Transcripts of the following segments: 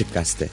Açık Gazete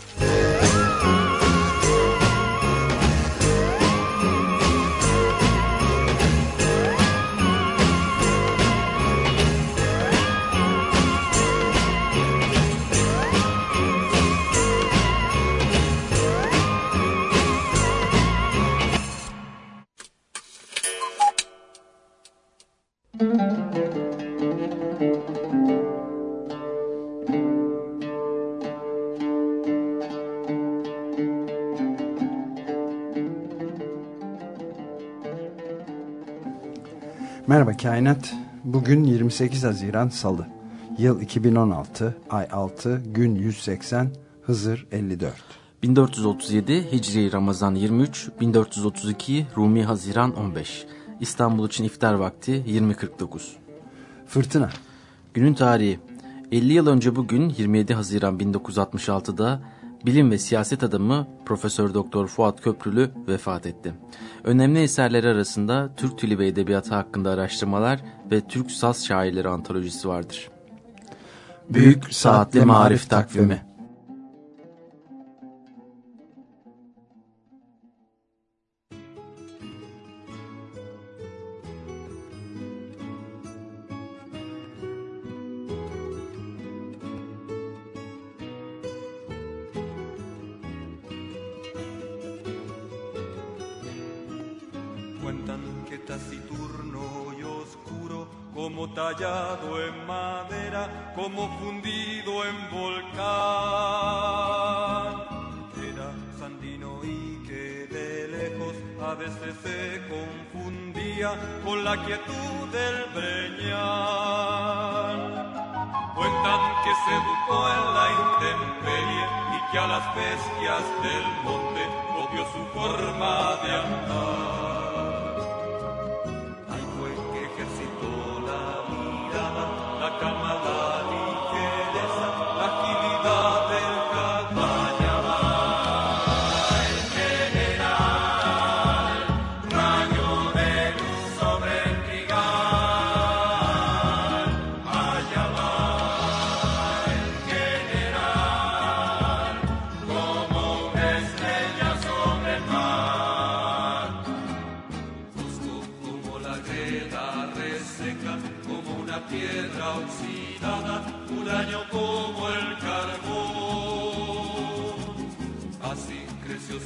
Kainat. Bugün 28 Haziran Salı. Yıl 2016, ay 6, gün 180, Hızır 54. 1437 Hicri Ramazan 23, 1432 Rumi Haziran 15. İstanbul için iftar vakti 20.49. Fırtına. Günün tarihi 50 yıl önce bugün 27 Haziran 1966'da bilim ve siyaset adamı Profesör Doktor Fuat Köprülü vefat etti. Önemli eserleri arasında Türk Dili ve Edebiyatı hakkında araştırmalar ve Türk Saz Şairleri antolojisi vardır. Büyük Saatli Marif Takvimi la quietud del breñal. Cuentan que se educó en la intemperie y que a las bestias del monte copió su forma de andar.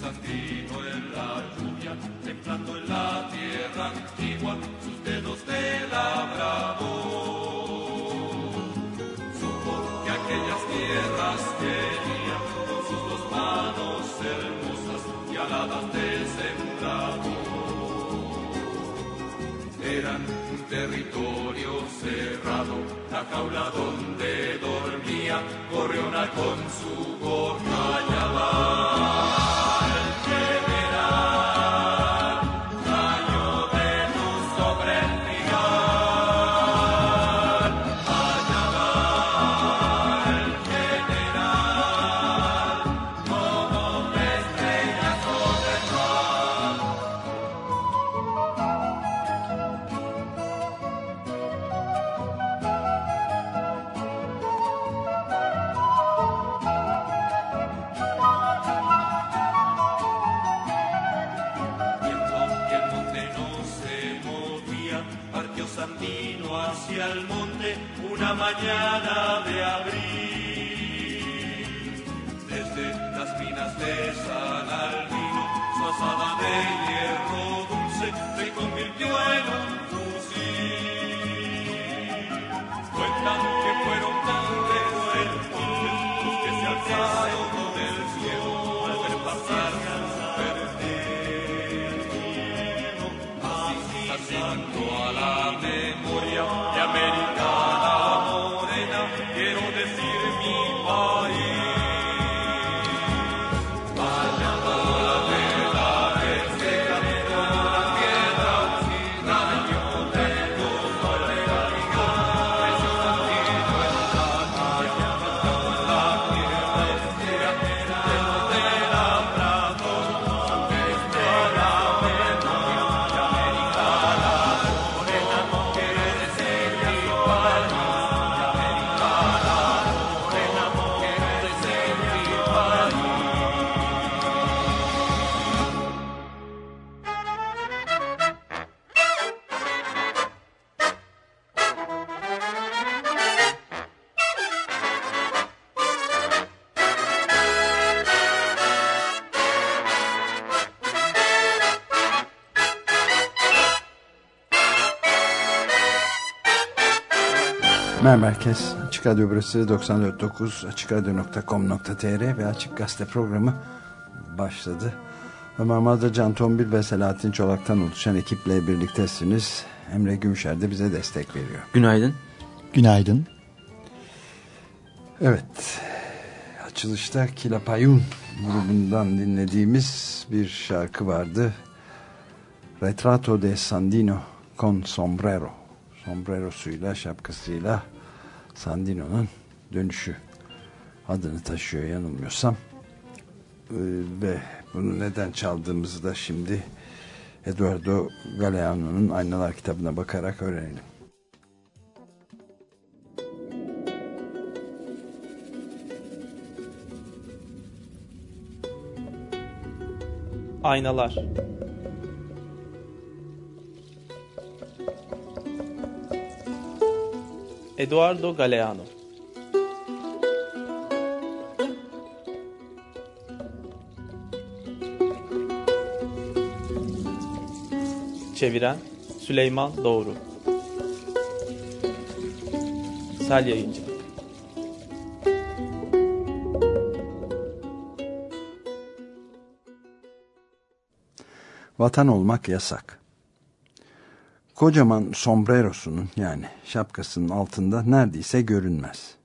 santino en la lluvia, templando en la tierra antigua sus dedos de labrador. Supo que aquellas tierras quería con sus dos manos hermosas y aladas de sembrador. Eran un territorio cerrado, la jaula donde dormía, corriona con su cornallaba. Açık Radyo burası 94.9 AçıkRadyo.com.tr ve Açık Gazete programı başladı. Ömer Madra, Can Tombil ve Selahattin Çolak'tan oluşan ekiple birliktesiniz. Emre Gümüşer de bize destek veriyor. Günaydın. Günaydın. Evet. Açılışta Kilapayun grubundan dinlediğimiz bir şarkı vardı. Retrato de Sandino con sombrero. Sombrerosuyla, şapkasıyla Sandino'nun dönüşü adını taşıyor yanılmıyorsam. Ee, ve bunu neden çaldığımızı da şimdi Eduardo Galeano'nun Aynalar kitabına bakarak öğrenelim. Aynalar Eduardo Galeano. Çeviren Süleyman Doğru. Sel Yayıncı Vatan olmak yasak. Kocaman sombrerosunun yani şapkasının altında neredeyse görünmez.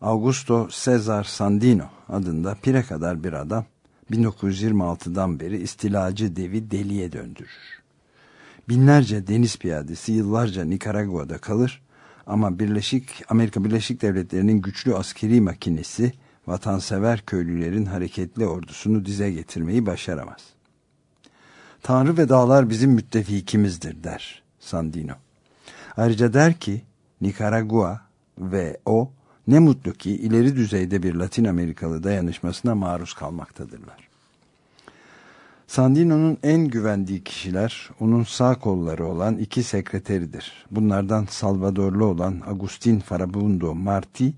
Augusto Cesar Sandino adında pire kadar bir adam 1926'dan beri istilacı devi deliye döndürür. Binlerce deniz piyadesi yıllarca Nikaragua'da kalır ama Birleşik Amerika Birleşik Devletleri'nin güçlü askeri makinesi vatansever köylülerin hareketli ordusunu dize getirmeyi başaramaz. Tanrı ve dağlar bizim müttefikimizdir der Sandino. Ayrıca der ki Nikaragua ve o ne mutlu ki ileri düzeyde bir Latin Amerikalı dayanışmasına maruz kalmaktadırlar. Sandino'nun en güvendiği kişiler onun sağ kolları olan iki sekreteridir. Bunlardan Salvadorlu olan Agustin Farabundo Marti,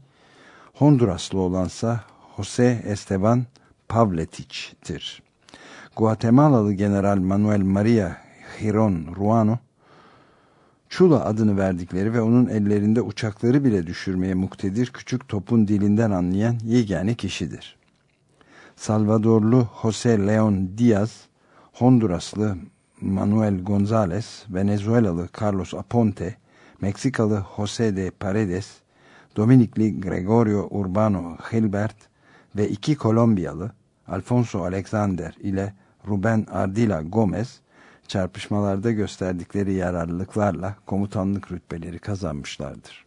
Honduraslı olansa Jose Esteban Pavletich'tir. Guatemalalı General Manuel Maria Giron Ruano, Chula adını verdikleri ve onun ellerinde uçakları bile düşürmeye muktedir küçük topun dilinden anlayan yegane kişidir. Salvadorlu Jose Leon Diaz, Honduraslı Manuel González, Venezuelalı Carlos Aponte, Meksikalı Jose de Paredes, Dominikli Gregorio Urbano Hilbert ve iki Kolombiyalı Alfonso Alexander ile Ruben Ardila Gomez çarpışmalarda gösterdikleri yararlılıklarla komutanlık rütbeleri kazanmışlardır.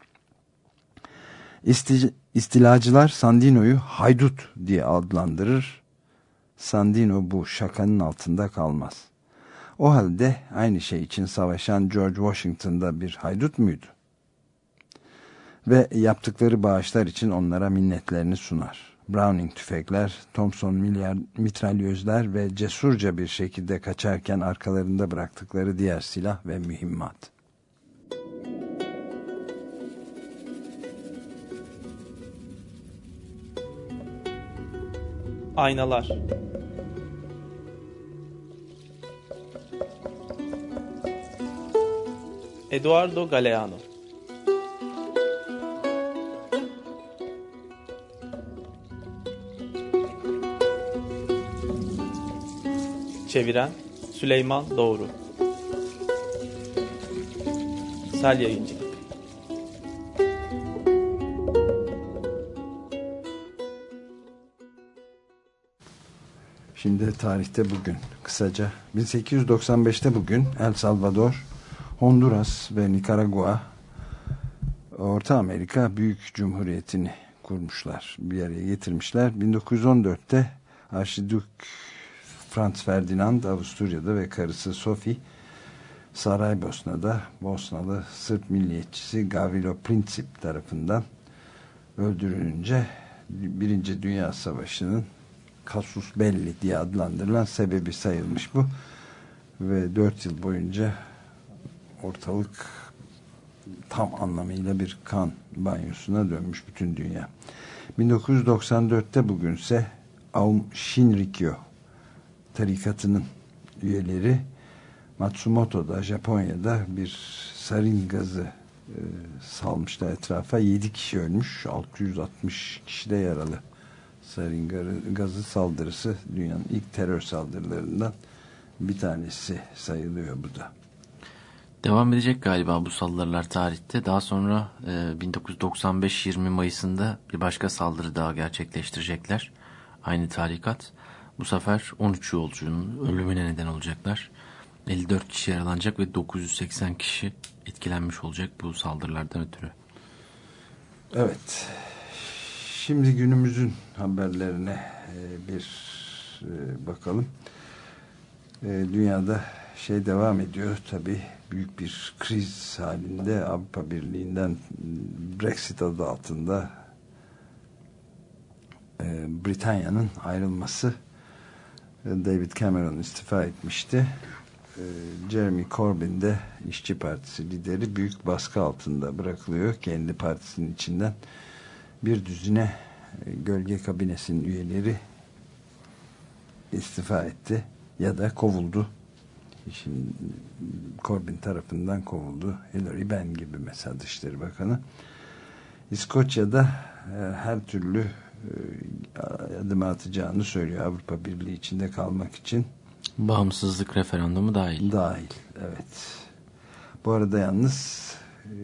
İsti, istilacılar Sandino'yu haydut diye adlandırır. Sandino bu şakanın altında kalmaz. O halde aynı şey için savaşan George Washington'da bir haydut muydu? Ve yaptıkları bağışlar için onlara minnetlerini sunar. Browning tüfekler, Thompson milyar, mitralyözler ve cesurca bir şekilde kaçarken arkalarında bıraktıkları diğer silah ve mühimmat. Aynalar Eduardo Galeano Çeviren Süleyman Doğru Sel Yayıncı Şimdi tarihte bugün kısaca 1895'te bugün El Salvador, Honduras ve Nikaragua Orta Amerika Büyük Cumhuriyeti'ni kurmuşlar. Bir araya getirmişler. 1914'te Arşidük Franz Ferdinand Avusturya'da ve karısı Sophie Saraybosna'da Bosnalı Sırp milliyetçisi Gavrilo Princip tarafından öldürülünce Birinci Dünya Savaşı'nın Kasus Belli diye adlandırılan sebebi sayılmış bu. Ve dört yıl boyunca ortalık tam anlamıyla bir kan banyosuna dönmüş bütün dünya. 1994'te bugünse Aum Shinrikyo tarikatının üyeleri Matsumoto'da Japonya'da bir sarin gazı e, salmışlar etrafa. 7 kişi ölmüş, 660 kişi de yaralı. Sarin gazı saldırısı dünyanın ilk terör saldırılarından bir tanesi sayılıyor bu da. Devam edecek galiba bu saldırılar tarihte. Daha sonra e, 1995 20 Mayıs'ında bir başka saldırı daha gerçekleştirecekler. Aynı tarikat. Bu sefer 13 yolcunun ölümüne neden olacaklar. 54 kişi yaralanacak ve 980 kişi etkilenmiş olacak bu saldırılardan ötürü. Evet. Şimdi günümüzün haberlerine e, bir e, bakalım. E, dünyada şey devam ediyor tabi büyük bir kriz halinde Avrupa Birliği'nden Brexit adı altında Britanya'nın ayrılması David Cameron istifa etmişti. Jeremy Corbyn de İşçi Partisi lideri büyük baskı altında bırakılıyor kendi partisinin içinden bir düzine e, gölge kabinesinin üyeleri istifa etti ya da kovuldu. Şimdi Corbyn tarafından kovuldu. Hillary Benn gibi mesela Dışişleri Bakanı. İskoçya'da e, her türlü adım atacağını söylüyor Avrupa Birliği içinde kalmak için. Bağımsızlık referandumu dahil. Dahil, evet. Bu arada yalnız e,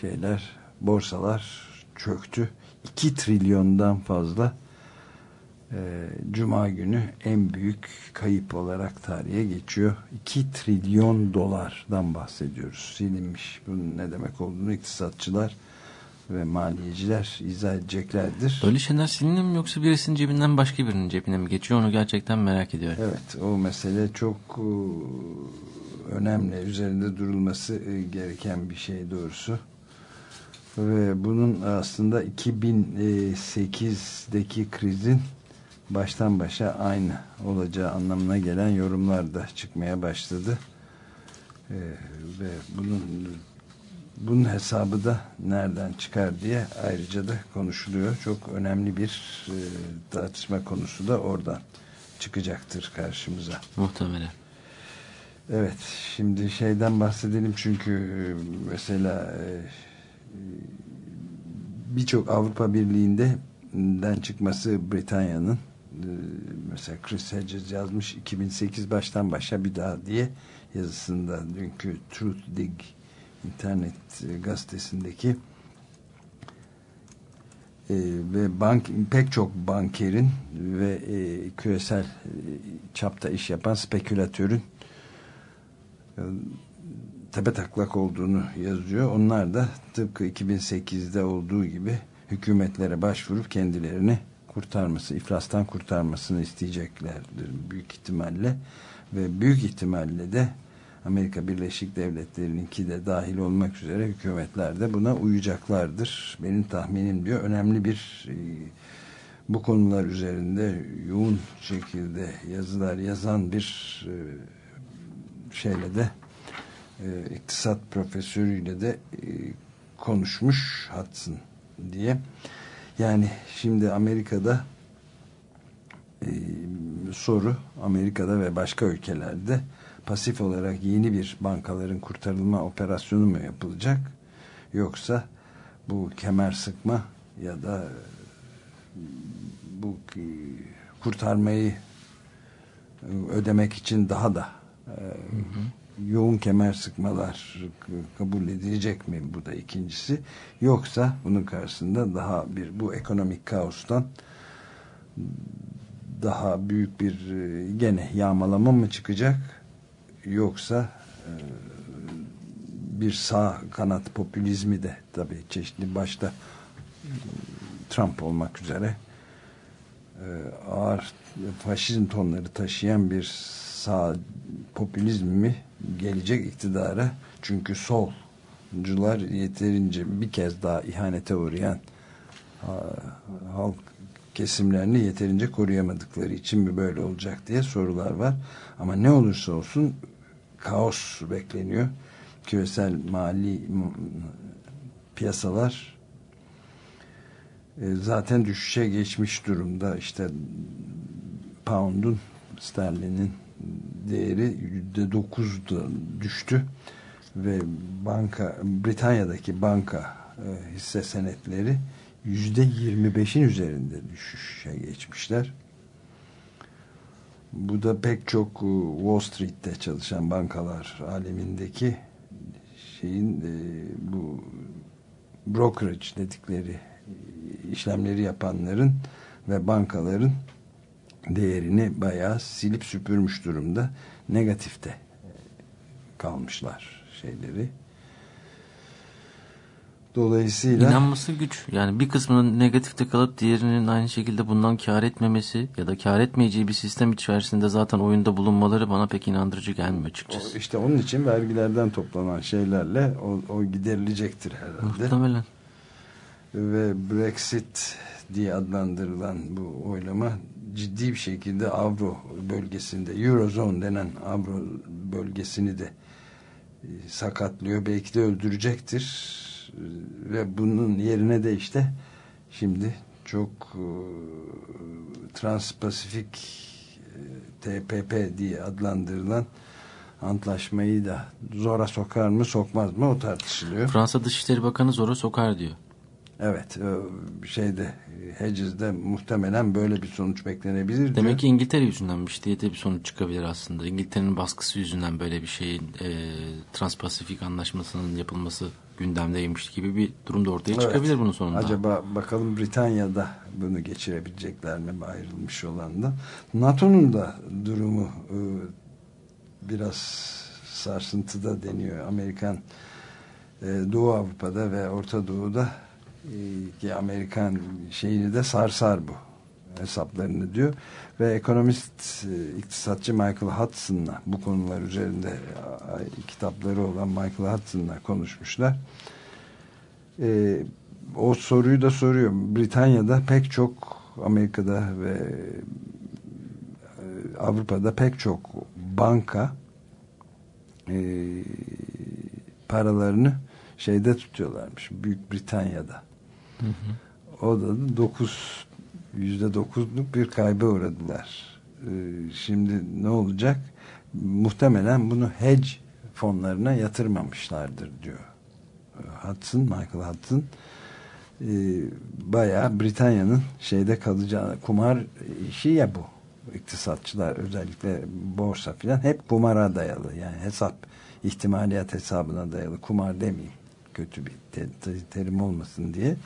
şeyler, borsalar çöktü. 2 trilyondan fazla e, Cuma günü en büyük kayıp olarak tarihe geçiyor. 2 trilyon dolardan bahsediyoruz. Silinmiş. Bunun ne demek olduğunu iktisatçılar ve maliyeciler izah edeceklerdir. Böyle şeyler siliniyor mu yoksa birisinin cebinden başka birinin cebine mi geçiyor onu gerçekten merak ediyorum. Evet o mesele çok e, önemli. Üzerinde durulması e, gereken bir şey doğrusu ve bunun aslında 2008'deki krizin baştan başa aynı olacağı anlamına gelen yorumlar da çıkmaya başladı. Ee, ve bunun bunun hesabı da nereden çıkar diye ayrıca da konuşuluyor. Çok önemli bir e, tartışma konusu da oradan çıkacaktır karşımıza. Muhtemelen. Evet, şimdi şeyden bahsedelim çünkü e, mesela e, birçok Avrupa Birliği'nden çıkması Britanya'nın e, mesela Chris Hedges yazmış 2008 baştan başa bir daha diye yazısında dünkü Truth Dig internet gazetesindeki e, ve bank pek çok bankerin ve e, küresel e, çapta iş yapan spekülatörün e, tepe taklak olduğunu yazıyor. Onlar da tıpkı 2008'de olduğu gibi hükümetlere başvurup kendilerini kurtarması, iflastan kurtarmasını isteyeceklerdir büyük ihtimalle. Ve büyük ihtimalle de Amerika Birleşik Devletleri'ninki de dahil olmak üzere hükümetler de buna uyacaklardır. Benim tahminim diyor. Önemli bir e, bu konular üzerinde yoğun şekilde yazılar yazan bir e, şeyle de e, iktisat profesörüyle de konuşmuş Hudson diye. Yani şimdi Amerika'da soru Amerika'da ve başka ülkelerde pasif olarak yeni bir bankaların kurtarılma operasyonu mu yapılacak? Yoksa bu kemer sıkma ya da bu e, kurtarmayı ödemek için daha da e, hı hı. yoğun kemer sıkmalar kabul edilecek mi bu da ikincisi? Yoksa bunun karşısında daha bir bu ekonomik kaostan daha büyük bir e, gene yağmalama mı çıkacak yoksa e, bir sağ kanat popülizmi de tabi çeşitli başta Trump olmak üzere e, ağır faşizm tonları taşıyan bir sağ popülizmi gelecek iktidara çünkü solcular yeterince bir kez daha ihanete uğrayan halk kesimlerini yeterince koruyamadıkları için mi böyle olacak diye sorular var. Ama ne olursa olsun kaos bekleniyor. Küresel mali piyasalar e, zaten düşüşe geçmiş durumda. İşte pound'un sterlinin değeri yüzde dokuz düştü ve banka Britanya'daki banka e, hisse senetleri yüzde 25'in üzerinde düşüşe geçmişler. Bu da pek çok e, Wall Street'te çalışan bankalar alemindeki şeyin e, bu brokerage dedikleri e, işlemleri yapanların ve bankaların değerini bayağı silip süpürmüş durumda. Negatifte kalmışlar şeyleri. Dolayısıyla İnanması güç. Yani bir kısmının negatifte kalıp diğerinin aynı şekilde bundan kar etmemesi ya da kar etmeyeceği bir sistem içerisinde zaten oyunda bulunmaları bana pek inandırıcı gelmiyor açıkçası. işte onun için vergilerden toplanan şeylerle o, o giderilecektir herhalde. Muhtemelen. Ve Brexit diye adlandırılan bu oylama ciddi bir şekilde Avro bölgesinde Eurozone denen Avro bölgesini de e, sakatlıyor. Belki de öldürecektir. Ve bunun yerine de işte şimdi çok e, Transpasifik e, TPP diye adlandırılan antlaşmayı da zora sokar mı sokmaz mı o tartışılıyor. Fransa Dışişleri Bakanı zora sokar diyor. Evet şeyde Hedges'de muhtemelen böyle bir sonuç beklenebilir diyor. Demek ki İngiltere yüzündenmiş diye de bir sonuç çıkabilir aslında. İngiltere'nin baskısı yüzünden böyle bir şeyin e, Transpasifik Anlaşması'nın yapılması gündemdeymiş gibi bir durumda ortaya evet. çıkabilir bunun sonunda. Acaba bakalım Britanya'da bunu geçirebilecekler mi ayrılmış olan da. NATO'nun da durumu e, biraz sarsıntıda deniyor. Amerikan e, Doğu Avrupa'da ve Orta Doğu'da ki Amerikan şeyini de sarsar bu hesaplarını diyor ve ekonomist iktisatçı Michael Hudson'la bu konular üzerinde kitapları olan Michael Hudson'la konuşmuşlar. E, o soruyu da soruyor. Britanya'da pek çok Amerika'da ve Avrupa'da pek çok banka e, paralarını şeyde tutuyorlarmış. Büyük Britanya'da. Hı hı. O da 9 yüzde dokuzluk bir kayba uğradılar. Ee, şimdi ne olacak? Muhtemelen bunu hedge fonlarına yatırmamışlardır diyor. Hudson, Michael Hudson e, bayağı Britanya'nın şeyde kalacağını kumar işi ya bu iktisatçılar özellikle borsa filan hep kumara dayalı yani hesap ihtimaliyat hesabına dayalı kumar demeyeyim kötü bir terim olmasın diye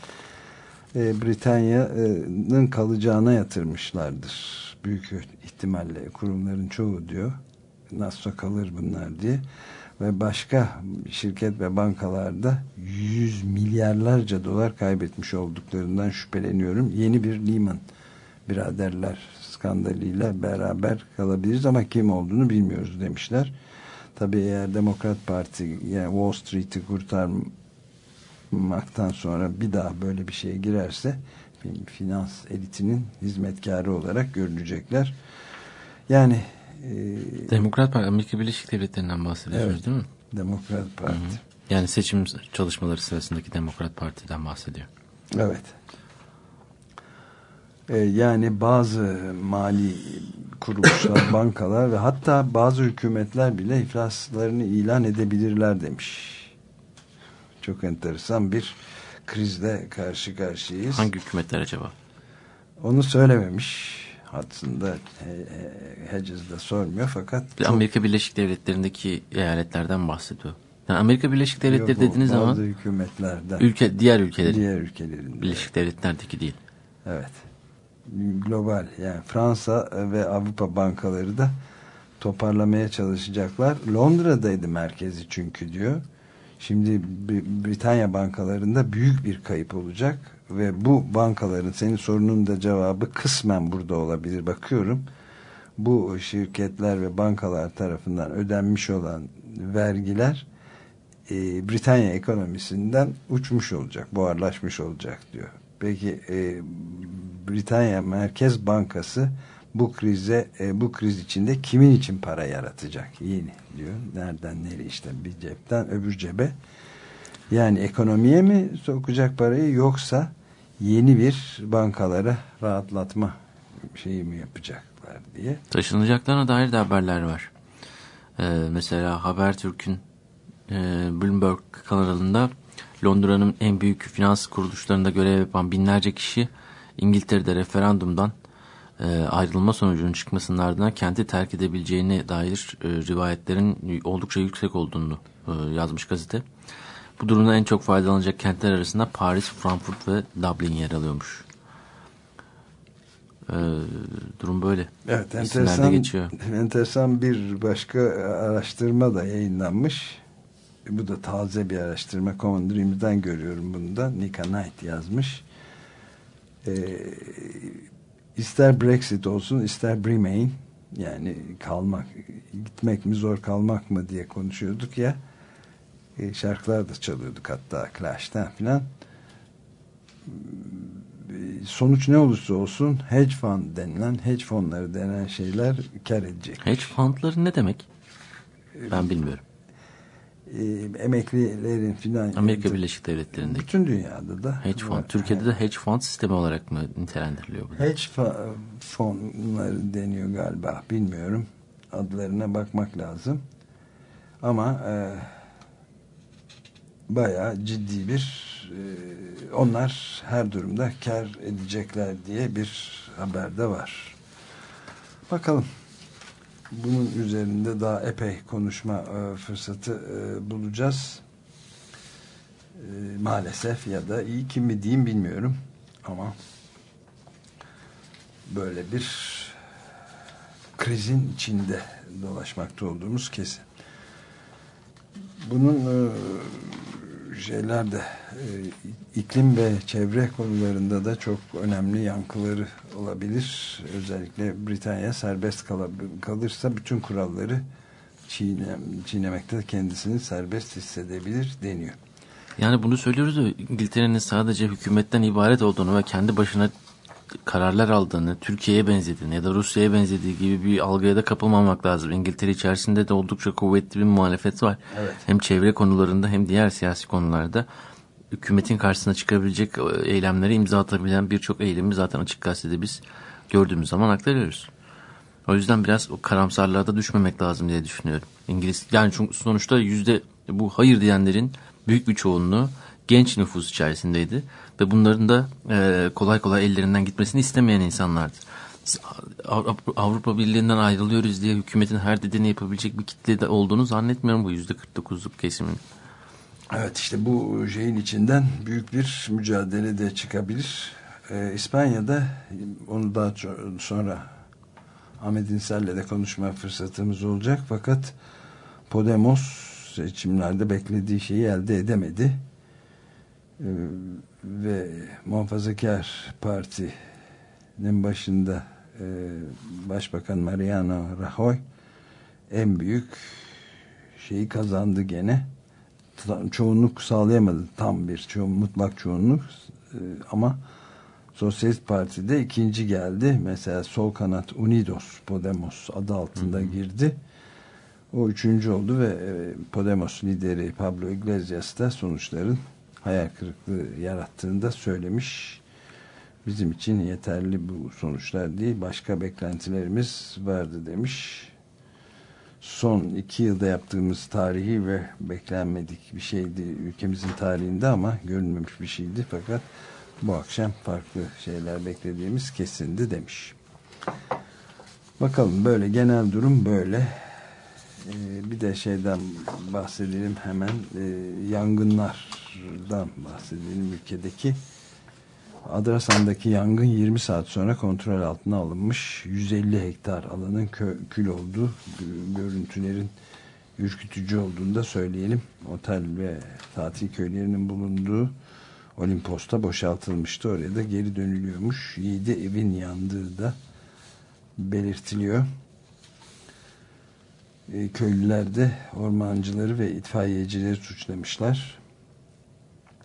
e, Britanya'nın kalacağına yatırmışlardır. Büyük ihtimalle kurumların çoğu diyor. Nasıl kalır bunlar diye. Ve başka şirket ve bankalarda yüz milyarlarca dolar kaybetmiş olduklarından şüpheleniyorum. Yeni bir Lehman biraderler skandalıyla beraber kalabiliriz ama kim olduğunu bilmiyoruz demişler. Tabii eğer Demokrat Parti yani Wall Street'i kurtarmak maktan sonra bir daha böyle bir şeye girerse finans elitinin hizmetkarı olarak görülecekler. Yani e, Demokrat Parti Amerika Birleşik Devletleri'nden bahsediyoruz evet, değil mi? Demokrat Parti. Hı hı. Yani seçim çalışmaları sırasındaki Demokrat Parti'den bahsediyor. Evet. Ee, yani bazı mali kuruluşlar, bankalar ve hatta bazı hükümetler bile iflaslarını ilan edebilirler demiş çok enteresan bir krizle karşı karşıyayız. Hangi hükümetler acaba? Onu söylememiş. Aslında Hedges'de sormuyor fakat... Amerika Birleşik Devletleri'ndeki eyaletlerden bahsediyor. Yani Amerika Birleşik Devletleri Yok, dediğiniz zaman... Hükümetlerden. Ülke, diğer ülkelerin. Diğer ülkelerin. Birleşik Devletler'deki değil. Evet. Global yani Fransa ve Avrupa bankaları da toparlamaya çalışacaklar. Londra'daydı merkezi çünkü diyor. Şimdi Britanya bankalarında büyük bir kayıp olacak ve bu bankaların senin sorunun da cevabı kısmen burada olabilir bakıyorum. Bu şirketler ve bankalar tarafından ödenmiş olan vergiler e, Britanya ekonomisinden uçmuş olacak, buharlaşmış olacak diyor. Peki e, Britanya Merkez Bankası bu krize e, bu kriz içinde kimin için para yaratacak? Yeni diyor. Nereden nereye? İşte bir cepten öbür cebe. Yani ekonomiye mi sokacak parayı yoksa yeni bir bankalara rahatlatma şeyi mi yapacaklar diye? Taşınacaklarına dair de haberler var. Ee, mesela Habertürk'ün e, Bloomberg kanalında Londra'nın en büyük finans kuruluşlarında görev yapan binlerce kişi İngiltere'de referandumdan ayrılma sonucunun çıkmasının ardından kenti terk edebileceğine dair e, rivayetlerin oldukça yüksek olduğunu e, yazmış gazete. Bu durumda en çok faydalanacak kentler arasında Paris, Frankfurt ve Dublin yer alıyormuş. E, durum böyle. Evet, enteresan, geçiyor. enteresan bir başka araştırma da yayınlanmış. Bu da taze bir araştırma. Common Dreams'den görüyorum bunu da. Nika Knight yazmış. Ee, ister Brexit olsun ister Remain yani kalmak gitmek mi zor kalmak mı diye konuşuyorduk ya e, şarkılar da çalıyorduk hatta Clash'ten filan sonuç ne olursa olsun hedge fund denilen hedge fonları denen şeyler kar edecek. Hedge fundları ne demek? Ben bilmiyorum. E, emeklilerin filan Amerika Birleşik Devletleri'ndeki. Bütün dünyada da. Hedge fund. Türkiye'de de hedge fund sistemi olarak mı nitelendiriliyor bu? Hedge fonları deniyor galiba. Bilmiyorum. Adlarına bakmak lazım. Ama e, bayağı ciddi bir e, onlar her durumda kar edecekler diye bir haber de var. Bakalım. Bunun üzerinde daha epey konuşma e, fırsatı e, bulacağız. E, maalesef ya da iyi ki mi diyeyim bilmiyorum. Ama böyle bir krizin içinde dolaşmakta olduğumuz kesin. Bunun e, şeyler de e, iklim ve çevre konularında da çok önemli yankıları olabilir. Özellikle Britanya serbest kalırsa bütün kuralları çiğne, çiğnemekte kendisini serbest hissedebilir deniyor. Yani bunu söylüyoruz da İngiltere'nin sadece hükümetten ibaret olduğunu ve kendi başına kararlar aldığını, Türkiye'ye benzediğini ya da Rusya'ya benzediği gibi bir algıya da kapılmamak lazım. İngiltere içerisinde de oldukça kuvvetli bir muhalefet var. Evet. Hem çevre konularında hem diğer siyasi konularda hükümetin karşısına çıkabilecek e, eylemlere imza atabilen birçok eylemi zaten açık gazetede biz gördüğümüz zaman aktarıyoruz. O yüzden biraz o karamsarlığa da düşmemek lazım diye düşünüyorum. İngiliz yani çünkü sonuçta yüzde bu hayır diyenlerin büyük bir çoğunluğu genç nüfus içerisindeydi ve bunların da e, kolay kolay ellerinden gitmesini istemeyen insanlardı. Avrupa Birliği'nden ayrılıyoruz diye hükümetin her dediğini yapabilecek bir kitle de olduğunu zannetmiyorum bu yüzde 49'luk kesimin. Evet işte bu şeyin içinden büyük bir mücadele de çıkabilir. Ee, İspanya'da onu daha sonra Ahmet İnsel'le de konuşma fırsatımız olacak. Fakat Podemos seçimlerde beklediği şeyi elde edemedi. Ve Muhafazakar Parti'nin başında e, Başbakan Mariano Rajoy en büyük şeyi kazandı gene. Çoğunluk sağlayamadı tam bir ço mutlak çoğunluk. E, ama Sosyalist Parti'de ikinci geldi. Mesela sol kanat Unidos Podemos adı altında hı hı. girdi. O üçüncü oldu ve e, Podemos lideri Pablo Iglesias da sonuçların hayal kırıklığı yarattığını da söylemiş. Bizim için yeterli bu sonuçlar değil. Başka beklentilerimiz vardı demiş. Son iki yılda yaptığımız tarihi ve beklenmedik bir şeydi ülkemizin tarihinde ama görünmemiş bir şeydi. Fakat bu akşam farklı şeyler beklediğimiz kesindi demiş. Bakalım böyle genel durum böyle. Ee, bir de şeyden bahsedelim hemen. Ee, yangınlardan bahsedelim ülkedeki. Adrasan'daki yangın 20 saat sonra kontrol altına alınmış. 150 hektar alanın kö kül olduğu görüntülerin ürkütücü olduğunu da söyleyelim. Otel ve tatil köylerinin bulunduğu Olimpos'ta boşaltılmıştı. Oraya da geri dönülüyormuş. 7 evin yandığı da belirtiliyor. E, köylüler de ormancıları ve itfaiyecileri suçlamışlar.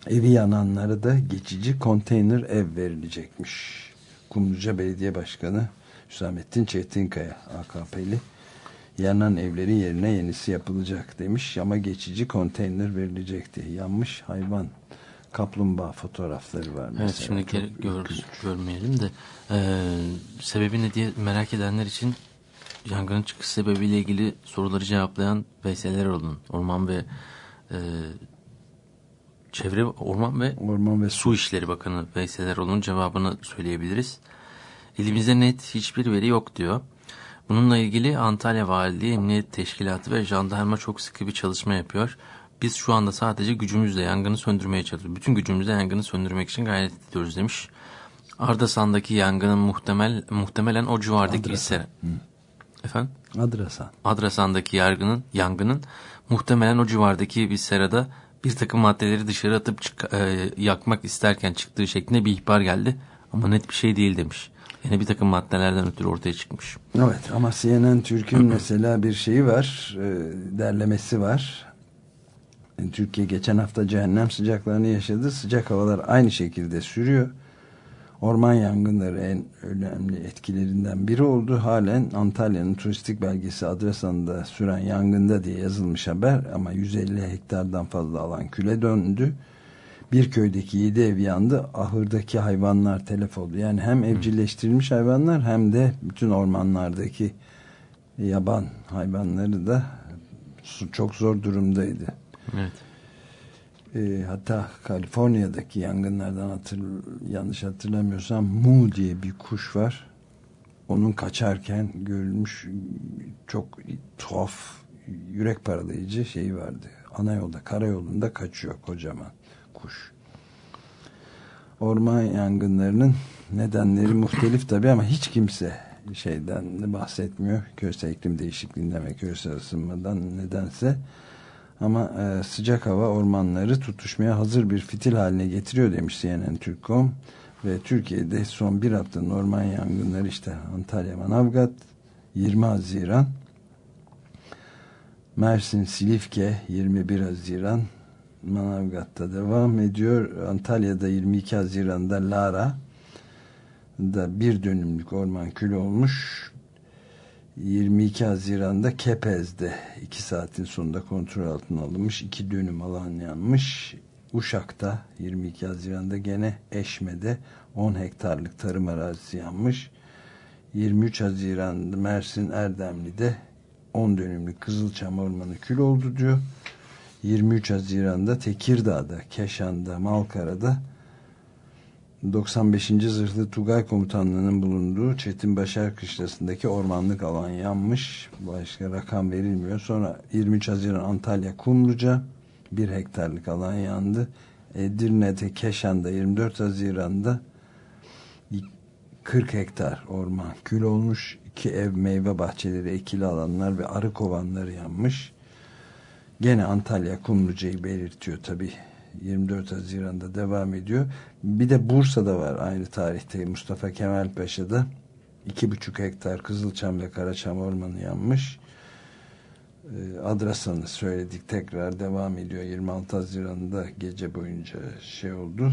Evi yananlara da geçici konteyner ev verilecekmiş. Kumluca Belediye Başkanı Hüsamettin Çetinkaya AKP'li yanan evlerin yerine yenisi yapılacak demiş ama geçici konteyner verilecekti. Yanmış hayvan kaplumbağa fotoğrafları var mesela. Evet şimdi gör, görmeyelim de e, sebebi ne diye merak edenler için yangının çıkış sebebiyle ilgili soruları cevaplayan Veysel Erol'un Orman ve e, Çevre, Orman ve Orman ve Su İşleri Bakanı Veysel Erol'un cevabını söyleyebiliriz. Elimizde net hiçbir veri yok diyor. Bununla ilgili Antalya Valiliği, Emniyet Teşkilatı ve Jandarma çok sıkı bir çalışma yapıyor. Biz şu anda sadece gücümüzle yangını söndürmeye çalışıyoruz. Bütün gücümüzle yangını söndürmek için gayret ediyoruz demiş. Ardasan'daki yangının muhtemel muhtemelen o civardaki bir sera. Efendim? Adrasan. Adrasan'daki yangının, yangının muhtemelen o civardaki bir serada bir takım maddeleri dışarı atıp çık- e, yakmak isterken çıktığı şeklinde bir ihbar geldi. Ama net bir şey değil demiş. Yine bir takım maddelerden ötürü ortaya çıkmış. Evet ama CNN Türk'ün mesela bir şeyi var, e, derlemesi var. E, Türkiye geçen hafta cehennem sıcaklarını yaşadı. Sıcak havalar aynı şekilde sürüyor. Orman yangınları en önemli etkilerinden biri oldu. Halen Antalya'nın turistik belgesi Adrasan'da süren yangında diye yazılmış haber ama 150 hektardan fazla alan küle döndü. Bir köydeki 7 ev yandı. Ahırdaki hayvanlar telef oldu. Yani hem evcilleştirilmiş hayvanlar hem de bütün ormanlardaki yaban hayvanları da çok zor durumdaydı. Evet. E, hatta Kaliforniya'daki yangınlardan hatır, yanlış hatırlamıyorsam Mu diye bir kuş var. Onun kaçarken görülmüş çok tuhaf yürek paralayıcı şeyi vardı. Ana yolda, karayolunda kaçıyor kocaman kuş. Orman yangınlarının nedenleri muhtelif tabii ama hiç kimse şeyden de bahsetmiyor. Küresel iklim değişikliğinden ve küresel ısınmadan nedense ama e, sıcak hava ormanları tutuşmaya hazır bir fitil haline getiriyor demiş CNN Türk.com ve Türkiye'de son bir haftanın orman yangınları işte Antalya Manavgat 20 Haziran Mersin Silifke 21 Haziran Manavgat'ta devam ediyor. Antalya'da 22 Haziran'da Lara da bir dönümlük orman külü olmuş. 22 Haziran'da Kepez'de 2 saatin sonunda kontrol altına alınmış. 2 dönüm alan yanmış. Uşak'ta 22 Haziran'da gene Eşme'de 10 hektarlık tarım arazisi yanmış. 23 Haziran'da Mersin Erdemli'de 10 dönümlük Kızılçam Ormanı kül oldu diyor. 23 Haziran'da Tekirdağ'da, Keşan'da, Malkara'da 95. Zırhlı Tugay Komutanlığı'nın bulunduğu Çetin Başar Kışlası'ndaki ormanlık alan yanmış. Başka rakam verilmiyor. Sonra 23 Haziran Antalya Kumluca bir hektarlık alan yandı. Edirne'de Keşan'da 24 Haziran'da 40 hektar orman kül olmuş. İki ev meyve bahçeleri, ekili alanlar ve arı kovanları yanmış. Gene Antalya Kumluca'yı belirtiyor tabi 24 Haziran'da devam ediyor. Bir de Bursa'da var aynı tarihte Mustafa Kemal Paşa'da 2,5 hektar Kızılçam ve Karaçam ormanı yanmış. Ee, Adrasan'ı söyledik tekrar devam ediyor. 26 Haziran'da gece boyunca şey oldu.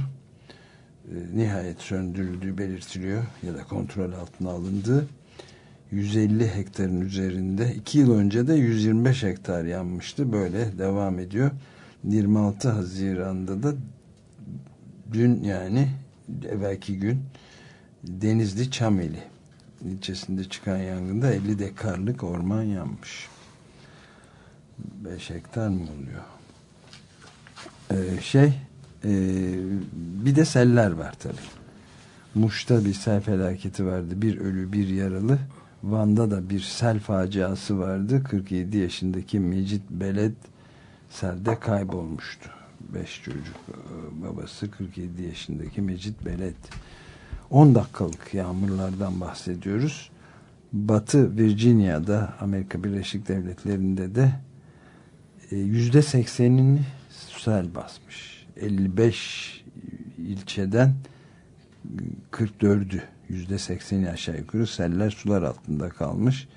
Ee, nihayet söndürüldüğü belirtiliyor ya da kontrol altına alındı. 150 hektarın üzerinde 2 yıl önce de 125 hektar yanmıştı. Böyle devam ediyor. 26 Haziran'da da dün yani evvelki gün Denizli Çameli ilçesinde çıkan yangında 50 dekarlık orman yanmış. 5 hektar mı oluyor? Ee, şey e, bir de seller var tabi. Muş'ta bir sel felaketi vardı. Bir ölü bir yaralı. Van'da da bir sel faciası vardı. 47 yaşındaki Mecit Beled selde kaybolmuştu. 5 çocuk babası 47 yaşındaki Mecit Beled. 10 dakikalık yağmurlardan bahsediyoruz. Batı Virginia'da Amerika Birleşik Devletleri'nde de yüzde seksenini sel basmış. 55 ilçeden 44'ü yüzde sekseni aşağı yukarı seller sular altında kalmış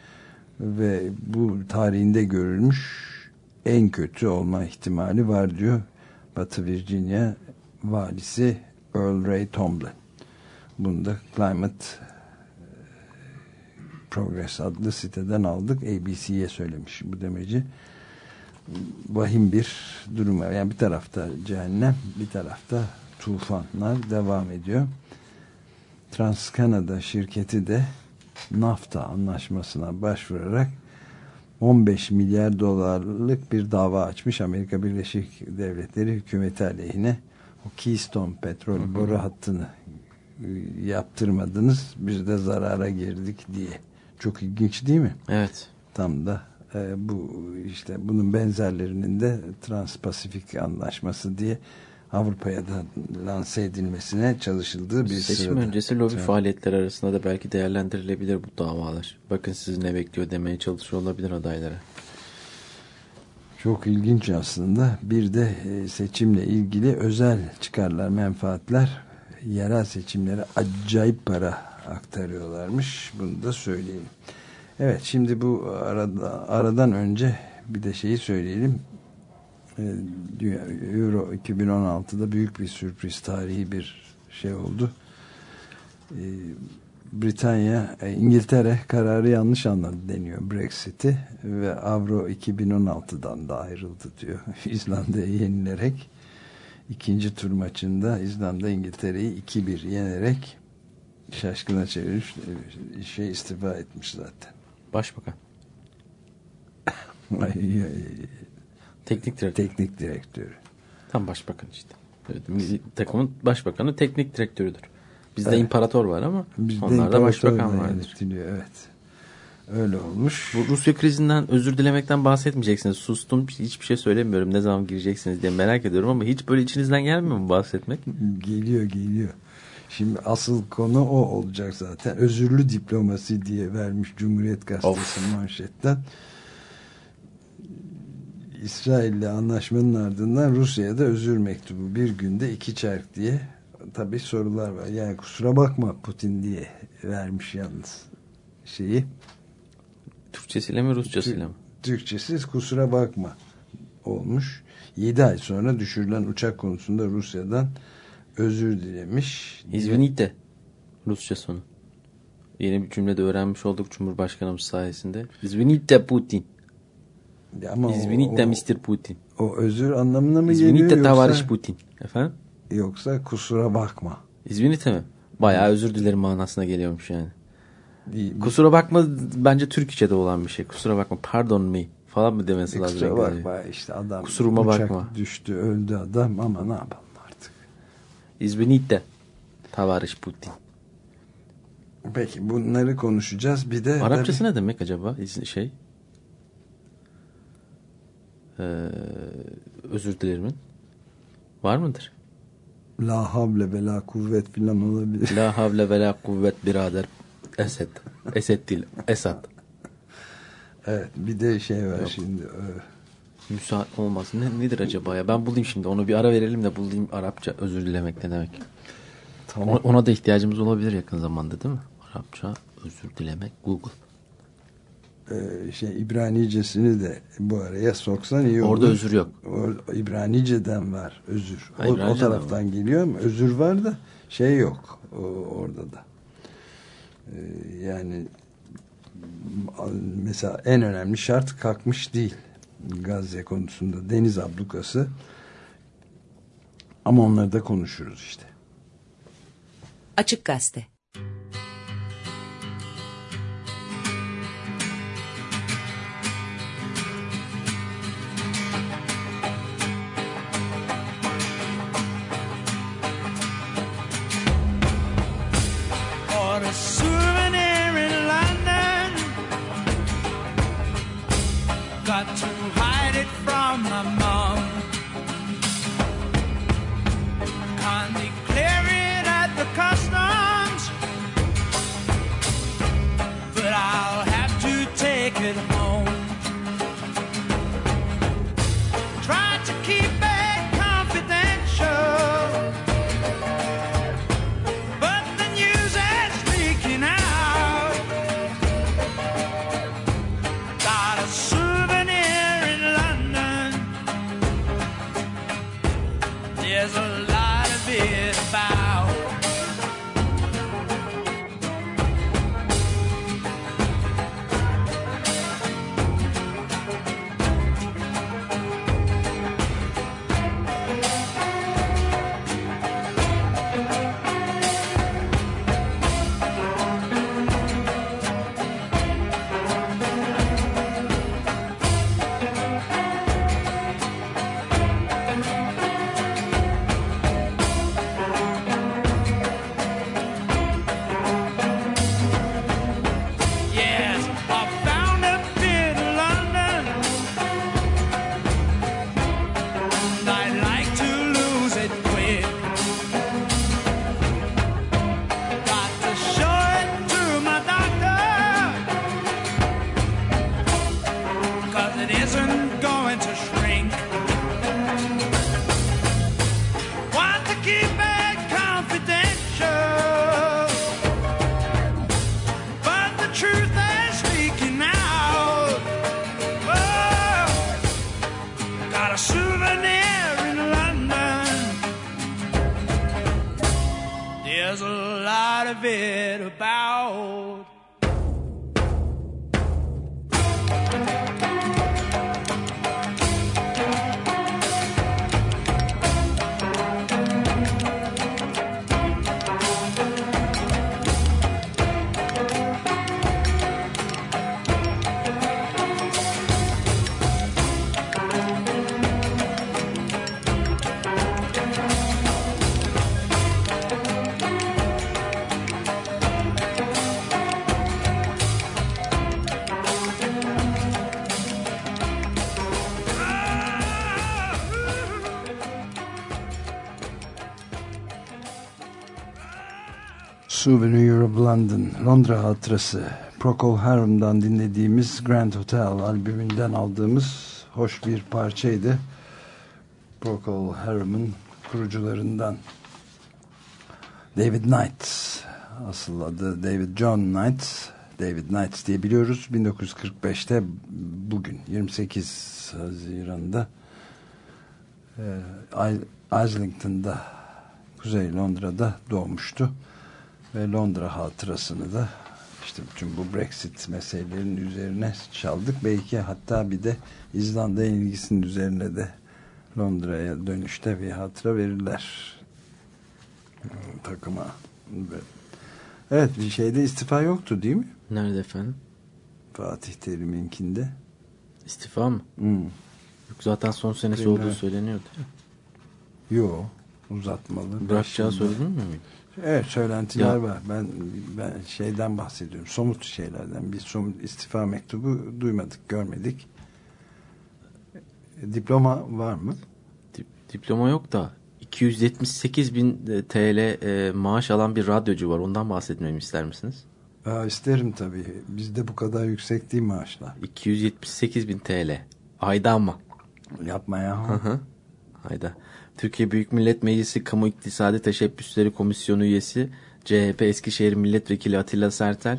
ve bu tarihinde görülmüş en kötü olma ihtimali var diyor Batı Virginia valisi Earl Ray Tomlin. Bunu da Climate Progress adlı siteden aldık. ABC'ye söylemiş bu demeci. Vahim bir durum var. Yani bir tarafta cehennem, bir tarafta tufanlar devam ediyor. TransCanada şirketi de NAFTA anlaşmasına başvurarak 15 milyar dolarlık bir dava açmış Amerika Birleşik Devletleri hükümeti aleyhine o Keystone petrol boru hattını e, yaptırmadınız biz de zarara girdik diye çok ilginç değil mi? Evet. Tam da e, bu işte bunun benzerlerinin de Transpasifik Anlaşması diye Avrupa'ya da lanse edilmesine çalışıldığı bir Seçim sırada. öncesi lobi evet. faaliyetleri arasında da belki değerlendirilebilir bu davalar. Bakın sizi ne bekliyor demeye çalışıyor olabilir adaylara. Çok ilginç aslında. Bir de e, seçimle ilgili özel çıkarlar, menfaatler yerel seçimlere acayip para aktarıyorlarmış. Bunu da söyleyeyim. Evet şimdi bu arada, aradan önce bir de şeyi söyleyelim. E, Euro 2016'da büyük bir sürpriz tarihi bir şey oldu. E, Britanya, e, İngiltere kararı yanlış anladı deniyor Brexit'i ve Avro 2016'dan da ayrıldı diyor. İzlanda'ya yenilerek ikinci tur maçında İzlanda İngiltere'yi 2-1 yenerek şaşkına çevirmiş şey istifa etmiş zaten. Başbakan. Teknik direktör. Teknik direktörü. Tam başbakan işte. Evet, milli takımın başbakanı teknik direktörüdür. Bizde evet. imparator var ama Bizde onlarda başbakan vardır. Evet. Öyle olmuş. Bu Rusya krizinden özür dilemekten bahsetmeyeceksiniz. Sustum hiçbir şey söylemiyorum. Ne zaman gireceksiniz diye merak ediyorum ama hiç böyle içinizden gelmiyor mu bahsetmek? Geliyor geliyor. Şimdi asıl konu o olacak zaten. Özürlü diplomasi diye vermiş Cumhuriyet Gazetesi manşetten. İsrail'le anlaşmanın ardından Rusya'ya da özür mektubu bir günde iki çark diye tabi sorular var. Yani kusura bakma Putin diye vermiş yalnız şeyi. Türkçesiyle mi Rusçasıyla mı? Türkçesiz kusura bakma olmuş. 7 ay sonra düşürülen uçak konusunda Rusya'dan özür dilemiş. İzvinite Rusça sonu. Yeni bir cümlede öğrenmiş olduk Cumhurbaşkanımız sayesinde. İzvinite Putin. Ama İzvinite Mr. Putin. O özür anlamına mı İzvinite geliyor yoksa? Tavariş Putin. Efendim? Yoksa kusura bakma. İzvinite mi? Bayağı özür dilerim manasına geliyormuş yani. Kusura bakma bence Türkçe'de olan bir şey. Kusura bakma pardon me falan mı demesi lazım? Kusura bakma işte adam Kusuruma bakma. düştü öldü adam ama ne yapalım artık. İzvinite Tavariş Putin. Peki bunları konuşacağız. Bir de Arapçası tabii... ne demek acaba? Şey ee, özür dilerimin var mıdır? La havle ve la kuvvet filan olabilir. La havle ve la kuvvet birader. Esed. Esed değil. Esad. Evet bir de şey var Yok. şimdi. E... Müsaade olmaz. Ne, nedir acaba ya? Ben bulayım şimdi. Onu bir ara verelim de bulayım Arapça özür dilemek ne demek. Tamam. Ona, ona da ihtiyacımız olabilir yakın zamanda değil mi? Arapça özür dilemek Google. Ee, şey İbranicesini de bu araya soksan iyi olur. Orada özür yok. O, İbraniceden var özür. O, o taraftan var. geliyor ama özür var da şey yok o, orada da. Ee, yani mesela en önemli şart kalkmış değil Gazze konusunda deniz ablukası ama onları da konuşuruz işte. Açık Gazete Souvenir of London, Londra hatırası. Procol Harum'dan dinlediğimiz Grand Hotel albümünden aldığımız hoş bir parçaydı. Procol Harum'un kurucularından David Knight, asıl adı David John Knight, David Knight diye biliyoruz. 1945'te bugün 28 Haziran'da e, Islington'da Kuzey Londra'da doğmuştu ve Londra hatırasını da işte bütün bu Brexit meselelerinin üzerine çaldık. Belki hatta bir de İzlanda ilgisinin üzerine de Londra'ya dönüşte bir hatıra verirler takıma. Evet bir şeyde istifa yoktu değil mi? Nerede efendim? Fatih Terim'inkinde. İstifa mı? Hmm. Yok zaten son senesi Bilmiyorum. olduğu söyleniyordu. Yo uzatmalı. Bırakacağı söyledin mi? Evet söylentiler Ya. var. Ben ben şeyden bahsediyorum. Somut şeylerden. Bir somut istifa mektubu duymadık, görmedik. Diploma var mı? Dip- diploma yok da 278 bin e, TL e, maaş alan bir radyocu var. Ondan bahsetmemi ister misiniz? Aa, isterim tabii. Bizde bu kadar yüksek değil maaşlar. 278 bin TL. Ayda ama. Yapma ya. Hı hı. Ayda. Türkiye Büyük Millet Meclisi Kamu İktisadi Teşebbüsleri Komisyonu üyesi CHP Eskişehir Milletvekili Atilla Sertel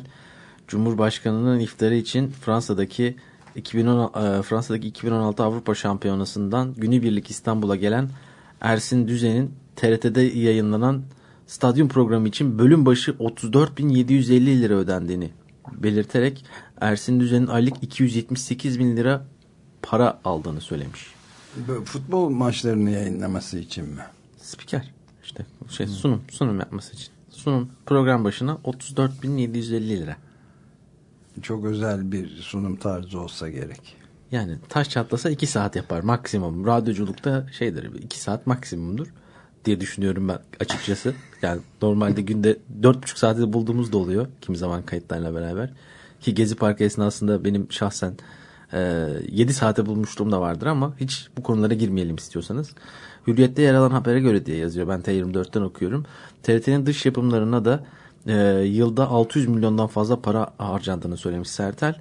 Cumhurbaşkanı'nın iftarı için Fransa'daki 2010 e, Fransa'daki 2016 Avrupa Şampiyonası'ndan günübirlik İstanbul'a gelen Ersin Düzen'in TRT'de yayınlanan stadyum programı için bölüm başı 34.750 lira ödendiğini belirterek Ersin Düzen'in aylık 278 bin lira para aldığını söylemiş. Futbol maçlarını yayınlaması için mi? Spiker işte şey sunum sunum yapması için. Sunum program başına 34.750 lira. Çok özel bir sunum tarzı olsa gerek. Yani taş çatlasa 2 saat yapar maksimum. Radyoculukta şeydir 2 saat maksimumdur diye düşünüyorum ben açıkçası. Yani normalde günde 4,5 saati bulduğumuz da oluyor kimi zaman kayıtlarla beraber. Ki Gezi Parkı esnasında benim şahsen 7 saate bulmuşluğum da vardır ama hiç bu konulara girmeyelim istiyorsanız. Hürriyet'te yer alan habere göre diye yazıyor. Ben T24'ten okuyorum. TRT'nin dış yapımlarına da e, yılda 600 milyondan fazla para harcandığını söylemiş Sertel.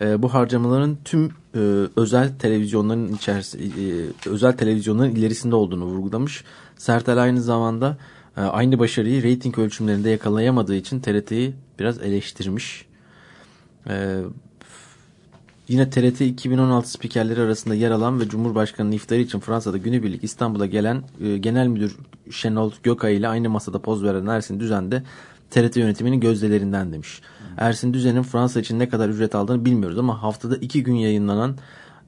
E, bu harcamaların tüm e, özel televizyonların içerisi e, özel televizyonların ilerisinde olduğunu vurgulamış. Sertel aynı zamanda e, aynı başarıyı reyting ölçümlerinde yakalayamadığı için TRT'yi biraz eleştirmiş. E, Yine TRT 2016 spikerleri arasında yer alan ve Cumhurbaşkanı'nın iftarı için Fransa'da günübirlik İstanbul'a gelen e, Genel Müdür Şenol Gökay ile aynı masada poz veren Ersin Düzen de TRT yönetiminin gözdelerinden demiş. Ersin Düzen'in Fransa için ne kadar ücret aldığını bilmiyoruz ama haftada iki gün yayınlanan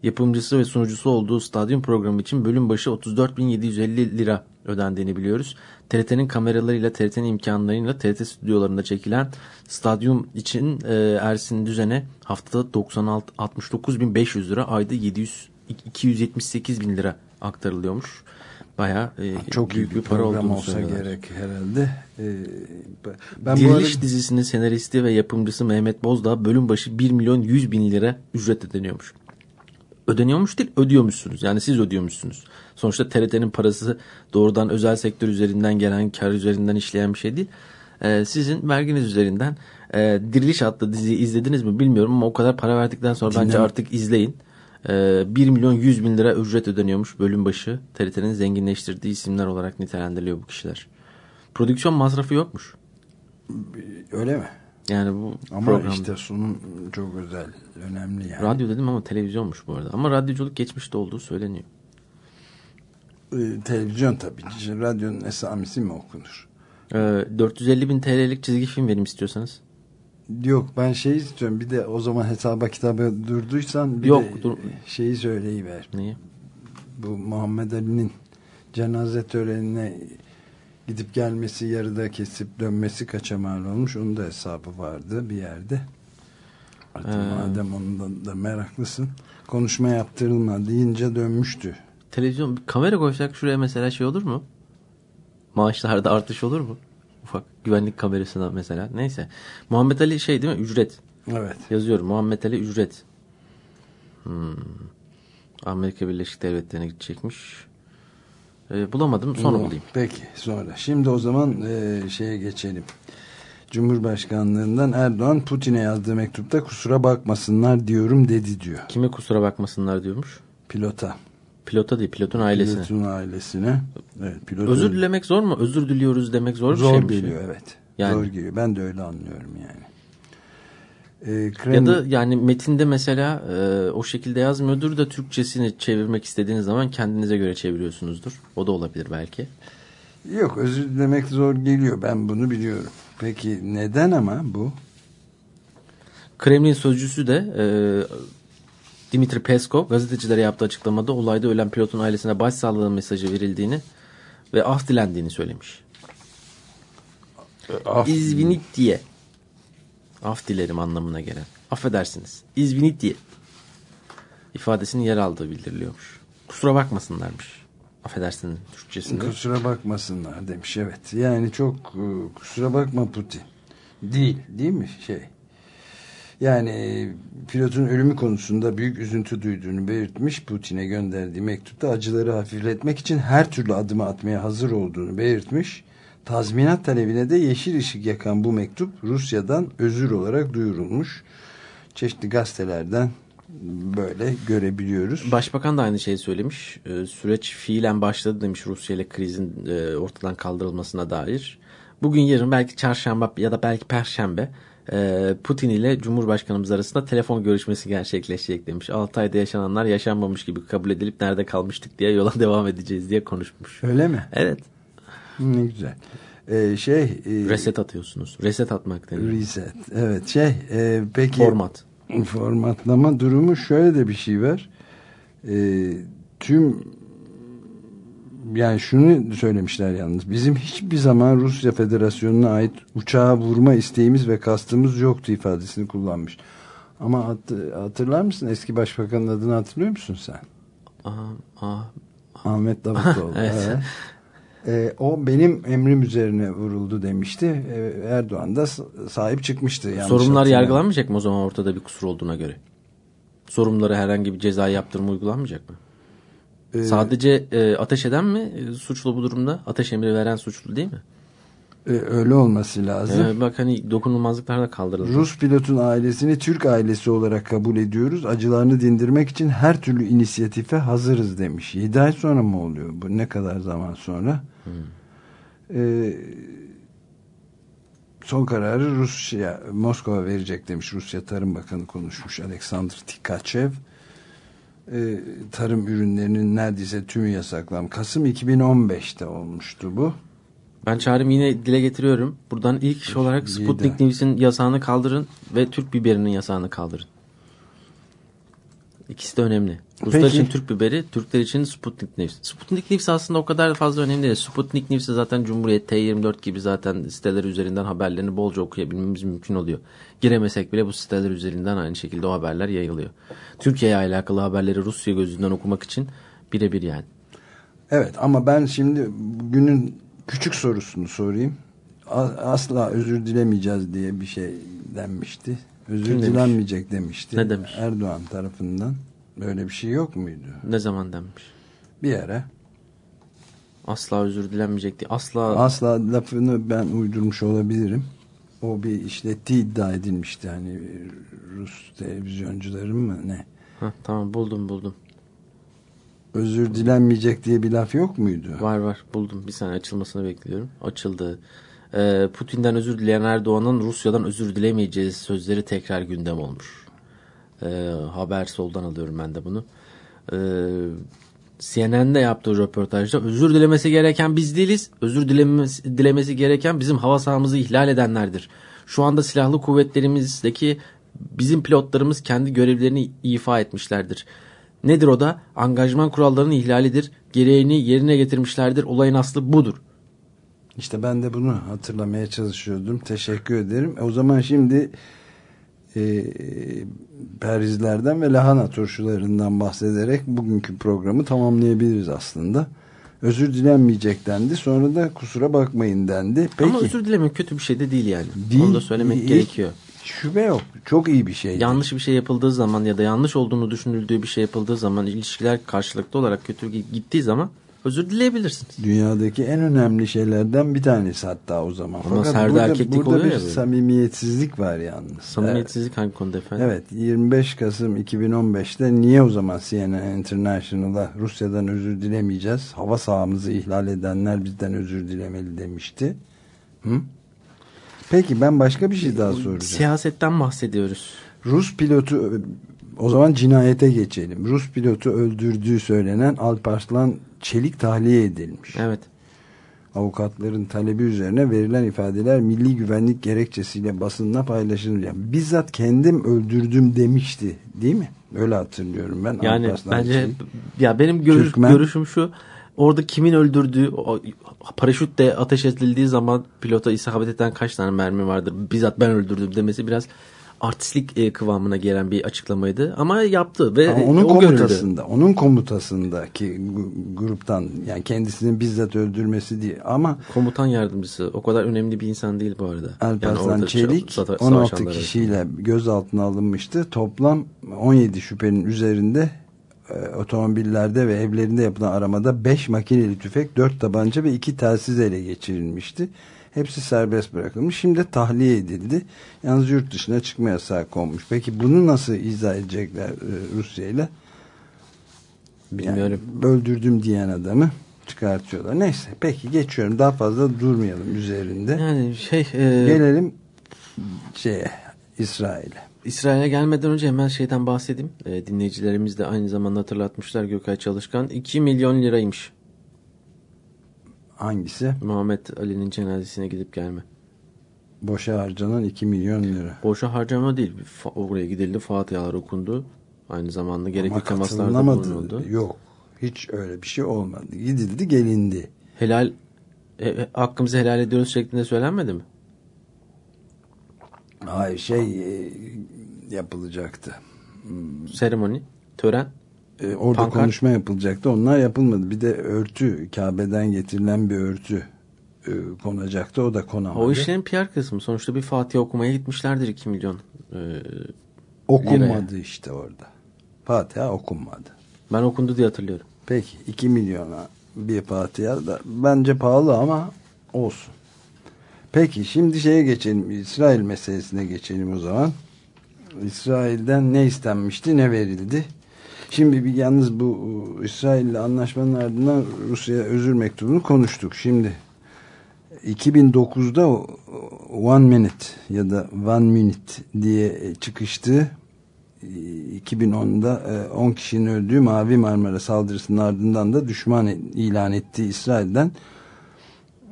yapımcısı ve sunucusu olduğu stadyum programı için bölüm başı 34.750 lira ödendiğini biliyoruz. TRT'nin kameralarıyla, TRT'nin imkanlarıyla TRT stüdyolarında çekilen stadyum için e, Ersin Düzen'e haftada 96 69.500 lira, ayda 700 278 bin lira aktarılıyormuş. Bayağı e, Çok büyük büyük bir para olduğunu olsa söylüyorlar. gerek herhalde. Ee, ben bu Diriliş arada dizisinin senaristi ve yapımcısı Mehmet Bozdağ bölüm başı 1 milyon 100 bin lira ücret ödeniyormuş. Ödeniyormuş değil ödüyormuşsunuz. Yani siz ödüyormuşsunuz. Sonuçta TRT'nin parası doğrudan özel sektör üzerinden gelen kar üzerinden işleyen bir şey değil. Ee, sizin verginiz üzerinden e, Diriliş adlı diziyi izlediniz mi bilmiyorum ama o kadar para verdikten sonra bence Dinleme. artık izleyin. Ee, 1 milyon 100 bin lira ücret ödeniyormuş bölüm başı. TRT'nin zenginleştirdiği isimler olarak nitelendiriliyor bu kişiler. Prodüksiyon masrafı yokmuş. öyle mi? Yani bu Ama program işte sunum çok özel, önemli yani. radyo dedim ama televizyonmuş bu arada. Ama radyoculuk geçmişte olduğu söyleniyor. Ee, televizyon tabii. Radyonun esamesi mi okunur? Ee, 450 bin TL'lik çizgi film verim istiyorsanız. Yok ben şey istiyorum bir de o zaman hesaba kitabı durduysan bir Yok, de dur- şeyi söyleyiver. Neyi? Bu Muhammed Ali'nin cenaze törenine gidip gelmesi yarıda kesip dönmesi kaça mal olmuş. Onun da hesabı vardı bir yerde. Artık Ee. madem ondan da meraklısın. Konuşma yaptırılma deyince dönmüştü. Televizyon kamera koysak şuraya mesela şey olur mu? Maaşlarda artış olur mu? Ufak güvenlik kamerasına mesela. Neyse. Muhammed Ali şey değil mi? Ücret. Evet. Yazıyorum. Muhammed Ali ücret. Hmm. Amerika Birleşik Devletleri'ne gidecekmiş. Ee, bulamadım. Sonra Bu- bulayım. Peki sonra. Şimdi o zaman e, şeye geçelim. Cumhurbaşkanlığından Erdoğan Putin'e yazdığı mektupta kusura bakmasınlar diyorum dedi diyor. Kime kusura bakmasınlar diyormuş. Pilota. Pilota değil. Pilotun ailesine. Pilotun ailesine. Evet, pilot Özür dilemek zor mu? Özür diliyoruz demek zor bir Zor şey mi? geliyor evet. Yani. Zor geliyor. Ben de öyle anlıyorum yani. Ee, Ya Kremlin- da yani metinde mesela e, o şekilde yazmıyordur da Türkçesini çevirmek istediğiniz zaman kendinize göre çeviriyorsunuzdur. O da olabilir belki. Yok özür dilemek zor geliyor. Ben bunu biliyorum. Peki neden ama bu? Kremlin sözcüsü de e, Dimitri Peskov gazetecilere yaptığı açıklamada olayda ölen pilotun ailesine başsağlığı mesajı verildiğini ve af dilendiğini söylemiş. Af- İzvinit diye. Af dilerim anlamına gelen. Affedersiniz. İzvinit diye. ifadesinin yer aldığı bildiriliyormuş. Kusura bakmasınlarmış. Affedersin Türkçesinde. Kusura bakmasınlar demiş evet. Yani çok e, kusura bakma Putin. Değil değil mi şey? Yani pilotun ölümü konusunda büyük üzüntü duyduğunu belirtmiş. Putin'e gönderdiği mektupta acıları hafifletmek için her türlü adımı atmaya hazır olduğunu belirtmiş. Tazminat talebine de yeşil ışık yakan bu mektup Rusya'dan özür olarak duyurulmuş. Çeşitli gazetelerden böyle görebiliyoruz. Başbakan da aynı şeyi söylemiş. Ee, süreç fiilen başladı demiş Rusya ile krizin e, ortadan kaldırılmasına dair. Bugün yarın belki çarşamba ya da belki perşembe Putin ile Cumhurbaşkanımız arasında telefon görüşmesi gerçekleşecek demiş. 6 ayda yaşananlar yaşanmamış gibi kabul edilip nerede kalmıştık diye yola devam edeceğiz diye konuşmuş. Öyle mi? Evet. Ne güzel. Ee, şey e, Reset atıyorsunuz. Reset atmak deniyor. reset. Evet şey e, peki Format. formatlama durumu şöyle de bir şey var. E, tüm yani şunu söylemişler yalnız. Bizim hiçbir zaman Rusya Federasyonu'na ait uçağa vurma isteğimiz ve kastımız yoktu ifadesini kullanmış. Ama hat- hatırlar mısın? Eski başbakanın adını hatırlıyor musun sen? Aha, aha. Ahmet Davutoğlu. Evet. evet. Ee, o benim emrim üzerine vuruldu demişti. Ee, Erdoğan da sahip çıkmıştı. Sorumlular yargılanmayacak mı o zaman ortada bir kusur olduğuna göre? Sorumlulara herhangi bir ceza yaptırma uygulanmayacak mı? Ee, Sadece e, ateş eden mi e, suçlu bu durumda? Ateş emri veren suçlu değil mi? e, öyle olması lazım. Ee, bak hani dokunulmazlıklar da kaldırıldı. Rus pilotun ailesini Türk ailesi olarak kabul ediyoruz. Acılarını dindirmek için her türlü inisiyatife hazırız demiş. 7 ay sonra mı oluyor? Bu ne kadar zaman sonra? Ee, son kararı Rusya, Moskova verecek demiş. Rusya Tarım Bakanı konuşmuş. Alexander Tikachev. Ee, tarım ürünlerinin neredeyse tümü yasaklan. Kasım 2015'te olmuştu bu. Ben çağrımı yine dile getiriyorum. Buradan ilk iş olarak. Sputnik News'in yasağını kaldırın ve Türk biberinin yasağını kaldırın. İkisi de önemli. Ruslar Peki. için Türk biberi, Türkler için Sputnik News. Sputnik News aslında o kadar fazla önemli değil. Sputnik News'e zaten Cumhuriyet, T24 gibi zaten siteler üzerinden haberlerini bolca okuyabilmemiz mümkün oluyor. Giremesek bile bu siteler üzerinden aynı şekilde o haberler yayılıyor. Türkiye'ye alakalı haberleri Rusya gözünden okumak için birebir yani. Evet ama ben şimdi bugünün küçük sorusunu sorayım. Asla özür dilemeyeceğiz diye bir şey denmişti. Özür Kim demiş? dilenmeyecek demişti. Ne demiş? Erdoğan tarafından. Böyle bir şey yok muydu? Ne zaman denmiş? Bir ara. Asla özür dilenmeyecek diye. Asla Asla lafını ben uydurmuş olabilirim. O bir işlettiği iddia edilmişti. Hani Rus televizyoncuların mı ne? Heh, tamam buldum buldum. Özür dilenmeyecek diye bir laf yok muydu? Var var buldum. Bir saniye açılmasını bekliyorum. Açıldı. Ee, Putin'den özür dileyen Erdoğan'ın Rusya'dan özür dilemeyeceğiz sözleri tekrar gündem olmuş. Ee, haber soldan alıyorum ben de bunu. Ee, CNN'de yaptığı röportajda özür dilemesi gereken biz değiliz. Özür dilemesi, dilemesi gereken bizim hava sahamızı ihlal edenlerdir. Şu anda silahlı kuvvetlerimizdeki bizim pilotlarımız kendi görevlerini ifa etmişlerdir. Nedir o da? Angajman kurallarının ihlalidir. Gereğini yerine getirmişlerdir. Olayın aslı budur. İşte ben de bunu hatırlamaya çalışıyordum. Teşekkür ederim. O zaman şimdi e, perizlerden ve lahana turşularından bahsederek bugünkü programı tamamlayabiliriz aslında. Özür dilenmeyecek dendi. Sonra da kusura bakmayın dendi. Peki. Ama özür dilemek kötü bir şey de değil yani. Değil. Onu da söylemek İyi. gerekiyor. Şüphe yok. Çok iyi bir şey. Yanlış bir şey yapıldığı zaman ya da yanlış olduğunu düşünüldüğü bir şey yapıldığı zaman ilişkiler karşılıklı olarak kötü gittiği zaman özür dileyebilirsiniz. Dünyadaki en önemli şeylerden bir tanesi hatta o zaman. Ama Fakat burada, erkeklik burada oluyor bir ya böyle. samimiyetsizlik var yalnız. Samimiyetsizlik hangi konuda efendim? Evet 25 Kasım 2015'te niye o zaman CNN International'a Rusya'dan özür dilemeyeceğiz? Hava sahamızı ihlal edenler bizden özür dilemeli demişti. Hı? Peki ben başka bir şey daha soracağım. Siyasetten bahsediyoruz. Rus pilotu o zaman cinayete geçelim. Rus pilotu öldürdüğü söylenen Alparslan Çelik tahliye edilmiş. Evet. Avukatların talebi üzerine verilen ifadeler milli güvenlik gerekçesiyle basınla paylaşılıyor. Bizzat kendim öldürdüm demişti değil mi? Öyle hatırlıyorum ben. Yani Alparslan bence Çelik. ya benim görüş, Türkmen. görüşüm şu. Orada kimin öldürdüğü paraşütle ateş edildiği zaman pilota isabet eden kaç tane mermi vardır? Bizzat ben öldürdüm demesi biraz artistlik e, kıvamına gelen bir açıklamaydı ama yaptı ve Ama onun o görüldü. komutasında, onun komutasındaki gruptan yani kendisinin bizzat öldürmesi değil ama Komutan yardımcısı o kadar önemli bir insan değil bu arada. Alparslan orada Çelik sa- 16 savaşanlar kişiyle gözaltına alınmıştı. Toplam 17 şüphenin üzerinde e, otomobillerde ve evlerinde yapılan aramada 5 makineli tüfek, 4 tabanca ve 2 telsiz ele geçirilmişti. Hepsi serbest bırakılmış. Şimdi tahliye edildi. Yalnız yurt dışına çıkma yasağı konmuş. Peki bunu nasıl izah edecekler e, Rusya ile? Bilmiyorum. Yani öldürdüm diyen adamı çıkartıyorlar. Neyse peki geçiyorum. Daha fazla durmayalım üzerinde. Yani şey e, Gelelim şeye İsrail'e. İsrail'e gelmeden önce hemen şeyden bahsedeyim. E, dinleyicilerimiz de aynı zamanda hatırlatmışlar Gökay Çalışkan. 2 milyon liraymış Hangisi? Muhammed Ali'nin cenazesine gidip gelme. Boşa harcanan 2 milyon lira. Boşa harcama değil. Oraya gidildi, Fatihalar okundu. Aynı zamanda gerekli Ama temaslarda bulunuldu. Yok. Hiç öyle bir şey olmadı. Gidildi gelindi. Helal e, hakkımızı helal ediyoruz şeklinde söylenmedi mi? Hayır şey e, yapılacaktı. Seremoni, tören. E, orada Pankart. konuşma yapılacaktı. Onlar yapılmadı. Bir de örtü, Kabe'den getirilen bir örtü e, konacaktı. O da konamadı. O işlerin PR kısmı. Sonuçta bir Fatiha okumaya gitmişlerdir 2 milyon. E, Okunmadı işte orada. Fatiha okunmadı. ben okundu diye hatırlıyorum. Peki 2 milyona bir Fatiha da bence pahalı ama olsun. Peki şimdi şeye geçelim. İsrail meselesine geçelim o zaman. İsrail'den ne istenmişti ne verildi? Şimdi bir yalnız bu İsrail'le anlaşmanın ardından Rusya'ya özür mektubunu konuştuk. Şimdi 2009'da o One Minute ya da One Minute diye çıkıştı. 2010'da 10 kişinin öldüğü Mavi Marmara saldırısının ardından da düşman ilan ettiği İsrail'den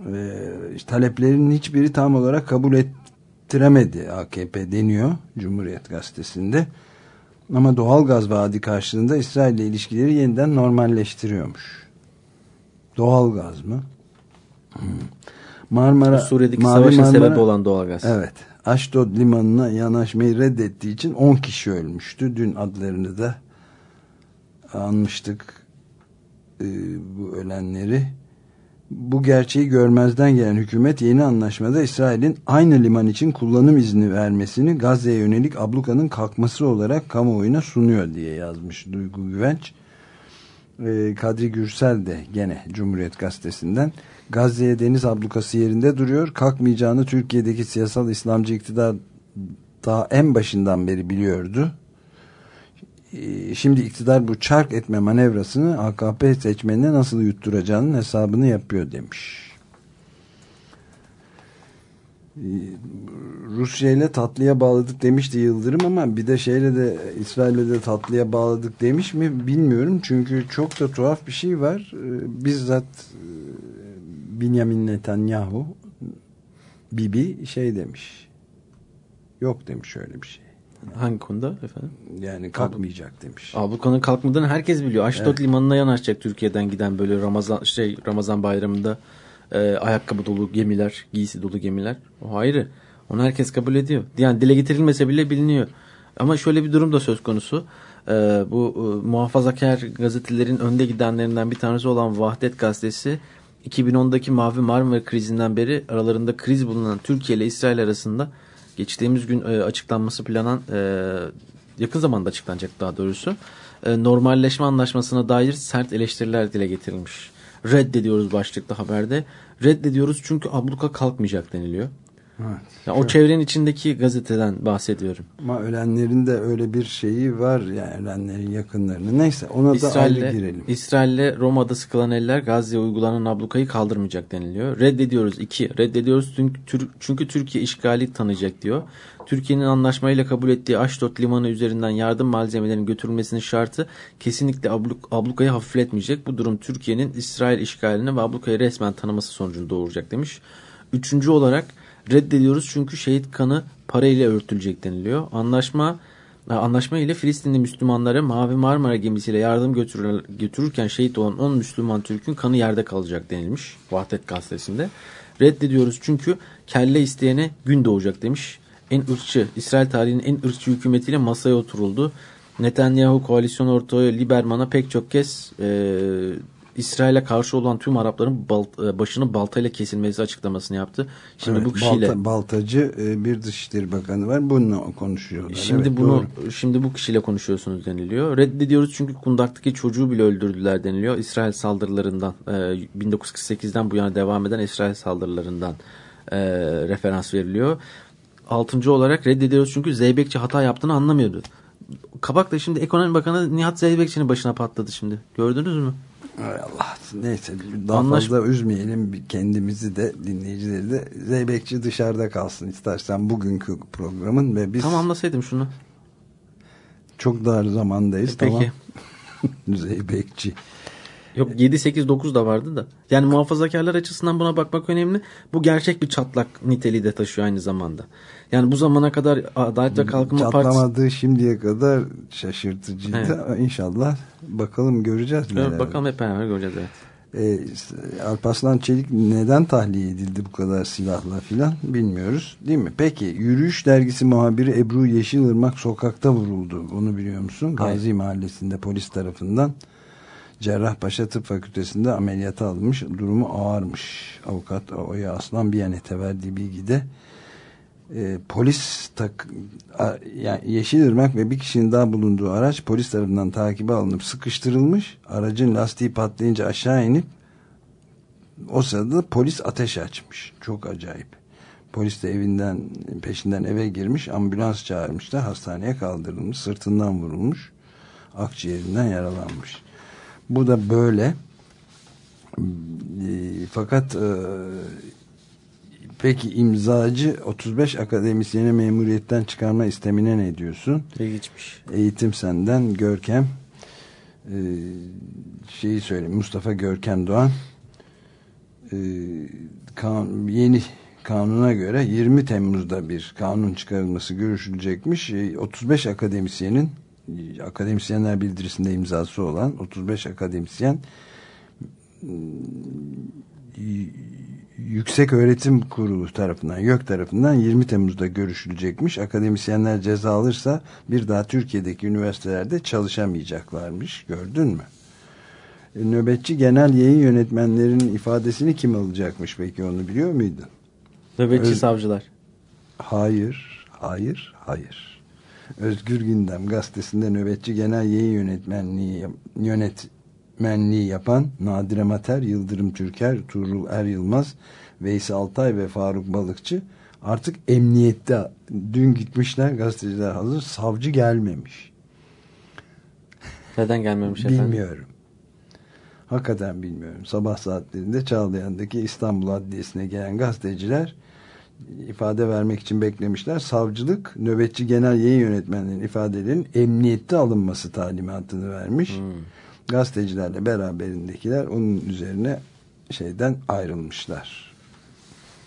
e, taleplerinin hiçbiri tam olarak kabul ettiremedi AKP deniyor Cumhuriyet Gazetesi'nde. Ama doğalgaz vaadi karşılığında İsrail ile ilişkileri yeniden normalleştiriyormuş. Doğalgaz mı? Hmm. Marmara Suriye'deki Mavi savaşın Marmara- sebebi olan doğalgaz. Evet. Aşdod limanına yanaşmayı reddettiği için 10 kişi ölmüştü. Dün adlarını da anmıştık e, bu ölenleri. Bu gerçeği görmezden gelen hükümet yeni anlaşmada İsrail'in aynı liman için kullanım izni vermesini Gazze'ye yönelik ablukanın kalkması olarak kamuoyuna sunuyor diye yazmış Duygu Güvenç. E, Kadri Gürsel de gene Cumhuriyet Gazetesi'nden Gazze'ye deniz ablukası yerinde duruyor. Kalkmayacağını Türkiye'deki siyasal İslamcı iktidar daha en başından beri biliyordu. Ee, Şimdi iktidar bu çark etme manevrasını AKP seçmenine nasıl yutturacağının hesabını yapıyor demiş. Rusya ile tatlıya bağladık demişti Yıldırım ama bir de şeyle de İsrail'le de tatlıya bağladık demiş mi bilmiyorum. Çünkü çok da tuhaf bir şey var. Ee, Bizzat e, Benjamin Netanyahu Bibi şey demiş. Yok demiş öyle bir şey. Hangi konuda efendim? Yani kalkmayacak demiş. Konu kalkmadığını herkes biliyor. Aşdod limanına yanaşacak Türkiye'den giden böyle Ramazan şey Ramazan bayramında e, ayakkabı dolu gemiler, giysi dolu gemiler. O ayrı. Onu herkes kabul ediyor. Yani dile getirilmese bile biliniyor. Ama şöyle bir durum da söz konusu. E, bu e, muhafazakar gazetelerin önde gidenlerinden bir tanesi olan Vahdet gazetesi 2010'daki Mavi Marmara krizinden beri aralarında kriz bulunan Türkiye ile İsrail arasında geçtiğimiz gün e, açıklanması planan e, yakın zamanda açıklanacak daha doğrusu e, normalleşme anlaşmasına dair sert eleştiriler dile getirilmiş. Reddediyoruz başlıkta haberde. Reddediyoruz çünkü abluka kalkmayacak deniliyor. Evet. Yani o çevrenin içindeki gazeteden bahsediyorum. Ama ölenlerin de öyle bir şeyi var yani ölenlerin yakınlarının. Neyse ona da ayrı girelim. İsrail'le Roma'da sıkılan eller Gazze'ye uygulanan ablukayı kaldırmayacak deniliyor. Reddediyoruz. iki Reddediyoruz çünkü, Tür- çünkü Türkiye işgali tanıyacak diyor. Türkiye'nin anlaşmayla kabul ettiği Aşdod limanı üzerinden yardım malzemelerinin götürülmesinin şartı kesinlikle abluk, ablukayı hafifletmeyecek. Bu durum Türkiye'nin İsrail işgalini ve ablukayı resmen tanıması sonucunu doğuracak demiş. Üçüncü olarak reddediyoruz çünkü şehit kanı parayla örtülecek deniliyor. Anlaşma Anlaşma ile Filistinli Müslümanlara Mavi Marmara gemisiyle yardım götürür, götürürken şehit olan 10 Müslüman Türk'ün kanı yerde kalacak denilmiş Vahdet gazetesinde. Reddediyoruz çünkü kelle isteyene gün doğacak demiş. En ırkçı, İsrail tarihinin en ırkçı hükümetiyle masaya oturuldu. Netanyahu koalisyon ortağı Liberman'a pek çok kez e, İsrail'e karşı olan tüm Arapların balt, e, başının baltayla kesilmesi açıklamasını yaptı. Şimdi Evet, bu kişiyle Balta- Baltacı e, bir Dışişleri Bakanı var. Bununla konuşuyorlar. Şimdi Evet, bunu doğru. şimdi bu kişiyle konuşuyorsunuz deniliyor. Reddediyoruz çünkü kundaktaki çocuğu bile öldürdüler deniliyor. İsrail saldırılarından e, 1948'den bu yana devam eden İsrail saldırılarından e, referans veriliyor. Altıncı olarak reddediyoruz çünkü Zeybekçi hata yaptığını anlamıyordu. Kabak da şimdi Ekonomi Bakanı Nihat Zeybekçi'nin başına patladı şimdi. Gördünüz mü? Allah. Neyse daha Anlaş- fazla üzmeyelim kendimizi de dinleyicileri de. Zeybekçi dışarıda kalsın istersen bugünkü programın ve biz Tamamlasaydım şunu. çok dar zamandayız. Peki. Tamam. Zeybekçi. Yok 7 8 9 da vardı da. Yani muhafazakarlar açısından buna bakmak önemli. Bu gerçek bir çatlak niteliği de taşıyor aynı zamanda. Yani bu zamana kadar Adalet ve Kalkınma Partisi Çatlamadığı şimdiye kadar şaşırtıcıydı. İnşallah bakalım göreceğiz. Evet, neler. bakalım hep beraber göreceğiz evet. Ee, Alparslan Çelik neden tahliye edildi bu kadar silahla filan bilmiyoruz değil mi? Peki Yürüyüş Dergisi muhabiri Ebru Yeşilırmak sokakta vuruldu. Onu biliyor musun? Gazi Mahallesi'nde polis tarafından Cerrahpaşa Tıp Fakültesi'nde ameliyata alınmış. Durumu ağırmış. Avukat Oya Aslan Biyanet'e verdiği bilgide e, polis tak, a, yani Yeşilırmak ve bir kişinin daha bulunduğu araç polis tarafından takibe alınıp sıkıştırılmış. Aracın lastiği patlayınca aşağı inip o sırada polis ateş açmış. Çok acayip. Polis de evinden peşinden eve girmiş. Ambulans çağırmışlar. Hastaneye kaldırılmış. Sırtından vurulmuş. Akciğerinden yaralanmış. Bu da böyle. E, fakat e, peki imzacı 35 akademisyeni memuriyetten çıkarma istemine ne diyorsun? İlginçmiş. Eğitim senden Görkem e, şeyi söyleyeyim Mustafa Görkem Doğan e, kan, yeni kanuna göre 20 Temmuz'da bir kanun çıkarılması görüşülecekmiş. E, 35 akademisyenin akademisyenler bildirisinde imzası olan 35 akademisyen y- Yüksek Öğretim Kurulu tarafından, YÖK tarafından 20 Temmuz'da görüşülecekmiş. Akademisyenler ceza alırsa bir daha Türkiye'deki üniversitelerde çalışamayacaklarmış. Gördün mü? E, Nöbetçi genel yayın yönetmenlerinin ifadesini kim alacakmış peki onu biliyor muydun? Nöbetçi Öz- savcılar. Hayır, hayır, hayır. Özgür Gündem gazetesinde nöbetçi genel yayın yönetmenliği yönetmenliği yapan Nadire Mater, Yıldırım Türker, Tuğrul Er Yılmaz, Veys Altay ve Faruk Balıkçı artık emniyette dün gitmişler gazeteciler hazır savcı gelmemiş. Neden gelmemiş efendim? Bilmiyorum. Hakikaten bilmiyorum. Sabah saatlerinde Çağlayan'daki İstanbul Adliyesi'ne gelen gazeteciler ifade vermek için beklemişler. Savcılık nöbetçi genel yayın yönetmeninin ifadelerinin emniyette alınması talimatını vermiş. Hmm. Gazetecilerle beraberindekiler onun üzerine şeyden ayrılmışlar.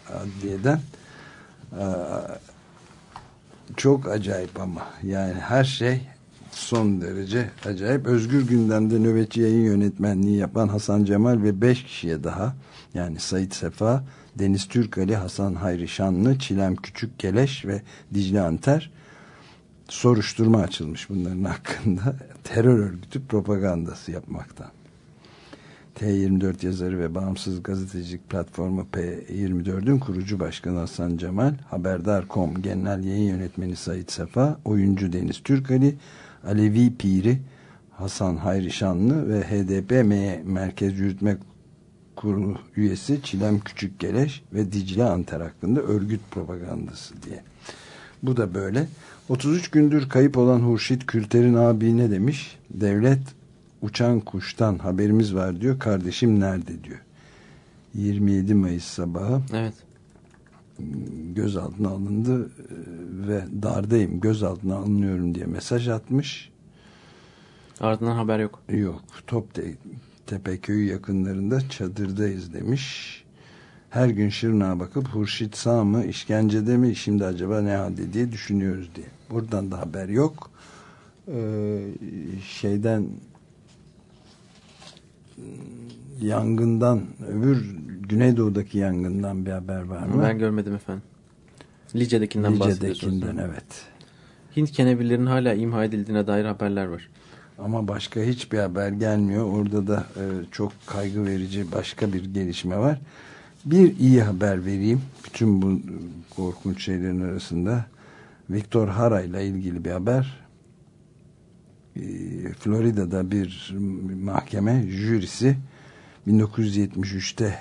Adliyeden. Çok acayip ama yani her şey son derece acayip. Özgür gündemde nöbetçi yayın yönetmenliği yapan Hasan Cemal ve 5 kişiye daha yani Sait Sefa, Deniz Türkali, Hasan Hayri Şanlı, Çilem Küçük Keleş ve Dicle Anter soruşturma açılmış bunların hakkında terör örgütü propagandası yapmaktan. T24 yazarı ve bağımsız gazetecilik platformu P24'ün kurucu başkanı Hasan Cemal, Haberdar.com genel yayın yönetmeni Sait Sefa, oyuncu Deniz Türkali, Alevi Piri Hasan Hayri Şanlı ve HDP Merkez Yürütme Kurulu üyesi Çilem Küçükgeleş ve Dicle Anter hakkında örgüt propagandası diye. Bu da böyle. 33 gündür kayıp olan Hurşit Külter'in abi ne demiş? Devlet uçan kuştan haberimiz var diyor. Kardeşim nerede diyor. 27 Mayıs sabahı Evet. gözaltına alındı e, ve dardayım gözaltına alınıyorum diye mesaj atmış. Ardından haber yok. Yok. Topte Tepeköy'ü yakınlarında çadırdayız demiş. Her gün Şırnak'a bakıp Hurşit sağ mı işkencede mi şimdi acaba ne halde diye düşünüyoruz diye. Buradan da haber yok. Ee, şeyden yangından öbür Güneydoğu'daki yangından bir haber var mı? Ben görmedim efendim. Lice'dekinden bahsediyorsunuz. Lice'dekinden evet. Hint kenevillerin hala imha edildiğine dair haberler var. Ama başka hiçbir haber gelmiyor. Orada da e, çok kaygı verici başka bir gelişme var. Bir iyi haber vereyim. Bütün bu korkunç şeylerin arasında Victor Hara ile ilgili bir haber. E, Florida'da bir mahkeme jürisi 1973'te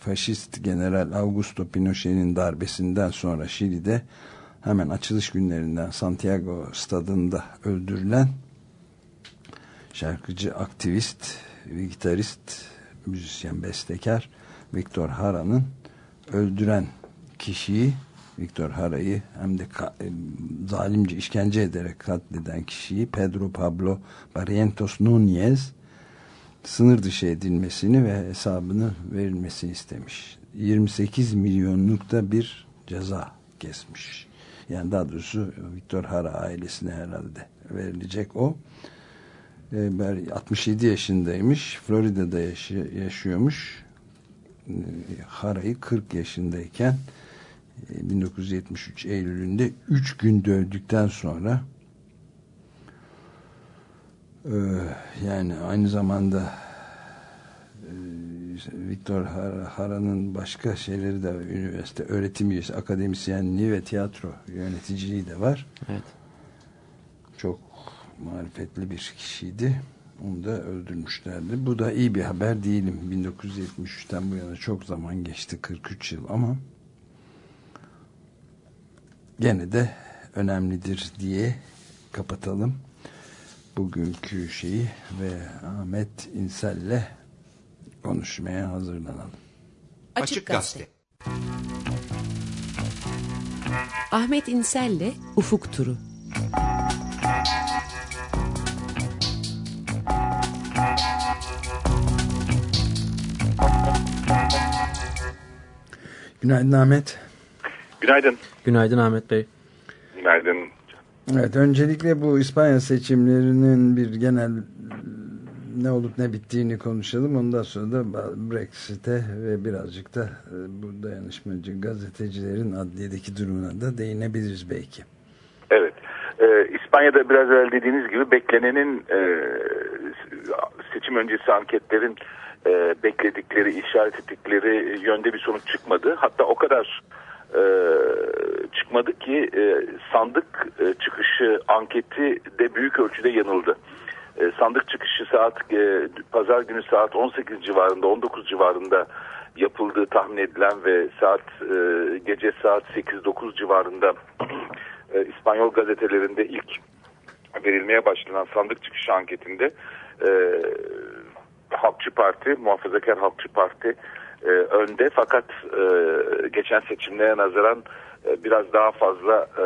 faşist general Augusto Pinochet'in darbesinden sonra Şili'de hemen açılış günlerinden Santiago stadında öldürülen şarkıcı, aktivist ve gitarist, müzisyen, bestekar Victor Hara'nın öldüren kişiyi Victor Hara'yı hem de e, zalimce işkence ederek katleden kişiyi Pedro Pablo Barrientos Núñez sınır dışı edilmesini ve hesabını verilmesini istemiş. 28 milyonlukta bir ceza kesmiş. Yani daha doğrusu Victor Hara ailesine herhalde verilecek o. 67 yaşındaymış. Florida'da yaşı, yaşıyormuş. Hara'yı 40 yaşındayken 1973 Eylül'ünde 3 gün dövdükten sonra yani aynı zamanda Victor Hara'nın başka şeyleri de üniversite öğretim üyesi, akademisyenliği ve tiyatro yöneticiliği de var. Evet. Marifetli bir kişiydi. Onu da öldürmüşlerdi. Bu da iyi bir haber değilim. 1973'ten bu yana çok zaman geçti. 43 yıl ama gene de önemlidir diye kapatalım. Bugünkü şeyi ve Ahmet İnsel'le konuşmaya hazırlanalım. Açık Gazete Ahmet İnsel'le Ufuk Turu Günaydın Ahmet. Günaydın. Günaydın Ahmet Bey. Günaydın. Evet öncelikle bu İspanya seçimlerinin bir genel ne olup ne bittiğini konuşalım. Ondan sonra da Brexit'e ve birazcık da e, bu dayanışmacı gazetecilerin adliyedeki durumuna da değinebiliriz belki. Evet. Ee, İspanya'da biraz evvel dediğiniz gibi beklenenin e, seçim öncesi anketlerin e, bekledikleri, işaret ettikleri yönde bir sonuç çıkmadı. Hatta o kadar e, çıkmadı ki e, sandık e, çıkışı anketi de büyük ölçüde yanıldı. E, sandık çıkışı saat e, pazar günü saat 18 civarında 19 civarında yapıldığı tahmin edilen ve saat e, gece saat 8-9 civarında e, İspanyol gazetelerinde ilk verilmeye başlanan sandık çıkışı anketinde e, Halkçı Parti, Muhafazakar Halkçı Parti e, önde fakat e, geçen seçimlere nazaran e, biraz daha fazla e,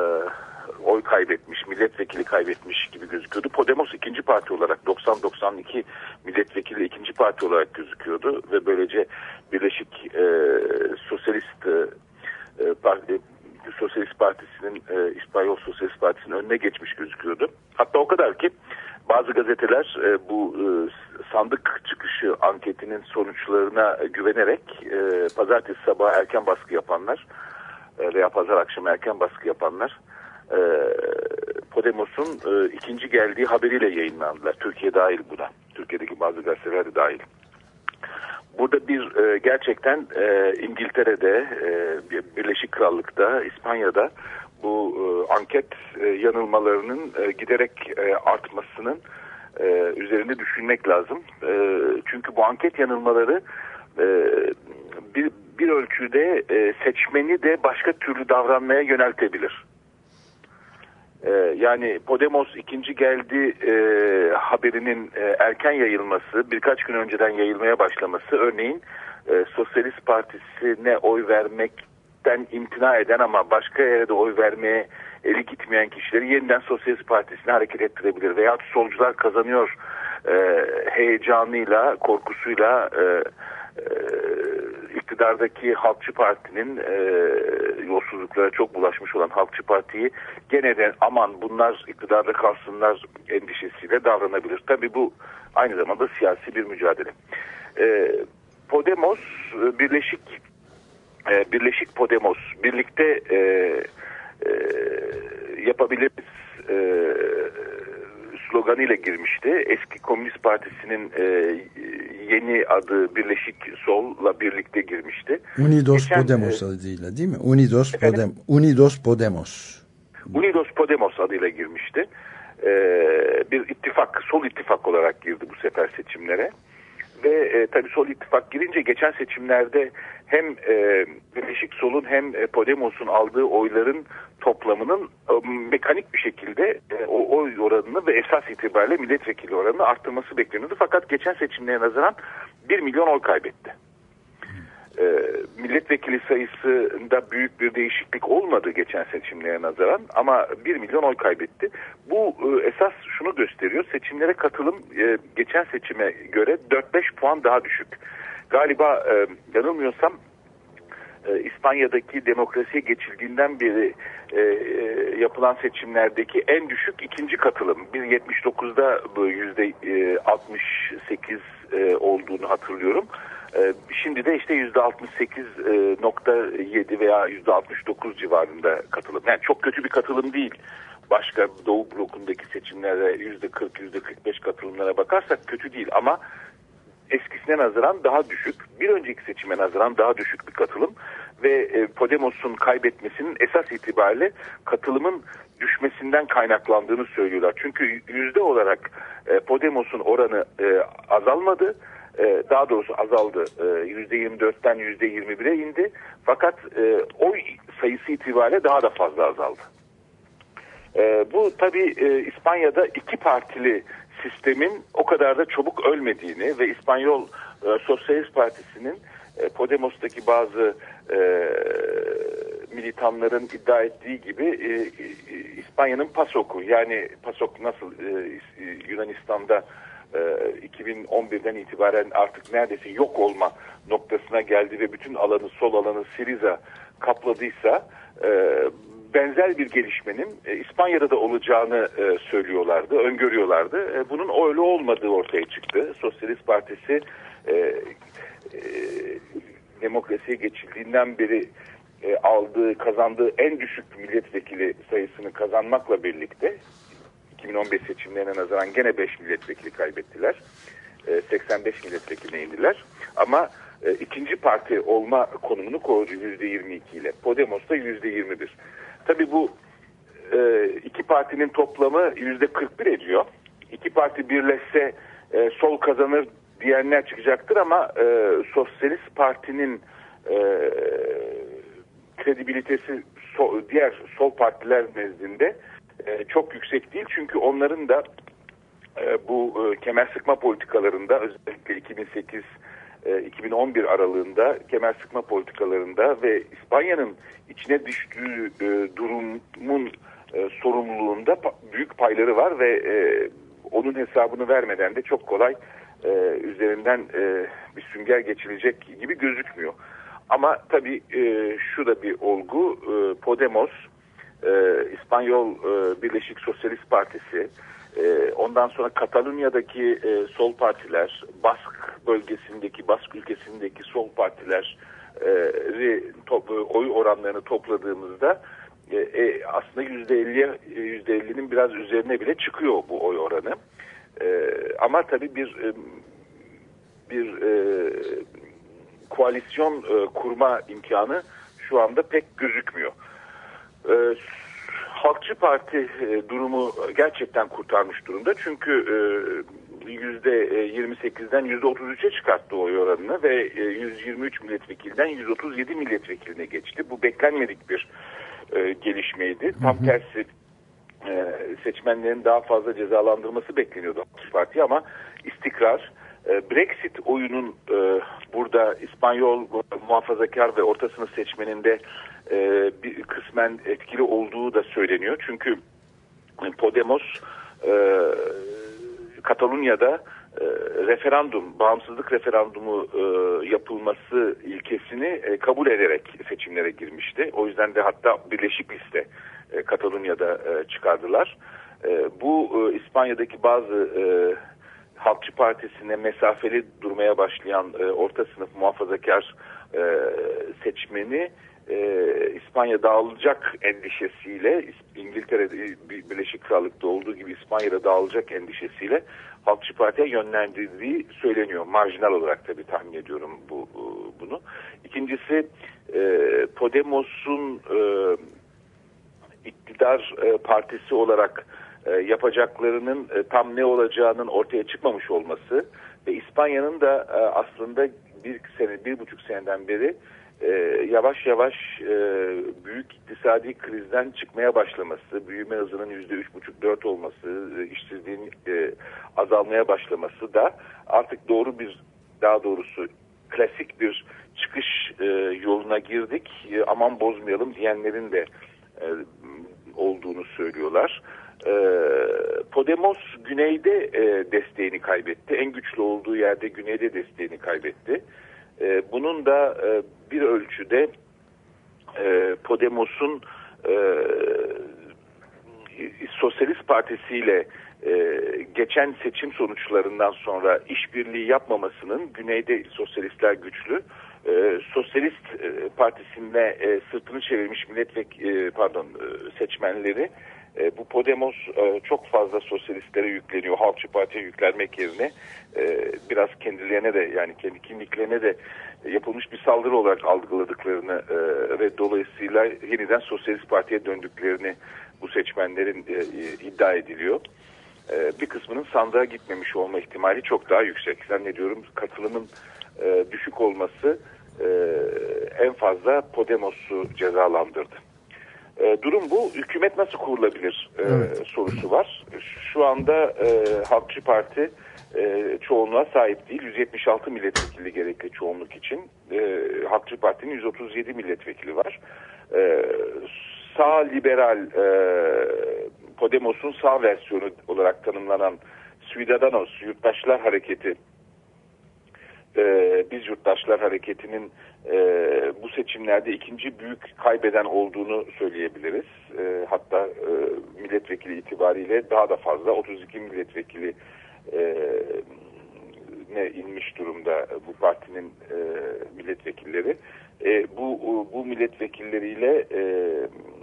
oy kaybetmiş, milletvekili kaybetmiş gibi gözüküyordu. Podemos ikinci parti olarak 90-92 milletvekili ikinci parti olarak gözüküyordu ve böylece Birleşik e, Sosyalist e, e Parti Sosyalist Partisi'nin e, İspanyol Sosyalist Partisi'nin önüne geçmiş gözüküyordu. Hatta o kadar ki bazı gazeteler e, bu e, sandık çıkışı anketinin sonuçlarına güvenerek e, pazartesi sabahı erken baskı yapanlar e, veya pazar akşamı erken baskı yapanlar e, Podemos'un e, ikinci geldiği haberiyle yayınlandılar. Türkiye dahil buna. Türkiye'deki bazı gazeteler de dahil. Burada bir e, gerçekten e, İngiltere'de, e, Birleşik Krallık'ta, İspanya'da bu e, anket e, yanılmalarının e, giderek e, artmasının e, üzerinde düşünmek lazım. E, çünkü bu anket yanılmaları e, bir, bir ölçüde e, seçmeni de başka türlü davranmaya yöneltebilir. E, yani Podemos ikinci geldi e, haberinin e, erken yayılması, birkaç gün önceden yayılmaya başlaması örneğin e, Sosyalist Partisi'ne oy vermekten imtina eden ama başka yere de oy vermeye eli gitmeyen kişileri yeniden Sosyalist Partisi'ne hareket ettirebilir. Veya solcular kazanıyor e, heyecanıyla, korkusuyla e, e, iktidardaki Halkçı Parti'nin e, yolsuzluklara çok bulaşmış olan Halkçı Parti'yi gene de aman bunlar iktidarda kalsınlar endişesiyle davranabilir. Tabii bu aynı zamanda siyasi bir mücadele. E, Podemos, e, Birleşik e, Birleşik Podemos birlikte e, e, yapabiliriz e, sloganıyla girmişti. Eski Komünist Partisi'nin e, yeni adı Birleşik Sol'la birlikte girmişti. Unidos Geçen, Podemos e, adıyla değil mi? Unidos, Podem, Unidos Podemos. Unidos Podemos adıyla girmişti. E, bir ittifak, sol ittifak olarak girdi bu sefer seçimlere. Ve e, tabii sol ittifak girince geçen seçimlerde hem e, Sol'un hem e, Podemos'un aldığı oyların toplamının e, mekanik bir şekilde e, o oy oranını ve esas itibariyle milletvekili oranını arttırması bekleniyordu. Fakat geçen seçimlere nazaran 1 milyon oy kaybetti. E, milletvekili sayısında büyük bir değişiklik olmadı geçen seçimlere nazaran ama 1 milyon oy kaybetti. Bu e, esas şunu gösteriyor. Seçimlere katılım e, geçen seçime göre 4-5 puan daha düşük. Galiba e, yanılmıyorsam e, İspanya'daki demokrasiye geçildiğinden beri e, e, yapılan seçimlerdeki en düşük ikinci katılım. 1.79'da bu yüzde e, 68 e, olduğunu hatırlıyorum. E, şimdi de işte yüzde 68.7 veya yüzde 69 civarında katılım. Yani çok kötü bir katılım değil. Başka Doğu blokundaki seçimlere yüzde 40, yüzde 45 katılımlara bakarsak kötü değil ama eskisine nazaran daha düşük, bir önceki seçime nazaran daha düşük bir katılım ve e, Podemos'un kaybetmesinin esas itibariyle katılımın düşmesinden kaynaklandığını söylüyorlar. Çünkü yüzde olarak e, Podemos'un oranı e, azalmadı. E, daha doğrusu azaldı. E, yüzde 24'ten yüzde 21'e indi. Fakat e, oy sayısı itibariyle daha da fazla azaldı. E, bu tabi e, İspanya'da iki partili sistemin o kadar da çabuk ölmediğini ve İspanyol e, Sosyalist Partisi'nin e, Podemos'taki bazı e, militanların iddia ettiği gibi e, e, İspanya'nın PASOK'u yani PASOK nasıl e, Yunanistan'da e, 2011'den itibaren artık neredeyse yok olma noktasına geldi ve bütün alanı sol alanı Siriza kapladıysa e, benzer bir gelişmenin e, İspanya'da da olacağını e, söylüyorlardı, öngörüyorlardı. E, bunun öyle olmadığı ortaya çıktı. Sosyalist Partisi e, e, demokrasiye geçildiğinden beri e, aldığı, kazandığı en düşük milletvekili sayısını kazanmakla birlikte 2015 seçimlerine nazaran gene 5 milletvekili kaybettiler. E, 85 milletvekiline indiler. Ama e, ikinci parti olma konumunu korudu %22 ile. Podemos da %21. Tabii bu e, iki partinin toplamı %41 ediyor. İki parti birleşse e, sol kazanır diyenler çıkacaktır ama e, Sosyalist Parti'nin e, kredibilitesi so, diğer sol partiler nezdinde çok yüksek değil. Çünkü onların da e, bu e, kemer sıkma politikalarında özellikle 2008 e, 2011 aralığında kemer sıkma politikalarında ve İspanya'nın içine düştüğü e, durumun e, sorumluluğunda büyük payları var ve e, onun hesabını vermeden de çok kolay e, üzerinden e, bir sünger geçilecek gibi gözükmüyor. Ama tabii e, şu da bir olgu, e, Podemos, e, İspanyol e, Birleşik Sosyalist Partisi, e, ondan sonra Katalunya'daki e, sol partiler, Bask bölgesindeki, Bask ülkesindeki sol partiler e, top, oy oranlarını topladığımızda e, e, aslında %50'ye %50'nin biraz üzerine bile çıkıyor bu oy oranı. E, ama tabii bir e, bir e, koalisyon e, kurma imkanı şu anda pek gözükmüyor. E, Halkçı Parti e, durumu gerçekten kurtarmış durumda. Çünkü e, %28'den %33'e çıkarttı oy oranını ve e, 123 milletvekilden 137 milletvekiline geçti. Bu beklenmedik bir e, gelişmeydi. Tam tersi e, seçmenlerin daha fazla cezalandırması bekleniyordu Halkçı Parti ama istikrar e, Brexit oyunun e, burada İspanyol muhafazakar ve orta sınıf seçmeninde e, bir kısmen etkili olduğu da söyleniyor. Çünkü Podemos e, Katalunya'da e, referandum, bağımsızlık referandumu e, yapılması ilkesini e, kabul ederek seçimlere girmişti. O yüzden de hatta birleşik liste e, Katalunya'da e, çıkardılar. E, bu e, İspanya'daki bazı e, Halkçı Partisi'ne mesafeli durmaya başlayan e, orta sınıf muhafazakar e, seçmeni e, İspanya dağılacak endişesiyle İngiltere'de Birleşik Krallık'ta olduğu gibi İspanya'da dağılacak endişesiyle Halkçı Parti'ye yönlendirdiği söyleniyor. Marjinal olarak tabii tahmin ediyorum bu bunu. İkincisi e, Podemos'un e, iktidar e, partisi olarak e, yapacaklarının e, tam ne olacağının ortaya çıkmamış olması ve İspanya'nın da e, aslında bir sene, bir buçuk seneden beri e, yavaş yavaş e, büyük iktisadi krizden çıkmaya başlaması, büyüme hızının yüzde üç buçuk dört olması, e, işsizliğin e, azalmaya başlaması da artık doğru bir, daha doğrusu klasik bir çıkış e, yoluna girdik. E, aman bozmayalım diyenlerin de e, olduğunu söylüyorlar. E, Podemos güneyde e, desteğini kaybetti. En güçlü olduğu yerde güneyde desteğini kaybetti. E, bunun da e, bir ölçüde e, Podemos'un e, Sosyalist Partisi ile e, geçen seçim sonuçlarından sonra işbirliği yapmamasının güneyde sosyalistler güçlü e, Sosyalist e, Partisi'ne e, sırtını çevirmiş milletvek e, pardon e, seçmenleri e, bu Podemos e, çok fazla sosyalistlere yükleniyor. Halkçı Parti'ye yüklenmek yerine e, biraz kendilerine de yani kendi kimliklerine de yapılmış bir saldırı olarak algıladıklarını e, ve dolayısıyla yeniden Sosyalist Parti'ye döndüklerini bu seçmenlerin e, iddia ediliyor. E, bir kısmının sandığa gitmemiş olma ihtimali çok daha yüksek. Zannediyorum katılımın e, düşük olması e, en fazla Podemos'u cezalandırdı. E, durum bu. Hükümet nasıl kurulabilir e, evet. sorusu var. Şu anda e, Halkçı Parti e, çoğunluğa sahip değil. 176 milletvekili gerekli çoğunluk için. E, Halkçı Parti'nin 137 milletvekili var. E, sağ liberal e, Podemos'un sağ versiyonu olarak tanımlanan Ciudadanos, Yurttaşlar Hareketi e, Biz Yurttaşlar Hareketi'nin e, bu seçimlerde ikinci büyük kaybeden olduğunu söyleyebiliriz. E, hatta e, milletvekili itibariyle daha da fazla 32 milletvekili e, ne inmiş durumda bu partinin e, milletvekilleri. E, bu bu milletvekilleriyle e,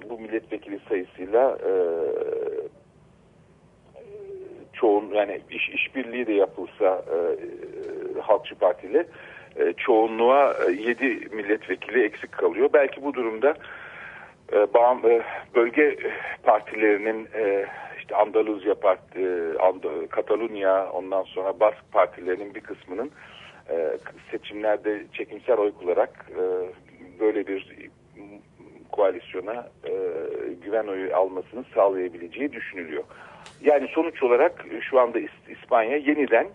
bu milletvekili sayısıyla e, çoğun yani iş işbirliği de yapılsa e, Halkçı Parti ile e, çoğunluğa e, 7 milletvekili eksik kalıyor. Belki bu durumda e, e, bölge partilerinin e, işte Andaluzya Parti, Katalunya ondan sonra Bask partilerinin bir kısmının seçimlerde çekimsel oy kullanarak böyle bir koalisyona güven oyu almasını sağlayabileceği düşünülüyor. Yani sonuç olarak şu anda İspanya yeniden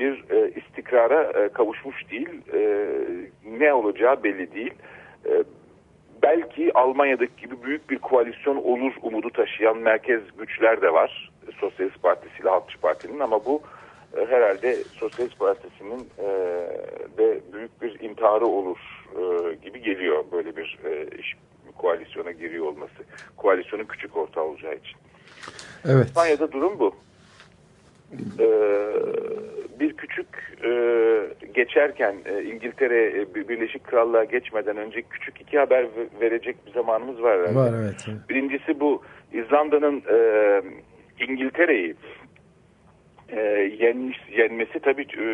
bir e, istikrara e, kavuşmuş değil. E, ne olacağı belli değil. E, belki Almanya'daki gibi büyük bir koalisyon olur umudu taşıyan merkez güçler de var. Sosyalist Partisi ile Halkçı Parti'nin ama bu e, herhalde Sosyalist Partisi'nin e, de büyük bir intiharı olur e, gibi geliyor böyle bir e, iş koalisyona giriyor olması. Koalisyonun küçük ortağı olacağı için. Evet. İspanya'da durum bu. Ee, bir küçük e, geçerken e, İngiltere e, Birleşik Krallığa geçmeden önce küçük iki haber ve- verecek bir zamanımız var herhalde. Var evet. evet. Birincisi bu İzlanda'nın e, İngiltere'yi e, yenmiş, yenmesi tabii e,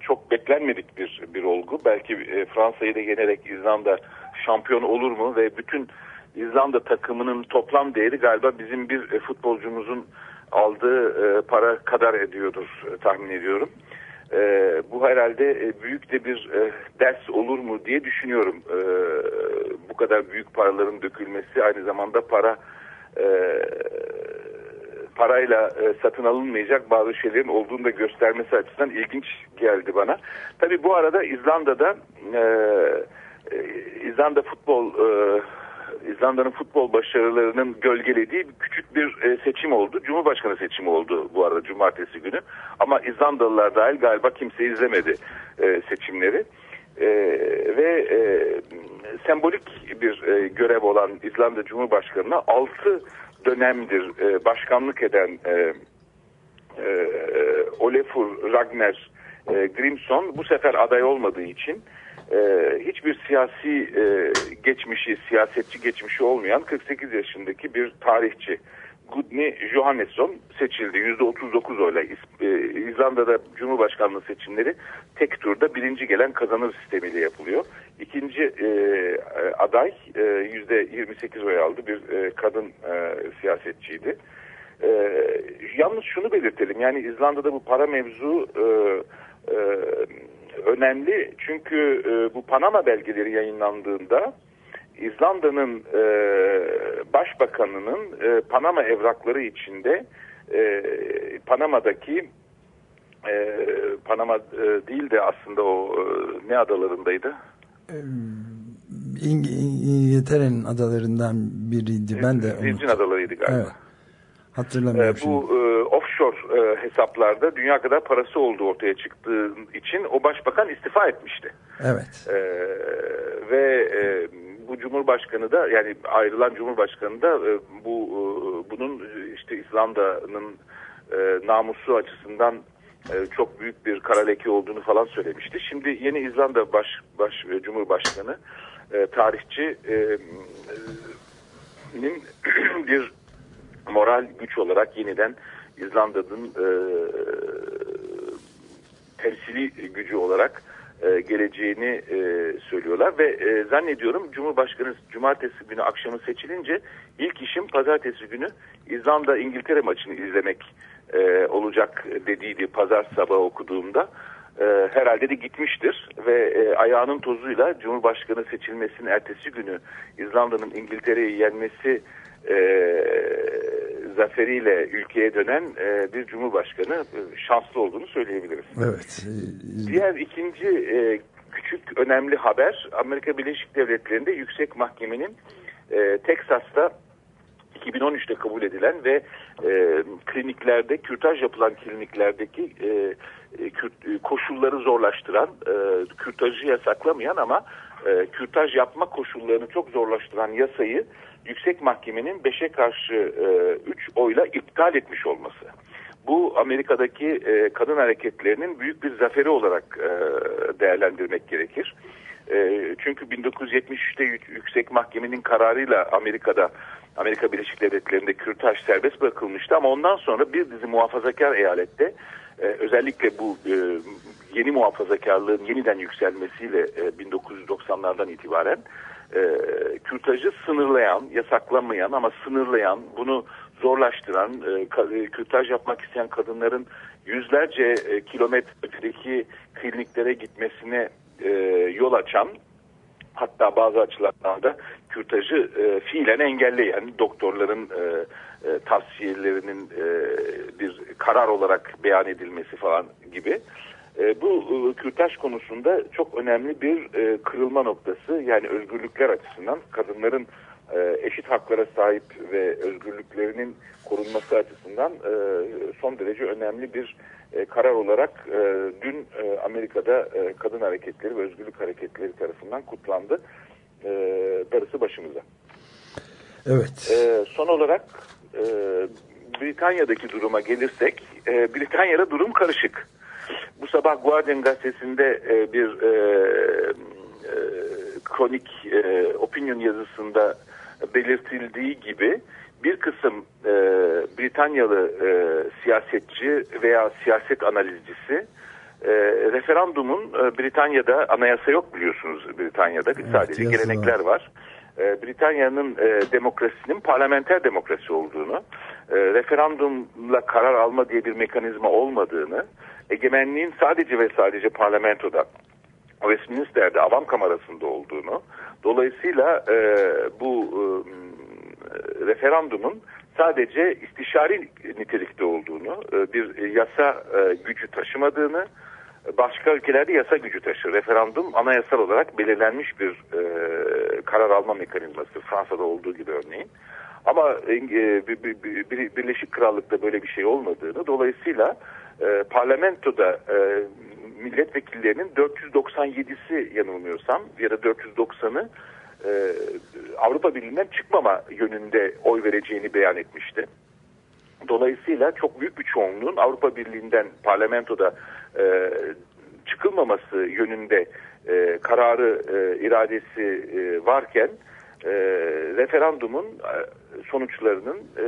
çok beklenmedik bir bir olgu. Belki e, Fransa'yı da yenerek İzlanda şampiyon olur mu ve bütün İzlanda takımının toplam değeri galiba bizim bir e, futbolcumuzun aldığı e, para kadar ediyordur e, tahmin ediyorum. E, bu herhalde büyük de bir ders olur mu diye düşünüyorum. Bu kadar büyük paraların dökülmesi aynı zamanda para parayla satın alınmayacak bazı şeylerin olduğunu da göstermesi açısından ilginç geldi bana. Tabii bu arada İzlanda'da İzlanda futbol İzlanda'nın futbol başarılarının gölgelediği küçük bir e, seçim oldu. Cumhurbaşkanı seçimi oldu bu arada cumartesi günü. Ama İzlandalılar dahil galiba kimse izlemedi e, seçimleri. E, ve e, sembolik bir e, görev olan İzlanda Cumhurbaşkanı'na 6 dönemdir e, başkanlık eden e, e, Olafur Ragnar e, Grimson bu sefer aday olmadığı için e, hiçbir siyasi e, geçmişi, siyasetçi geçmişi olmayan 48 yaşındaki bir tarihçi Gudni Johannesson seçildi. %39 oyla e, İzlanda'da Cumhurbaşkanlığı seçimleri tek turda birinci gelen kazanır sistemiyle yapılıyor. İkinci e, aday e, %28 oy aldı bir e, kadın e, siyasetçiydi. E, yalnız şunu belirtelim yani İzlanda'da bu para mevzu e, e, önemli çünkü e, bu Panama belgeleri yayınlandığında İzlanda'nın e, başbakanının e, Panama evrakları içinde e, Panama'daki e, Panama e, değil de aslında o e, ne adalarındaydı? İng İngiltere'nin adalarından biriydi. Ben de unuttum. adalarıydı galiba. Evet. Hatırlamıyorum şimdi. bu e, offshore e, hesaplarda dünya kadar parası olduğu ortaya çıktığı için o başbakan istifa etmişti. Evet. Ee, ve e, bu cumhurbaşkanı da yani ayrılan cumhurbaşkanı da e, bu e, bunun e, işte İzlanda'nın e, namusu açısından e, çok büyük bir kara leke olduğunu falan söylemişti. Şimdi yeni İzlanda baş, baş e, cumhurbaşkanı e, tarihçi e, e, nin bir moral güç olarak yeniden İzlanda'nın e, temsili gücü olarak e, geleceğini e, söylüyorlar ve e, zannediyorum Cumhurbaşkanı cumartesi günü akşamı seçilince ilk işim pazartesi günü İzlanda İngiltere maçını izlemek e, olacak dediydi pazar sabahı okuduğumda. E, herhalde de gitmiştir ve e, ayağının tozuyla Cumhurbaşkanı seçilmesinin ertesi günü İzlanda'nın İngiltere'yi yenmesi e, zaferiyle ülkeye dönen e, bir cumhurbaşkanı e, şanslı olduğunu söyleyebiliriz. Evet. Diğer ikinci e, küçük önemli haber Amerika Birleşik Devletleri'nde yüksek mahkemenin e, Teksas'ta 2013'te kabul edilen ve e, kliniklerde kürtaj yapılan kliniklerdeki e, e, kürt- e, koşulları zorlaştıran e, kürtajı yasaklamayan ama e, kürtaj yapma koşullarını çok zorlaştıran yasayı yüksek mahkemenin 5'e karşı 3 oyla iptal etmiş olması. Bu Amerika'daki e, kadın hareketlerinin büyük bir zaferi olarak e, değerlendirmek gerekir. E, çünkü 1973'te yü- yüksek mahkemenin kararıyla Amerika'da Amerika Birleşik Devletleri'nde kürtaj serbest bırakılmıştı ama ondan sonra bir dizi muhafazakar eyalette e, özellikle bu e, yeni muhafazakarlığın yeniden yükselmesiyle e, 1990'lardan itibaren e, kürtajı sınırlayan, yasaklamayan ama sınırlayan, bunu zorlaştıran, e, e, kürtaj yapmak isteyen kadınların yüzlerce e, kilometredeki kliniklere gitmesine e, yol açan, hatta bazı açılardan da kürtajı e, fiilen engelleyen doktorların e, e, tavsiyelerinin e, bir karar olarak beyan edilmesi falan gibi. E, bu e, kürtaj konusunda çok önemli bir e, kırılma noktası yani özgürlükler açısından kadınların e, eşit haklara sahip ve özgürlüklerinin korunması açısından e, son derece önemli bir e, karar olarak e, dün e, Amerika'da e, kadın hareketleri ve özgürlük hareketleri tarafından kutlandı. E, darısı başımıza. Evet. E, son olarak e, Britanya'daki duruma gelirsek, e, Britanya'da durum karışık. Bu sabah Guardian gazetesinde e, bir e, e, kronik e, opinion yazısında belirtildiği gibi bir kısım e, Britanyalı e, siyasetçi veya siyaset analizcisi e, referandumun e, Britanya'da anayasa yok biliyorsunuz Britanya'da sadece yazılı. gelenekler var. E, Britanya'nın e, demokrasinin parlamenter demokrasi olduğunu, e, referandumla karar alma diye bir mekanizma olmadığını, egemenliğin sadece ve sadece parlamentoda, Westminster'de, avam kamerasında olduğunu, dolayısıyla e, bu e, referandumun sadece istişari nitelikte olduğunu, e, bir yasa e, gücü taşımadığını, başka ülkelerde yasa gücü taşır. Referandum anayasal olarak belirlenmiş bir e, karar alma mekanizması. Fransa'da olduğu gibi örneğin. Ama e, bir- bir- bir- bir- Birleşik Krallık'ta böyle bir şey olmadığını dolayısıyla e, parlamentoda e, milletvekillerinin 497'si yanılmıyorsam ya da 490'ı e, Avrupa Birliği'nden çıkmama yönünde oy vereceğini beyan etmişti. Dolayısıyla çok büyük bir çoğunluğun Avrupa Birliği'nden parlamentoda e, çıkılmaması yönünde e, kararı, e, iradesi e, varken e, referandumun e, sonuçlarının e,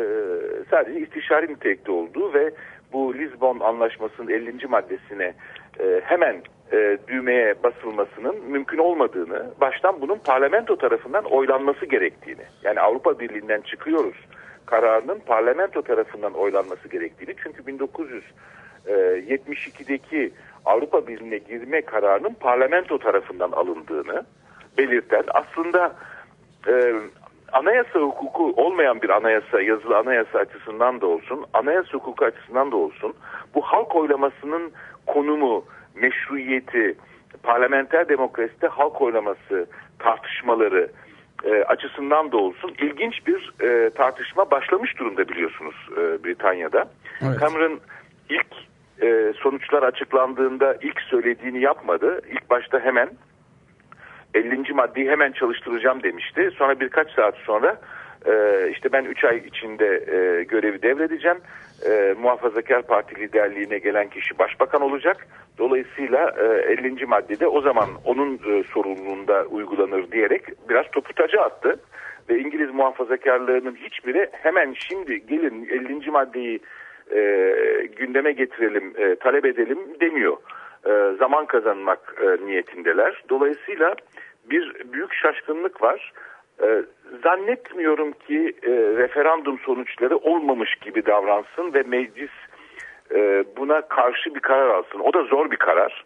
sadece istişare nitelikte olduğu ve bu Lisbon Anlaşması'nın 50. maddesine e, hemen e, düğmeye basılmasının mümkün olmadığını, baştan bunun parlamento tarafından oylanması gerektiğini, yani Avrupa Birliği'nden çıkıyoruz kararının parlamento tarafından oylanması gerektiğini, çünkü 1972'deki Avrupa Birliği'ne girme kararının parlamento tarafından alındığını belirten, aslında e, anayasa hukuku olmayan bir anayasa, yazılı anayasa açısından da olsun, anayasa hukuku açısından da olsun, bu halk oylamasının konumu, meşruiyeti, parlamenter demokraside halk oylaması tartışmaları e, açısından da olsun ilginç bir e, tartışma başlamış durumda biliyorsunuz e, Britanya'da. Evet. Cameron ilk e, sonuçlar açıklandığında ilk söylediğini yapmadı. İlk başta hemen 50. maddeyi hemen çalıştıracağım demişti. Sonra birkaç saat sonra e, işte ben 3 ay içinde e, görevi devredeceğim. E, Muhafazakar Parti liderliğine gelen kişi başbakan olacak. Dolayısıyla e, 50. maddede o zaman onun e, sorumluluğunda uygulanır diyerek biraz topu taca attı. Ve İngiliz muhafazakarlarının hiçbiri hemen şimdi gelin 50. maddeyi gündeme getirelim, talep edelim demiyor. E, zaman kazanmak e, niyetindeler. Dolayısıyla bir büyük şaşkınlık var. E, zannetmiyorum ki e, referandum sonuçları olmamış gibi davransın ve meclis e, buna karşı bir karar alsın. O da zor bir karar.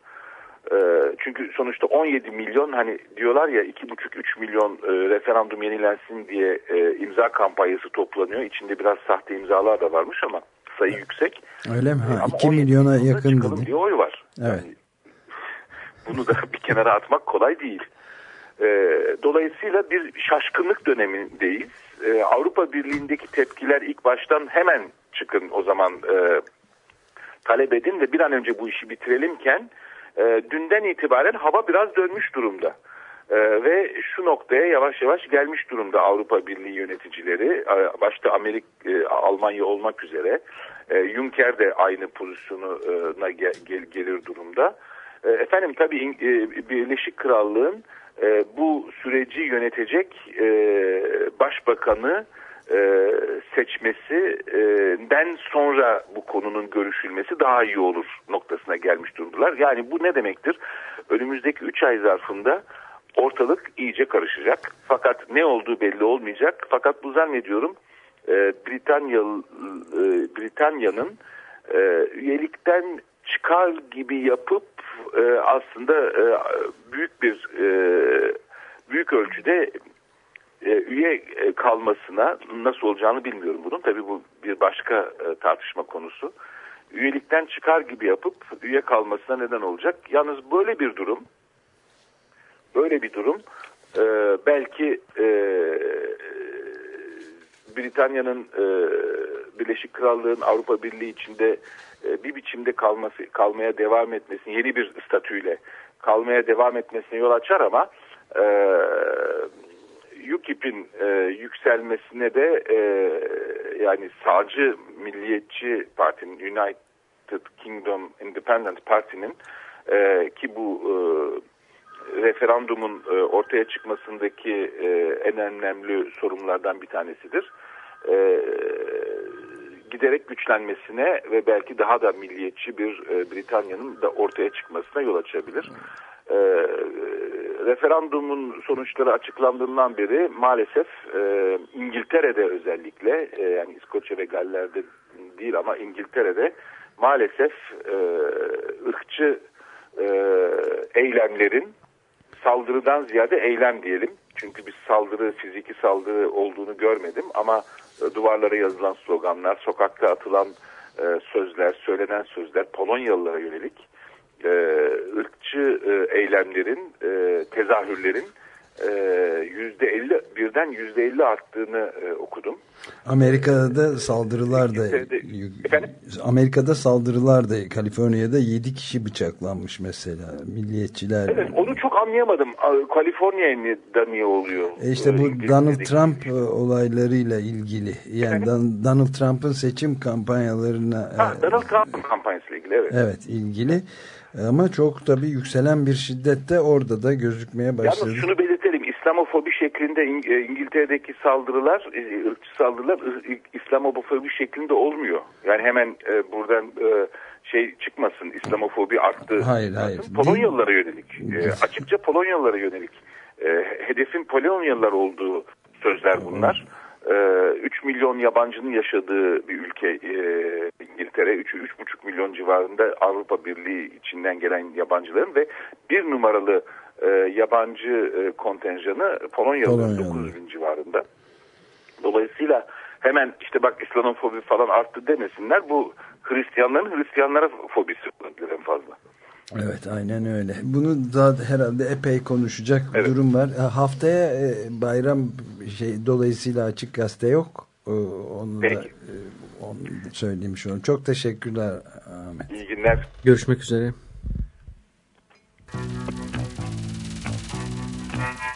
E, çünkü sonuçta 17 milyon hani diyorlar ya 2,5-3 milyon e, referandum yenilensin diye e, imza kampanyası toplanıyor. İçinde biraz sahte imzalar da varmış ama sayı yüksek. Öyle mi? Ha, ama 2 17 milyona yakın diye oy var. Evet. Yani bunu da bir kenara atmak kolay değil. Ee, dolayısıyla bir şaşkınlık dönemindeyiz. Ee, Avrupa Birliği'ndeki tepkiler ilk baştan hemen çıkın o zaman e, talep edin ve bir an önce bu işi bitirelimken e, dünden itibaren hava biraz dönmüş durumda. E, ve şu noktaya yavaş yavaş gelmiş durumda Avrupa Birliği yöneticileri, e, başta Amerika, e, Almanya olmak üzere. E, Juncker de aynı pozisyona gel, gel, gelir durumda. E, efendim tabii e, Birleşik Krallığın e, bu süreci yönetecek e, başbakanı e, seçmesinden sonra bu konunun görüşülmesi daha iyi olur noktasına gelmiş durumdalar. Yani bu ne demektir? Önümüzdeki 3 ay zarfında ortalık iyice karışacak. Fakat ne olduğu belli olmayacak. Fakat bu zannediyorum e, e, Britanya'nın e, üyelikten çıkar gibi yapıp e, aslında e, büyük bir e, büyük ölçüde e, üye kalmasına nasıl olacağını bilmiyorum bunun. Tabii bu bir başka e, tartışma konusu. Üyelikten çıkar gibi yapıp üye kalmasına neden olacak. Yalnız böyle bir durum böyle bir durum e, belki e, Britanya'nın e, Birleşik Krallığın Avrupa Birliği içinde e, bir biçimde kalması kalmaya devam etmesini yeni bir statüyle kalmaya devam etmesine yol açar ama e, UKIP'in e, yükselmesine de e, yani sağcı milliyetçi partinin United Kingdom Independent Parti'nin e, ki bu e, referandumun e, ortaya çıkmasındaki e, en önemli sorunlardan bir tanesidir. E, giderek güçlenmesine ve belki daha da milliyetçi bir e, Britanya'nın da ortaya çıkmasına yol açabilir. E, referandumun sonuçları açıklandığından beri maalesef e, İngiltere'de özellikle e, yani İskoçya ve Galler'de değil ama İngiltere'de maalesef e, ırkçı e, eylemlerin saldırıdan ziyade eylem diyelim. Çünkü bir saldırı, fiziki saldırı olduğunu görmedim. Ama e, duvarlara yazılan sloganlar, sokakta atılan e, sözler, söylenen sözler Polonyalılara yönelik e, ırkçı eylemlerin, e, tezahürlerin yüzde elli birden yüzde elli arttığını e, okudum. Amerika'da da saldırılar da Efendim? Amerika'da saldırılar da Kaliforniya'da yedi kişi bıçaklanmış mesela milliyetçiler. Evet onu çok anlayamadım. Kaliforniya'da niye oluyor? E işte bu İngiliz Donald dedik. Trump e, olaylarıyla ilgili. Yani Dan- Donald Trump'ın seçim kampanyalarına Ha, e, Donald Trump kampanyasıyla ilgili evet. evet ilgili. Ama çok tabii yükselen bir şiddette orada da gözükmeye başladı. Yalnız şunu. İslamofobi şeklinde e, İngiltere'deki saldırılar, e, ırkçı saldırılar İslamofobi şeklinde olmuyor. Yani hemen e, buradan şey çıkmasın, İslamofobi arttı. Hayır, hayır. Polonyalılara yönelik. Açıkça Polonyalılara yönelik. Hedefin Polonyalılar olduğu sözler bunlar. E, 3 milyon yabancının yaşadığı bir ülke İngiltere. 3-3,5 milyon civarında Avrupa Birliği içinden gelen yabancıların ve bir numaralı e, yabancı e, kontenjanı Polonyalı. 9 bin civarında. Dolayısıyla hemen işte bak İslamofobi falan arttı demesinler. Bu Hristiyanların Hristiyanlara fobisi olabilir en fazla. Evet aynen öyle. Bunu da herhalde epey konuşacak bir Evet. durum var. E, Haftaya e, bayram şey dolayısıyla açık gazete yok. E, Onu da Peki. e, onu da söylemiş olalım. Çok teşekkürler Ahmet. İyi günler. Görüşmek üzere.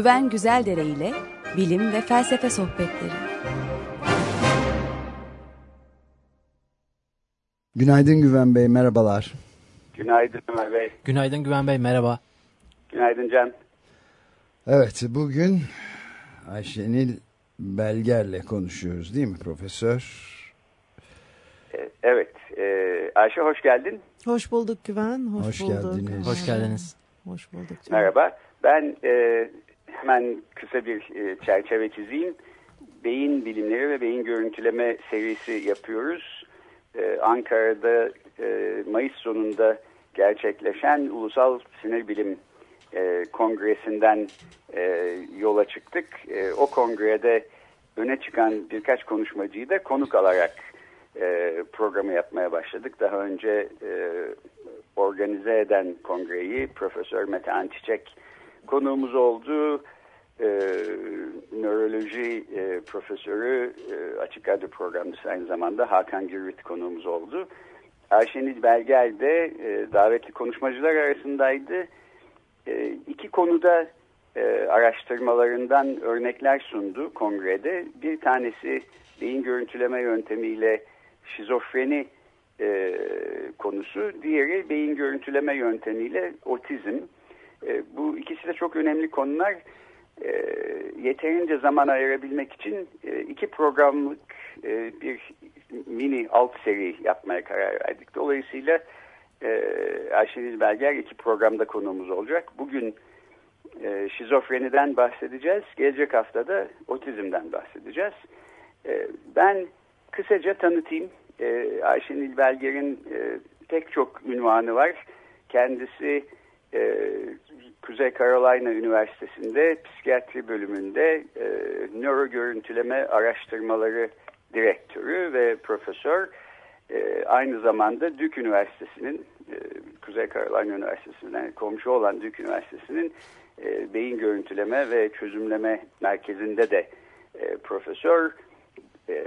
Güven Güzeldere ile bilim ve felsefe sohbetleri. Günaydın Güven Bey merhabalar. Günaydın Ömer Bey. Günaydın Güven Bey merhaba. Günaydın Can. Evet bugün Ayşenil Belger'le konuşuyoruz değil mi profesör? Ee, Evet. e, Ayşe hoş geldin. Hoş bulduk Güven. Hoş, Hoş bulduk. geldiniz. Hoş geldiniz. Hoş bulduk. canım. Merhaba. Ben e, hemen kısa bir e, çerçeve çizeyim. Beyin bilimleri ve beyin görüntüleme serisi yapıyoruz. E, Ankara'da e, Mayıs sonunda gerçekleşen Ulusal Sinir Bilim e, Kongresi'nden e, yola çıktık. E, o kongrede öne çıkan birkaç konuşmacıyı da konuk alarak e, programı yapmaya başladık. Daha önce e, organize eden kongreyi Profesör Mete Antiçek konuğumuz oldu. E, nöroloji e, profesörü e, Açık Radyo programcısı aynı zamanda Hakan Gürvit konuğumuz oldu. Ayşenil Belger de e, davetli konuşmacılar arasındaydı. E, iki konuda e, araştırmalarından örnekler sundu kongrede. Bir tanesi beyin görüntüleme yöntemiyle şizofreni e, konusu, diğeri beyin görüntüleme yöntemiyle otizm. E, bu ikisi de çok önemli konular. E, yeterince zaman ayırabilmek için e, iki programlık e, bir mini alt seri yapmaya karar verdik. Dolayısıyla e, Ayşenil Belger iki programda konuğumuz olacak. Bugün e, şizofreniden bahsedeceğiz. Gelecek haftada otizmden bahsedeceğiz. E, ben kısaca tanıtayım. E, Ayşenil Belger'in e, pek çok ünvanı var. Kendisi e, Kuzey Carolina Üniversitesi'nde psikiyatri bölümünde e, nöro görüntüleme araştırmaları direktörü ve profesör. E, aynı zamanda Duke Üniversitesi'nin, e, Kuzey Carolina Üniversitesi'nden komşu olan Duke Üniversitesi'nin e, beyin görüntüleme ve çözümleme merkezinde de e, profesör. E,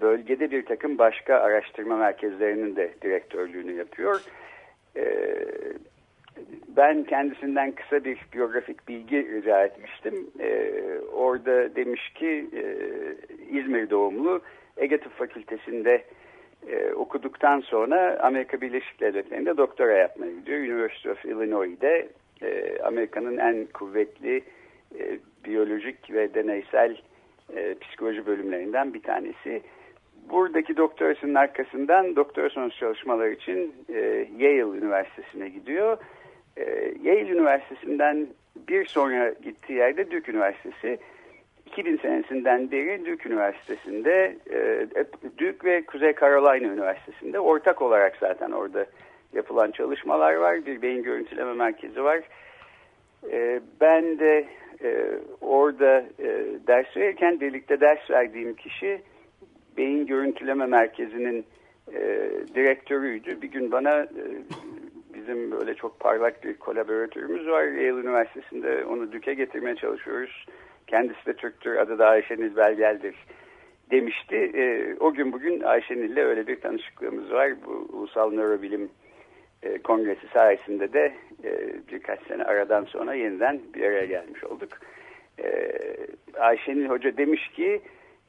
bölgede bir takım başka araştırma merkezlerinin de direktörlüğünü yapıyor. E, ben kendisinden kısa bir biyografik bilgi rica etmiştim. E, orada demiş ki e, İzmir doğumlu Ege Tıp Fakültesi'nde e, okuduktan sonra Amerika Birleşik Devletleri'nde doktora yapmaya gidiyor. University of Illinois'de e, Amerika'nın en kuvvetli e, biyolojik ve deneysel e, psikoloji bölümlerinden bir tanesi. Buradaki doktorasının arkasından doktora sonrası çalışmalar için e, Yale Üniversitesi'ne gidiyor. E, Yale Üniversitesi'nden bir sonra gittiği yerde Duke Üniversitesi. 2000 senesinden beri Duke Üniversitesi'nde, e, Duke ve Kuzey Carolina Üniversitesi'nde ortak olarak zaten orada yapılan çalışmalar var. Bir beyin görüntüleme merkezi var. E, ben de e, orada e, ders verirken birlikte ders verdiğim kişi beyin görüntüleme merkezinin e, direktörüydü. Bir gün bana e, bizim böyle çok parlak bir kolaboratörümüz var. Yale Üniversitesi'nde onu düke getirmeye çalışıyoruz. Kendisi de Türktür, adı da Ayşenil Belgel'dir demişti. E, o gün bugün Ayşenil'le öyle bir tanışıklığımız var. Bu Ulusal Nörobilim e, Kongresi sayesinde de e, birkaç sene aradan sonra yeniden bir araya gelmiş olduk. E, Ayşenil Hoca demiş ki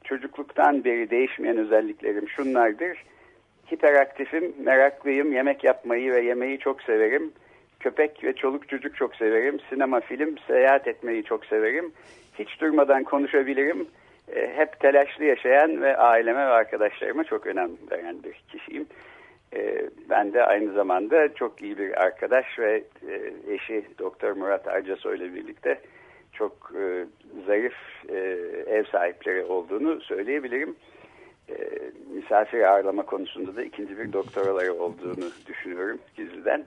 çocukluktan beri değişmeyen özelliklerim şunlardır. Hiperaktifim, meraklıyım, yemek yapmayı ve yemeği çok severim. Köpek ve çoluk çocuk çok severim. Sinema, film, seyahat etmeyi çok severim. Hiç durmadan konuşabilirim. E, hep telaşlı yaşayan ve aileme ve arkadaşlarıma çok önem veren bir kişiyim. E, ben de aynı zamanda çok iyi bir arkadaş ve e, eşi Doktor Murat Arcasoy ile birlikte çok e, zarif ev sahipleri olduğunu söyleyebilirim. E, misafir ağırlama konusunda da ikinci bir doktoraları olduğunu düşünüyorum gizliden.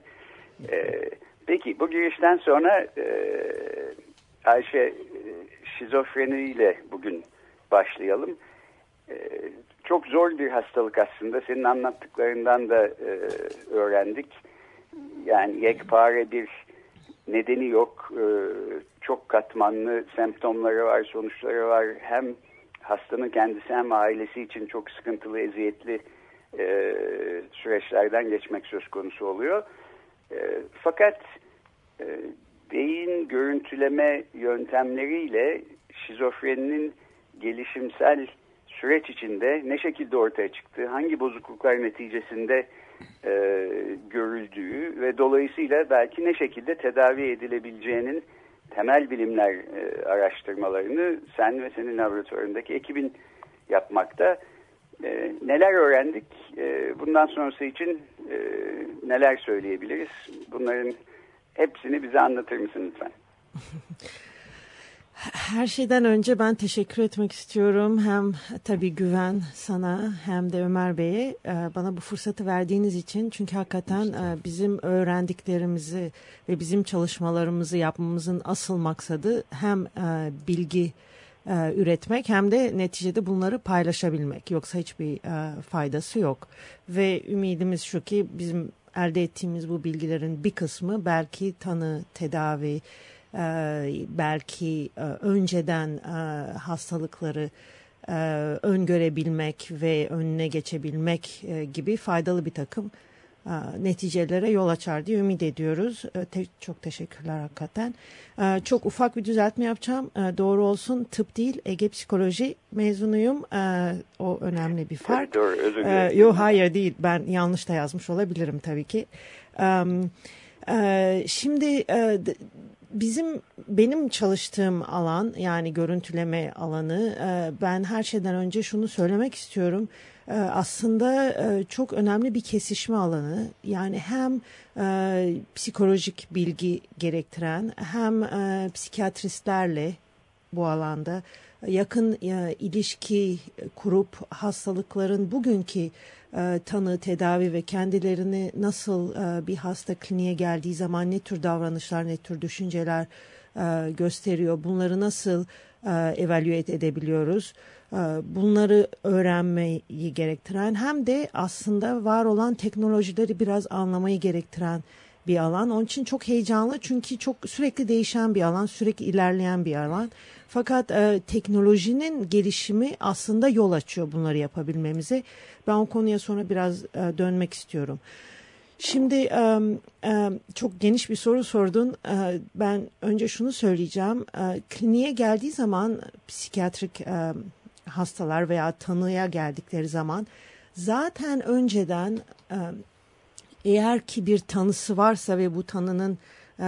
E, peki bu girişten sonra e, Ayşe e, şizofreniyle bugün başlayalım. E, çok zor bir hastalık aslında. Senin anlattıklarından da e, öğrendik. Yani yekpare bir nedeni yok. E, çok katmanlı semptomları var, sonuçları var. Hem hastanın kendisi hem ailesi için çok sıkıntılı, eziyetli e, süreçlerden geçmek söz konusu oluyor. E, fakat e, beyin görüntüleme yöntemleriyle şizofreninin gelişimsel süreç içinde ne şekilde ortaya çıktığı, hangi bozukluklar neticesinde e, görüldüğü ve dolayısıyla belki ne şekilde tedavi edilebileceğinin temel bilimler e, araştırmalarını sen ve senin laboratuvarındaki ekibin yapmakta. E, neler öğrendik? E, bundan sonrası için e, neler söyleyebiliriz? Bunların hepsini bize anlatır mısın lütfen? Her şeyden önce ben teşekkür etmek istiyorum. Hem tabii güven sana hem de Ömer Bey'e e, bana bu fırsatı verdiğiniz için. Çünkü hakikaten e, bizim öğrendiklerimizi ve bizim çalışmalarımızı yapmamızın asıl maksadı hem e, bilgi üretmek hem de neticede bunları paylaşabilmek. Yoksa hiçbir faydası yok. Ve ümidimiz şu ki bizim elde ettiğimiz bu bilgilerin bir kısmı belki tanı, tedavi, belki önceden hastalıkları e, öngörebilmek ve önüne geçebilmek e, gibi faydalı bir takım e, neticelere yol açar diye ümit ediyoruz. E, te çok teşekkürler hakikaten. E, çok ufak bir düzeltme yapacağım. E, doğru olsun tıp değil Ege Psikoloji mezunuyum. E, o önemli bir fark. Doğru özür E, dilerim. yo hayır değil ben yanlış da yazmış olabilirim tabii ki. E, e, şimdi e, bizim benim çalıştığım alan yani görüntüleme alanı e, ben her şeyden önce şunu söylemek istiyorum. E, aslında e, çok önemli bir kesişme alanı. Yani hem psikolojik bilgi gerektiren hem psikiyatristlerle bu alanda yakın ilişki kurup hastalıkların bugünkü e, tanı, tedavi ve kendilerini nasıl e, bir hasta kliniğe geldiği zaman ne tür davranışlar, ne tür düşünceler e, gösteriyor, bunları nasıl e, evaluate edebiliyoruz, bunları öğrenmeyi gerektiren hem de aslında var olan teknolojileri biraz anlamayı gerektiren bir alan. Onun için çok heyecanlı çünkü çok sürekli değişen bir alan, sürekli ilerleyen bir alan. Fakat e, teknolojinin gelişimi aslında yol açıyor bunları yapabilmemize. Ben o konuya sonra biraz e, dönmek istiyorum. Şimdi e, e, çok geniş bir soru sordun. E, ben önce şunu söyleyeceğim. E, kliniğe geldiği zaman psikiyatrik e, hastalar veya tanıya geldikleri zaman zaten önceden e, eğer ki bir tanısı varsa ve bu tanının e,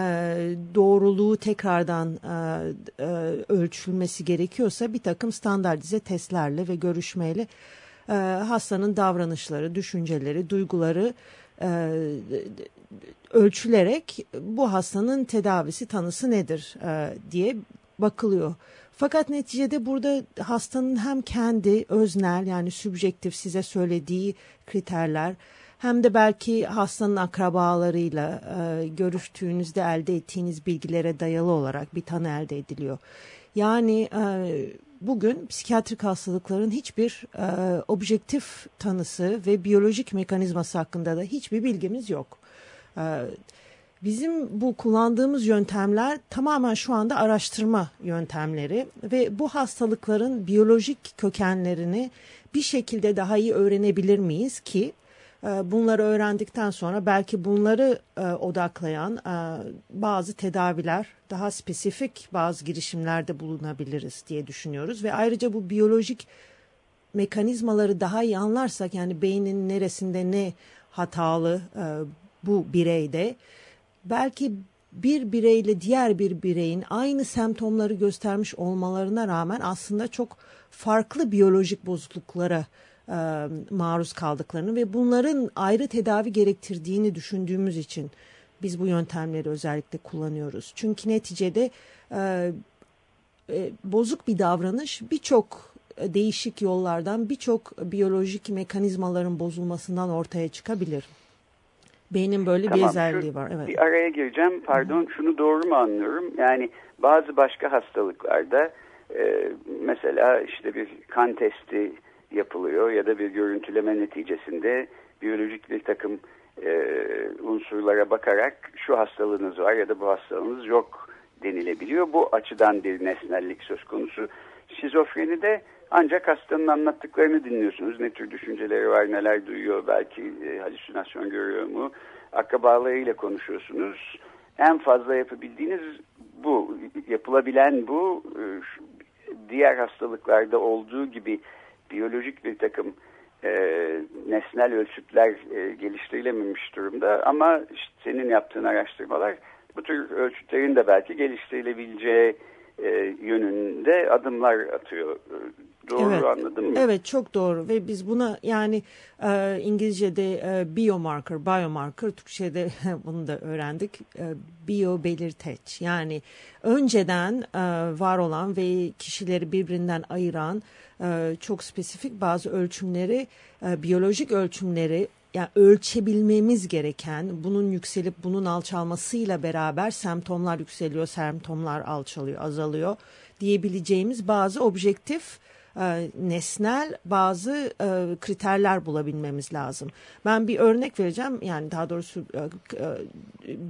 doğruluğu tekrardan e, e, ölçülmesi gerekiyorsa bir takım standartize testlerle ve görüşmeyle e, hastanın davranışları, düşünceleri, duyguları e, ölçülerek bu hastanın tedavisi tanısı nedir e, diye bakılıyor. Fakat neticede burada hastanın hem kendi öznel yani subjektif size söylediği kriterler hem de belki hastanın akrabalarıyla e, görüştüğünüzde elde ettiğiniz bilgilere dayalı olarak bir tanı elde ediliyor. Yani e, bugün psikiyatrik hastalıkların hiçbir e, objektif tanısı ve biyolojik mekanizması hakkında da hiçbir bilgimiz yok. E, Bizim bu kullandığımız yöntemler tamamen şu anda araştırma yöntemleri ve bu hastalıkların biyolojik kökenlerini bir şekilde daha iyi öğrenebilir miyiz ki bunları öğrendikten sonra belki bunları e, odaklayan e, bazı tedaviler daha spesifik bazı girişimlerde bulunabiliriz diye düşünüyoruz. Ve ayrıca bu biyolojik mekanizmaları daha iyi anlarsak yani beynin neresinde ne hatalı bu bireyde belki bir bireyle diğer bir bireyin aynı semptomları göstermiş olmalarına rağmen aslında çok farklı biyolojik bozukluklara e, maruz kaldıklarını ve bunların ayrı tedavi gerektirdiğini düşündüğümüz için biz bu yöntemleri özellikle kullanıyoruz. Çünkü neticede e, e, bozuk bir davranış birçok değişik yollardan birçok biyolojik mekanizmaların bozulmasından ortaya çıkabilir. Beynin böyle tamam, bir özelliği var. Evet. Bir araya gireceğim. Pardon Hı. şunu doğru mu anlıyorum? Yani bazı başka hastalıklarda e, mesela işte bir kan testi yapılıyor ya da bir görüntüleme neticesinde biyolojik bir takım e, unsurlara bakarak şu hastalığınız var ya da bu hastalığınız yok denilebiliyor. Bu açıdan bir nesnellik söz konusu. Şizofrenide ancak hastanın anlattıklarını dinliyorsunuz. Ne tür düşünceleri var, neler duyuyor, belki e, halüsinasyon görüyor mu? Akrabalarıyla konuşuyorsunuz. En fazla yapabildiğiniz bu. Yapılabilen bu. E, diğer hastalıklarda olduğu gibi biyolojik bir takım e, nesnel ölçütler e, geliştirilememiş durumda. Ama işte senin yaptığın araştırmalar bu tür ölçütlerin de belki geliştirilebileceği e, yönünde adımlar atıyor. Doğru evet, anladım mı? Evet çok doğru ve biz buna yani e, İngilizce'de e, biomarker, biomarker, Türkçe'de bunu da öğrendik. E, bio belirteç yani önceden e, var olan ve kişileri birbirinden ayıran e, çok spesifik bazı ölçümleri, e, biyolojik ölçümleri yani ölçebilmemiz gereken bunun yükselip bunun alçalmasıyla beraber semptomlar yükseliyor, semptomlar alçalıyor, azalıyor diyebileceğimiz bazı objektif e, nesnel bazı e, kriterler bulabilmemiz lazım. Ben bir örnek vereceğim yani daha doğrusu e,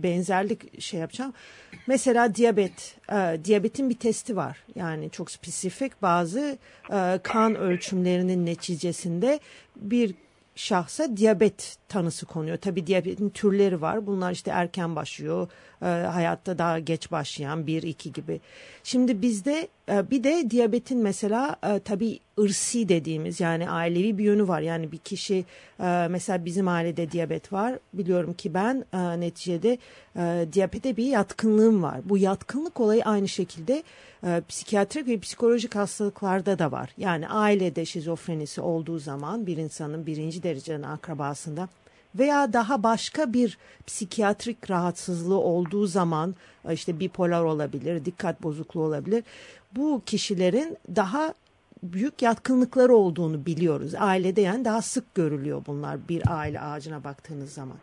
benzerlik şey yapacağım. Mesela diyabet, diyabetin bir testi var. Yani çok spesifik bazı kan ölçümlerinin neticesinde bir şahsa diyabet tanısı konuyor. Tabi diyabetin türleri var. Bunlar işte erken başlıyor. E, hayatta daha geç başlayan bir iki gibi. Şimdi bizde e, bir de diyabetin mesela e, tabi ırsi dediğimiz yani ailevi bir yönü var. Yani bir kişi e, mesela bizim ailede diyabet var. Biliyorum ki ben e, neticede e, diyabete bir yatkınlığım var. Bu yatkınlık olayı aynı şekilde e, psikiyatrik ve psikolojik hastalıklarda da var. Yani ailede şizofrenisi olduğu zaman bir insanın birinci dereceden akrabasında veya daha başka bir psikiyatrik rahatsızlığı olduğu zaman e, işte bipolar olabilir, dikkat bozukluğu olabilir. Bu kişilerin daha büyük yatkınlıkları olduğunu biliyoruz. Ailede yani daha sık görülüyor bunlar bir aile ağacına baktığınız zaman.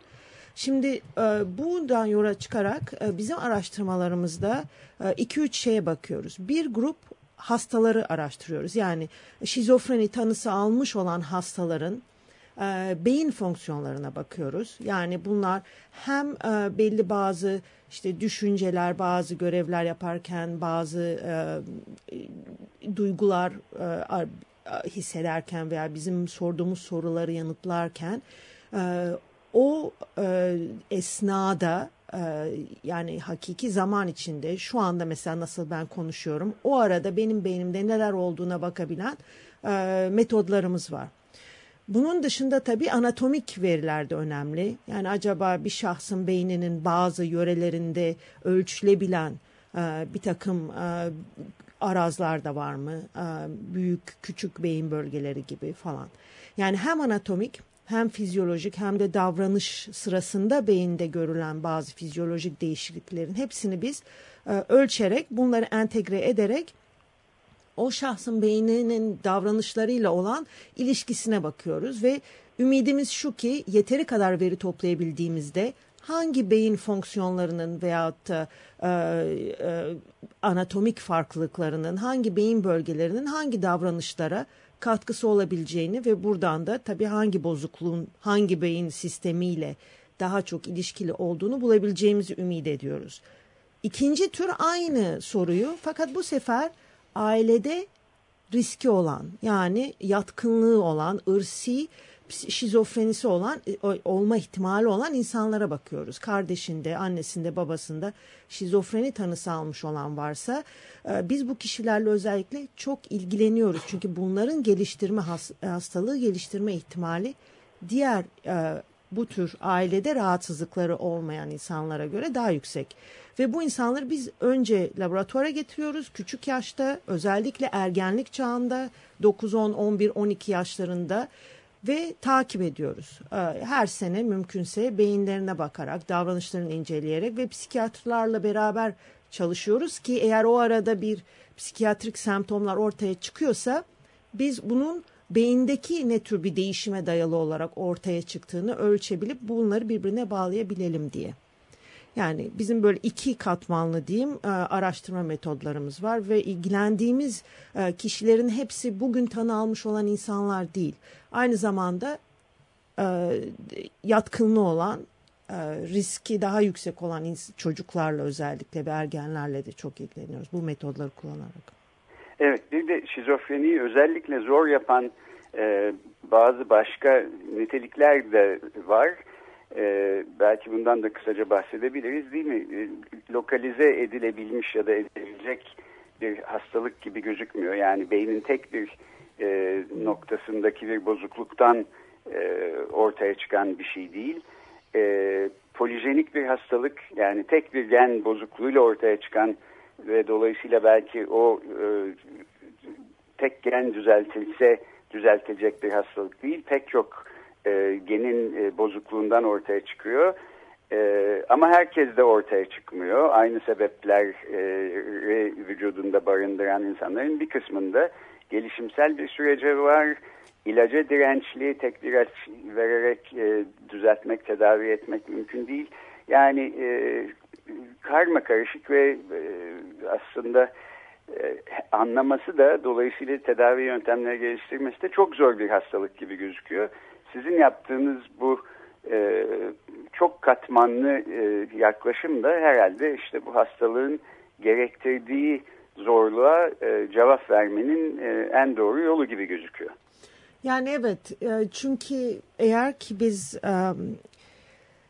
Şimdi e, buradan yola çıkarak e, bizim araştırmalarımızda 2-3 e, şeye bakıyoruz. Bir grup hastaları araştırıyoruz. Yani şizofreni tanısı almış olan hastaların e, beyin fonksiyonlarına bakıyoruz. Yani bunlar hem e, belli bazı işte düşünceler, bazı görevler yaparken, bazı e, duygular e, hissederken veya bizim sorduğumuz soruları yanıtlarken e, o e, esnada e, yani hakiki zaman içinde şu anda mesela nasıl ben konuşuyorum o arada benim beynimde neler olduğuna bakabilen e, metodlarımız var. Bunun dışında tabii anatomik veriler de önemli. Yani acaba bir şahsın beyninin bazı yörelerinde ölçülebilen e, bir takım e, arazlar da var mı? E, büyük, küçük beyin bölgeleri gibi falan. Yani hem anatomik hem fizyolojik hem de davranış sırasında beyinde görülen bazı fizyolojik değişikliklerin hepsini biz e, ölçerek bunları entegre ederek o şahsın beyninin davranışlarıyla olan ilişkisine bakıyoruz ve ümidimiz şu ki yeteri kadar veri toplayabildiğimizde hangi beyin fonksiyonlarının veyahut da e, e, anatomik farklılıklarının hangi beyin bölgelerinin hangi davranışlara katkısı olabileceğini ve buradan da tabii hangi bozukluğun hangi beyin sistemiyle daha çok ilişkili olduğunu bulabileceğimizi ümit ediyoruz. İkinci tür aynı soruyu fakat bu sefer ailede riski olan yani yatkınlığı olan ırsi şizofrenisi olan e, olma ihtimali olan insanlara bakıyoruz. Kardeşinde, annesinde, babasında şizofreni tanısı almış olan varsa e, biz bu kişilerle özellikle çok ilgileniyoruz. Çünkü bunların geliştirme hastalığı geliştirme ihtimali diğer e, bu tür ailede rahatsızlıkları olmayan insanlara göre daha yüksek. Ve bu insanları biz önce laboratuvara getiriyoruz. Küçük yaşta özellikle ergenlik çağında 9, 10, 11, 12 yaşlarında ve takip ediyoruz. Ee, her sene mümkünse beyinlerine bakarak, davranışlarını inceleyerek ve psikiyatrlarla beraber çalışıyoruz ki eğer o arada bir psikiyatrik semptomlar ortaya çıkıyorsa biz bunun beyindeki ne tür bir değişime dayalı olarak ortaya çıktığını ölçebilip bunları birbirine bağlayabilelim diye. Yani bizim böyle iki katmanlı diyeyim e, araştırma metodlarımız var ve ilgilendiğimiz e, kişilerin hepsi bugün tanı almış olan insanlar değil. Aynı zamanda e, yatkınlığı olan riski daha yüksek olan çocuklarla özellikle ve ergenlerle de çok ilgileniyoruz bu metodları kullanarak. Evet bir de şizofreniyi özellikle zor yapan bazı başka nitelikler de var. Ee, belki bundan da kısaca bahsedebiliriz değil mi? Ee, lokalize edilebilmiş ya da edilecek bir hastalık gibi gözükmüyor. Yani beynin tek bir e, noktasındaki bir bozukluktan e, ortaya çıkan bir şey değil. E, polijenik bir hastalık yani tek bir gen bozukluğuyla ortaya çıkan ve dolayısıyla belki o e, tek gen düzeltilse düzeltecek bir hastalık değil. Pek çok e, genin e, bozukluğundan ortaya çıkıyor. E, ama herkes de ortaya çıkmıyor. Aynı sebepler e, vücudunda barındıran insanların bir kısmında gelişimsel bir sürece var. İlaca dirençli, tek ilaç vererek e, düzeltmek, tedavi etmek mümkün değil. Yani e, karma karışık ve e, aslında e, anlaması da dolayısıyla tedavi yöntemleri geliştirmesi de çok zor bir hastalık gibi gözüküyor. Sizin yaptığınız bu e, çok katmanlı e, yaklaşım da herhalde işte bu hastalığın gerektirdiği zorluğa e, cevap vermenin e, en doğru yolu gibi gözüküyor. Yani evet e, çünkü eğer ki biz e,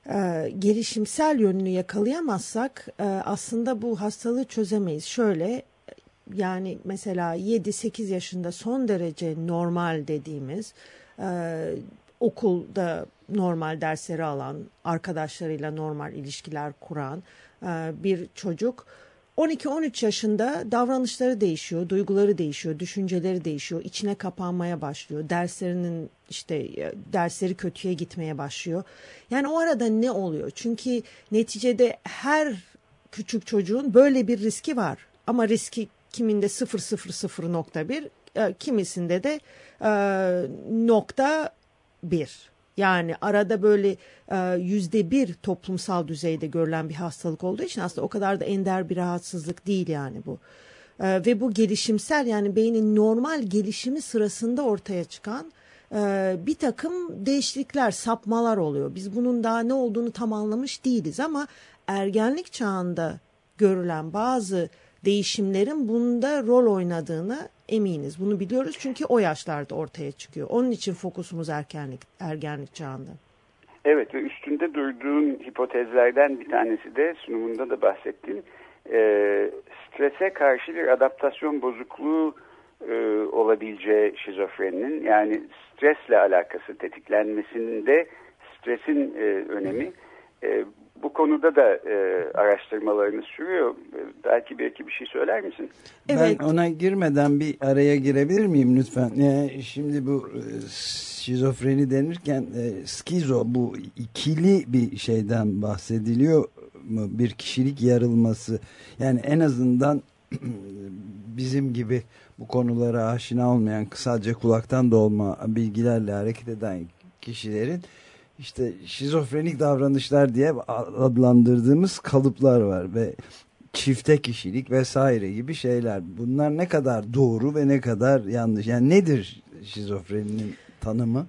e, gelişimsel yönünü yakalayamazsak e, aslında bu hastalığı çözemeyiz. Şöyle yani mesela 7-8 yaşında son derece normal dediğimiz e, okulda normal dersleri alan, arkadaşlarıyla normal ilişkiler kuran e, bir çocuk 12-13 yaşında davranışları değişiyor, duyguları değişiyor, düşünceleri değişiyor, içine kapanmaya başlıyor, derslerinin işte e, dersleri kötüye gitmeye başlıyor. Yani o arada ne oluyor? Çünkü neticede her küçük çocuğun böyle bir riski var. Ama riski kiminde 0.00.1, e, kimisinde de e, nokta bir. Yani arada böyle e, yüzde bir toplumsal düzeyde görülen bir hastalık olduğu için aslında o kadar da ender bir rahatsızlık değil yani bu. E, ve bu gelişimsel yani beynin normal gelişimi sırasında ortaya çıkan e, bir takım değişiklikler, sapmalar oluyor. Biz bunun daha ne olduğunu tam anlamış değiliz ama ergenlik çağında görülen bazı değişimlerin bunda rol oynadığını eminiz. Bunu biliyoruz çünkü o yaşlarda ortaya çıkıyor. Onun için fokusumuz ergenlik, ergenlik çağında. Evet ve üstünde durduğun hipotezlerden bir tanesi de sunumunda da bahsettin. E, strese karşı bir adaptasyon bozukluğu e, olabileceği şizofreninin yani stresle alakası tetiklenmesinde stresin e, önemi. E, bu konuda da e, araştırmalarını sürüyor. E, belki belki bir şey söyler misin? Evet. Ben ona girmeden bir araya girebilir miyim lütfen? E, şimdi bu e, şizofreni denirken e, skizo bu ikili bir şeyden bahsediliyor mu? Bir kişilik yarılması. Yani en azından bizim gibi bu konulara aşina olmayan sadece kulaktan dolma bilgilerle hareket eden kişilerin işte şizofrenik davranışlar diye adlandırdığımız kalıplar var ve çifte kişilik vesaire gibi şeyler. Bunlar ne kadar doğru ve ne kadar yanlış? Yani nedir şizofreninin tanımı?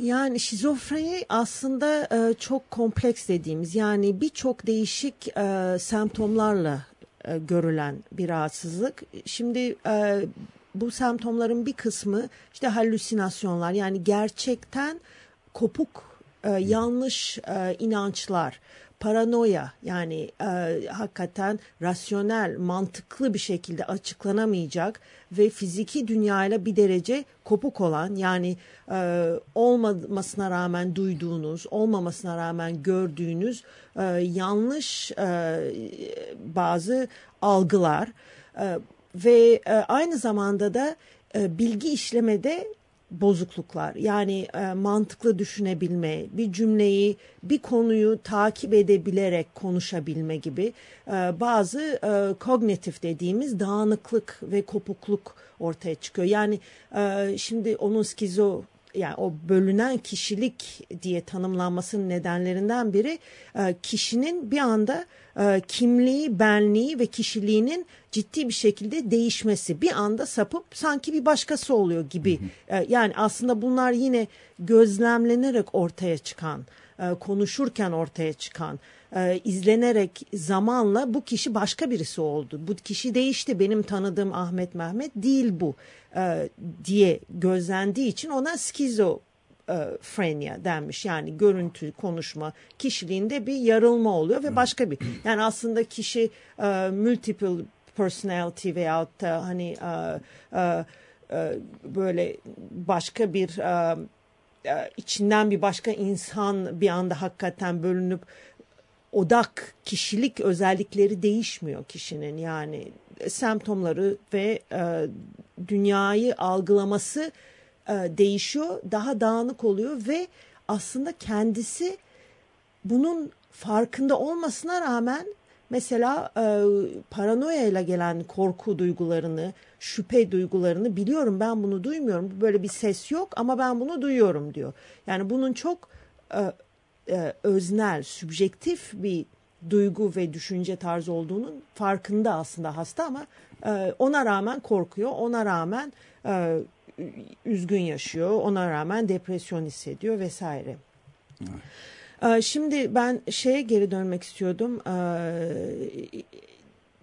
Yani şizofreni aslında e, çok kompleks dediğimiz yani birçok değişik e, semptomlarla e, görülen bir rahatsızlık. Şimdi e, bu semptomların bir kısmı işte halüsinasyonlar yani gerçekten kopuk e, yanlış e, inançlar, paranoya yani e, hakikaten rasyonel, mantıklı bir şekilde açıklanamayacak ve fiziki dünyayla bir derece kopuk olan yani e, olmamasına rağmen duyduğunuz, olmamasına rağmen gördüğünüz e, yanlış e, bazı algılar e, ve e, aynı zamanda da e, bilgi işlemede bozukluklar yani e, mantıklı düşünebilme, bir cümleyi, bir konuyu takip edebilerek konuşabilme gibi e, bazı e, kognitif dediğimiz dağınıklık ve kopukluk ortaya çıkıyor. Yani e, şimdi onun skizo yani o bölünen kişilik diye tanımlanmasının nedenlerinden biri e, kişinin bir anda e, kimliği, benliği ve kişiliğinin ciddi bir şekilde değişmesi. Bir anda sapıp sanki bir başkası oluyor gibi. E, yani aslında bunlar yine gözlemlenerek ortaya çıkan, konuşurken ortaya çıkan, izlenerek zamanla bu kişi başka birisi oldu. Bu kişi değişti. Benim tanıdığım Ahmet Mehmet değil bu diye gözlendiği için ona skizo e, frenia denmiş. Yani görüntü, konuşma, kişiliğinde bir yarılma oluyor ve başka bir. Yani aslında kişi e, multiple personality veyahut da hani e, e, e, böyle başka bir e, e, içinden bir başka insan bir anda hakikaten bölünüp odak kişilik özellikleri değişmiyor kişinin yani semptomları ve e, dünyayı algılaması e, değişiyor, daha dağınık oluyor ve aslında kendisi bunun farkında olmasına rağmen mesela e, paranoya ile gelen korku duygularını, şüphe duygularını biliyorum ben bunu duymuyorum. Böyle bir ses yok ama ben bunu duyuyorum diyor. Yani bunun çok e, e, öznel, sübjektif bir duygu ve düşünce tarzı olduğunun farkında aslında hasta ama e, ona rağmen korkuyor, ona rağmen e, üzgün yaşıyor, ona rağmen depresyon hissediyor vesaire. Evet. Şimdi ben şeye geri dönmek istiyordum.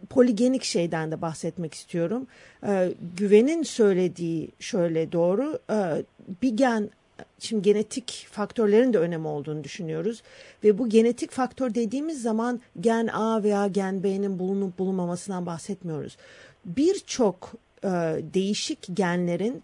Poligenik şeyden de bahsetmek istiyorum. Güven'in söylediği şöyle doğru. Bir gen şimdi genetik faktörlerin de önemi olduğunu düşünüyoruz. Ve bu genetik faktör dediğimiz zaman gen A veya gen B'nin bulunup bulunmamasından bahsetmiyoruz. Birçok e, değişik genlerin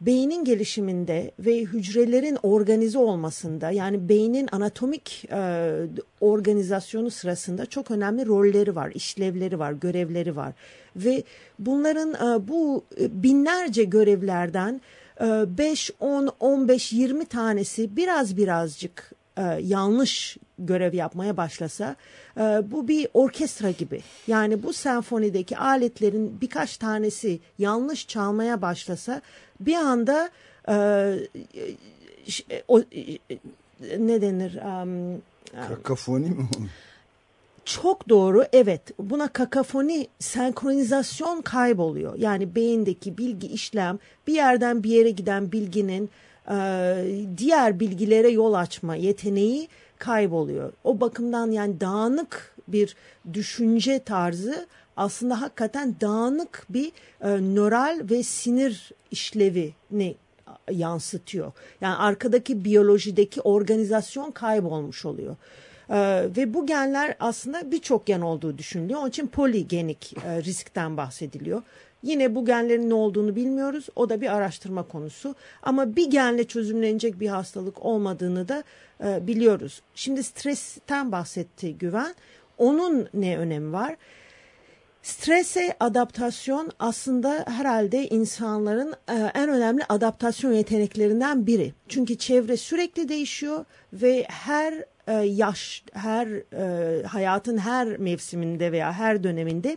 beynin gelişiminde ve hücrelerin organize olmasında yani beynin anatomik e, organizasyonu sırasında çok önemli rolleri var, işlevleri var, görevleri var ve bunların e, bu binlerce görevlerden 5, 10, 15, 20 tanesi biraz birazcık e, yanlış görev yapmaya başlasa e, bu bir orkestra gibi. Yani bu senfonideki aletlerin birkaç tanesi yanlış çalmaya başlasa bir anda e, ne denir? Um, Kakafoni mi? Çok doğru evet buna kakafoni senkronizasyon kayboluyor. Yani beyindeki bilgi işlem bir yerden bir yere giden bilginin e, diğer bilgilere yol açma yeteneği kayboluyor. O bakımdan yani dağınık bir düşünce tarzı aslında hakikaten dağınık bir e, nöral ve sinir işlevini yansıtıyor. Yani arkadaki biyolojideki organizasyon kaybolmuş oluyor. Ee, ve bu genler aslında birçok gen olduğu düşünülüyor. Onun için poligenik e, riskten bahsediliyor. Yine bu genlerin ne olduğunu bilmiyoruz. O da bir araştırma konusu. Ama bir genle çözümlenecek bir hastalık olmadığını da e, biliyoruz. Şimdi stresten bahsetti Güven. Onun ne önemi var? Strese adaptasyon aslında herhalde insanların e, en önemli adaptasyon yeteneklerinden biri. Çünkü çevre sürekli değişiyor ve her e, yaş, her e, hayatın her mevsiminde veya her döneminde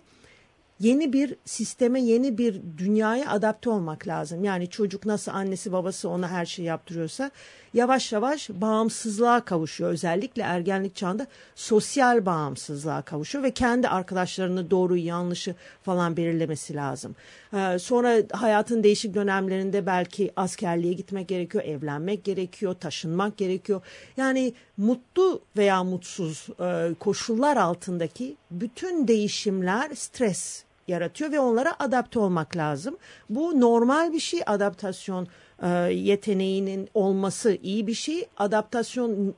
yeni bir sisteme, yeni bir dünyaya adapte olmak lazım. Yani çocuk nasıl annesi babası ona her şeyi yaptırıyorsa yavaş yavaş bağımsızlığa kavuşuyor. Özellikle ergenlik çağında sosyal bağımsızlığa kavuşuyor ve kendi arkadaşlarını doğru yanlışı falan belirlemesi lazım. Ee, sonra hayatın değişik dönemlerinde belki askerliğe gitmek gerekiyor, evlenmek gerekiyor, taşınmak gerekiyor. Yani mutlu veya mutsuz e, koşullar altındaki bütün değişimler stres yaratıyor ve onlara adapte olmak lazım. Bu normal bir şey adaptasyon e, yeteneğinin olması iyi bir şey. Adaptasyon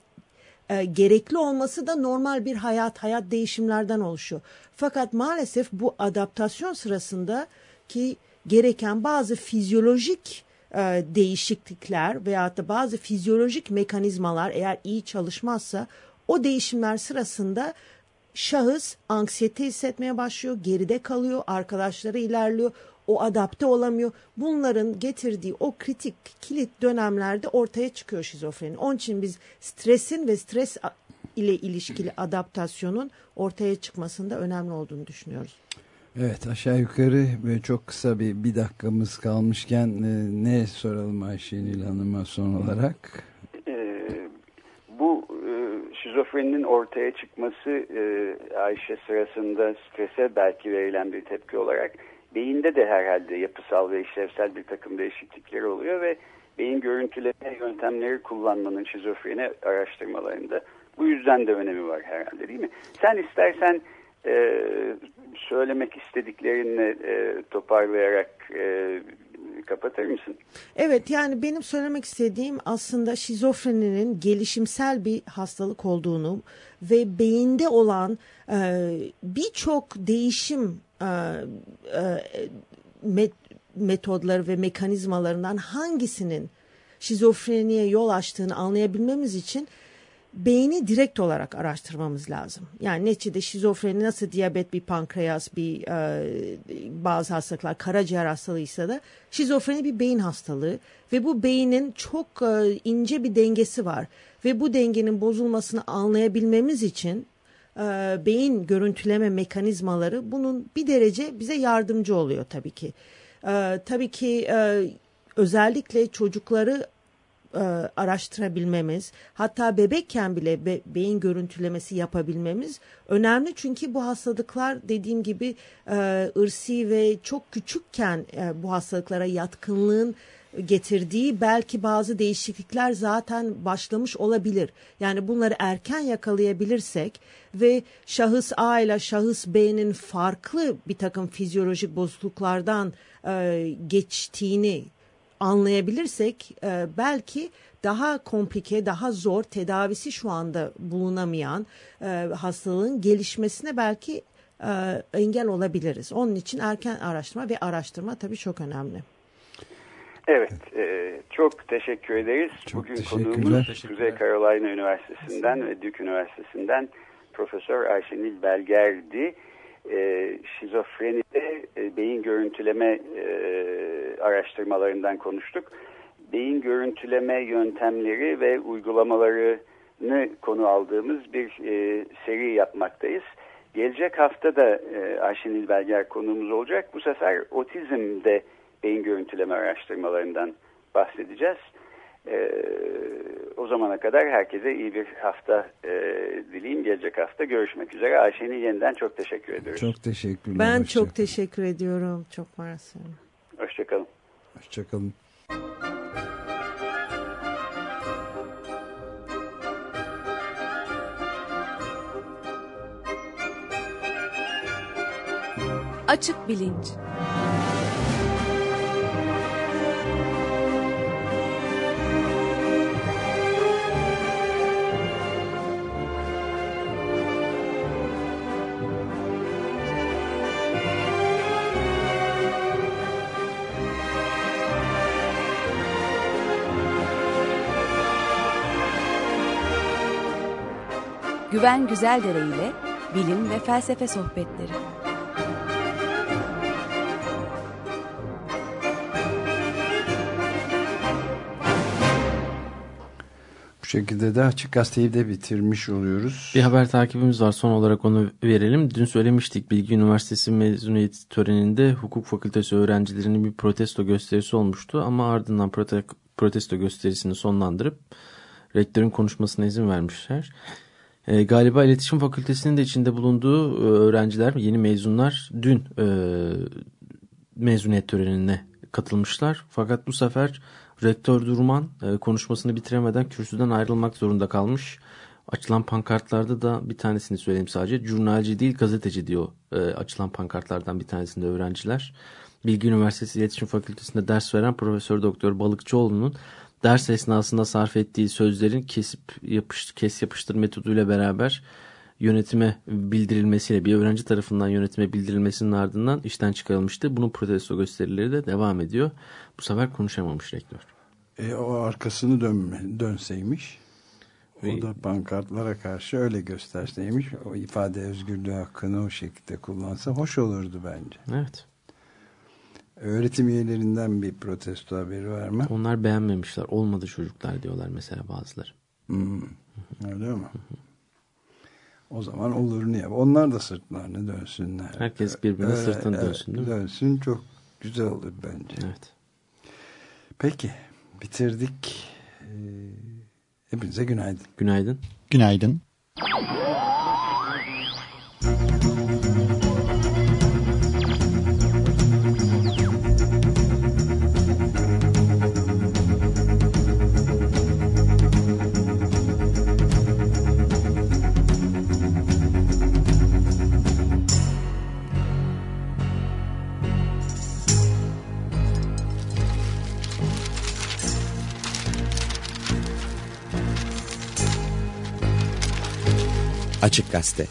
e, gerekli olması da normal bir hayat, hayat değişimlerden oluşuyor. Fakat maalesef bu adaptasyon sırasında ki gereken bazı fizyolojik e, değişiklikler veya da bazı fizyolojik mekanizmalar eğer iyi çalışmazsa o değişimler sırasında şahıs anksiyete hissetmeye başlıyor, geride kalıyor, arkadaşları ilerliyor, o adapte olamıyor. Bunların getirdiği o kritik kilit dönemlerde ortaya çıkıyor şizofreni. Onun için biz stresin ve stres ile ilişkili adaptasyonun ortaya çıkmasında önemli olduğunu düşünüyoruz. Evet aşağı yukarı ve çok kısa bir, bir dakikamız kalmışken e, ne soralım Ayşenil Hanım'a son olarak? E, bu e, şizofreninin ortaya çıkması e, Ayşe sırasında strese belki verilen bir tepki olarak beyinde de herhalde yapısal ve işlevsel bir takım değişiklikleri oluyor ve beyin görüntüleme yöntemleri kullanmanın şizofreni araştırmalarında bu yüzden de önemi var herhalde değil mi? Sen istersen e, söylemek istediklerini e, toparlayarak e, kapatır mısın? Evet yani benim söylemek istediğim aslında şizofreninin gelişimsel bir hastalık olduğunu ve beyinde olan e, birçok değişim e, e, met, metodları ve mekanizmalarından hangisinin şizofreniye yol açtığını anlayabilmemiz için beyni direkt olarak araştırmamız lazım. Yani neticede şizofreni nasıl diyabet, bir pankreas, bir e, bazı hastalıklar, karaciğer hastalığıysa da şizofreni bir beyin hastalığı ve bu beynin çok e, ince bir dengesi var ve bu dengenin bozulmasını anlayabilmemiz için e, beyin görüntüleme mekanizmaları bunun bir derece bize yardımcı oluyor tabii ki. E, tabii ki e, özellikle çocukları e, araştırabilmemiz, hatta bebekken bile be, beyin görüntülemesi yapabilmemiz önemli. Çünkü bu hastalıklar dediğim gibi e, ırsi ve çok küçükken e, bu hastalıklara yatkınlığın getirdiği belki bazı değişiklikler zaten başlamış olabilir. Yani bunları erken yakalayabilirsek ve şahıs A ile şahıs B'nin farklı bir takım fizyolojik bozukluklardan e, geçtiğini anlayabilirsek e, belki daha komplike, daha zor tedavisi şu anda bulunamayan e, hastalığın gelişmesine belki e, engel olabiliriz. Onun için erken araştırma ve araştırma tabii çok önemli. Evet, e, çok teşekkür ederiz. Çok Bugün konuğumuz. Kuzey Carolina Üniversitesi'nden ve Duke Üniversitesi'nden Profesör Ayşenil Belger'di. E, şizofrenide e, beyin görüntüleme e, araştırmalarından konuştuk. Beyin görüntüleme yöntemleri ve uygulamalarını konu aldığımız bir e, seri yapmaktayız. Gelecek hafta da e, Ayşenil Belger konuğumuz olacak. Bu sefer otizmde beyin görüntüleme araştırmalarından bahsedeceğiz. Ee, o zamana kadar herkese iyi bir hafta e, dileyim. Gelecek hafta görüşmek üzere. Ayşenil yeniden çok teşekkür ediyoruz. Çok teşekkürler. Ben Hoşça- çok teşekkür ediyorum. Çok mersi. Hoşçakalın. Hoşçakalın. Açık bilinç. Güven Güzeldere ile bilim ve felsefe sohbetleri. Bu şekilde de Açık Gazete'yi de bitirmiş oluyoruz. Bir haber takibimiz var son olarak onu verelim. Dün söylemiştik Bilgi Üniversitesi mezuniyet töreninde hukuk fakültesi öğrencilerinin bir protesto gösterisi olmuştu. Ama ardından prote protesto gösterisini sonlandırıp rektörün konuşmasına izin vermişler. E, galiba iletişim fakültesinin de içinde bulunduğu e, öğrenciler, yeni mezunlar dün e, mezuniyet törenine katılmışlar. Fakat bu sefer rektör Durman e, konuşmasını bitiremeden kürsüden ayrılmak zorunda kalmış. Açılan pankartlarda da bir tanesini söyleyeyim sadece. Jurnalci değil gazeteci diyor e, açılan pankartlardan bir tanesinde öğrenciler. Bilgi Üniversitesi İletişim Fakültesi'nde ders veren Profesör Doktor Balıkçıoğlu'nun ders esnasında sarf ettiği sözlerin kesip yapış, kes yapıştır metoduyla beraber yönetime bildirilmesiyle bir öğrenci tarafından yönetime bildirilmesinin ardından işten çıkarılmıştı. Bunun protesto gösterileri de devam ediyor. Bu sefer konuşamamış rektör. E, o arkasını dönme, dönseymiş. O da pankartlara karşı öyle gösterseymiş. O ifade özgürlüğü hakkını o şekilde kullansa hoş olurdu bence. Evet. Öğretim üyelerinden bir protesto haberi var mı? Onlar beğenmemişler. Olmadı çocuklar diyorlar mesela bazıları. Hmm. Öyle mi? O zaman olurunu yap. Onlar da sırtlarını dönsünler. Herkes birbirine Ee, sırtını evet, dönsün değil mi? Dönsün çok güzel olur bence. Evet. Peki bitirdik. Ee, hepinize günaydın. Günaydın. Günaydın. Açık Gazete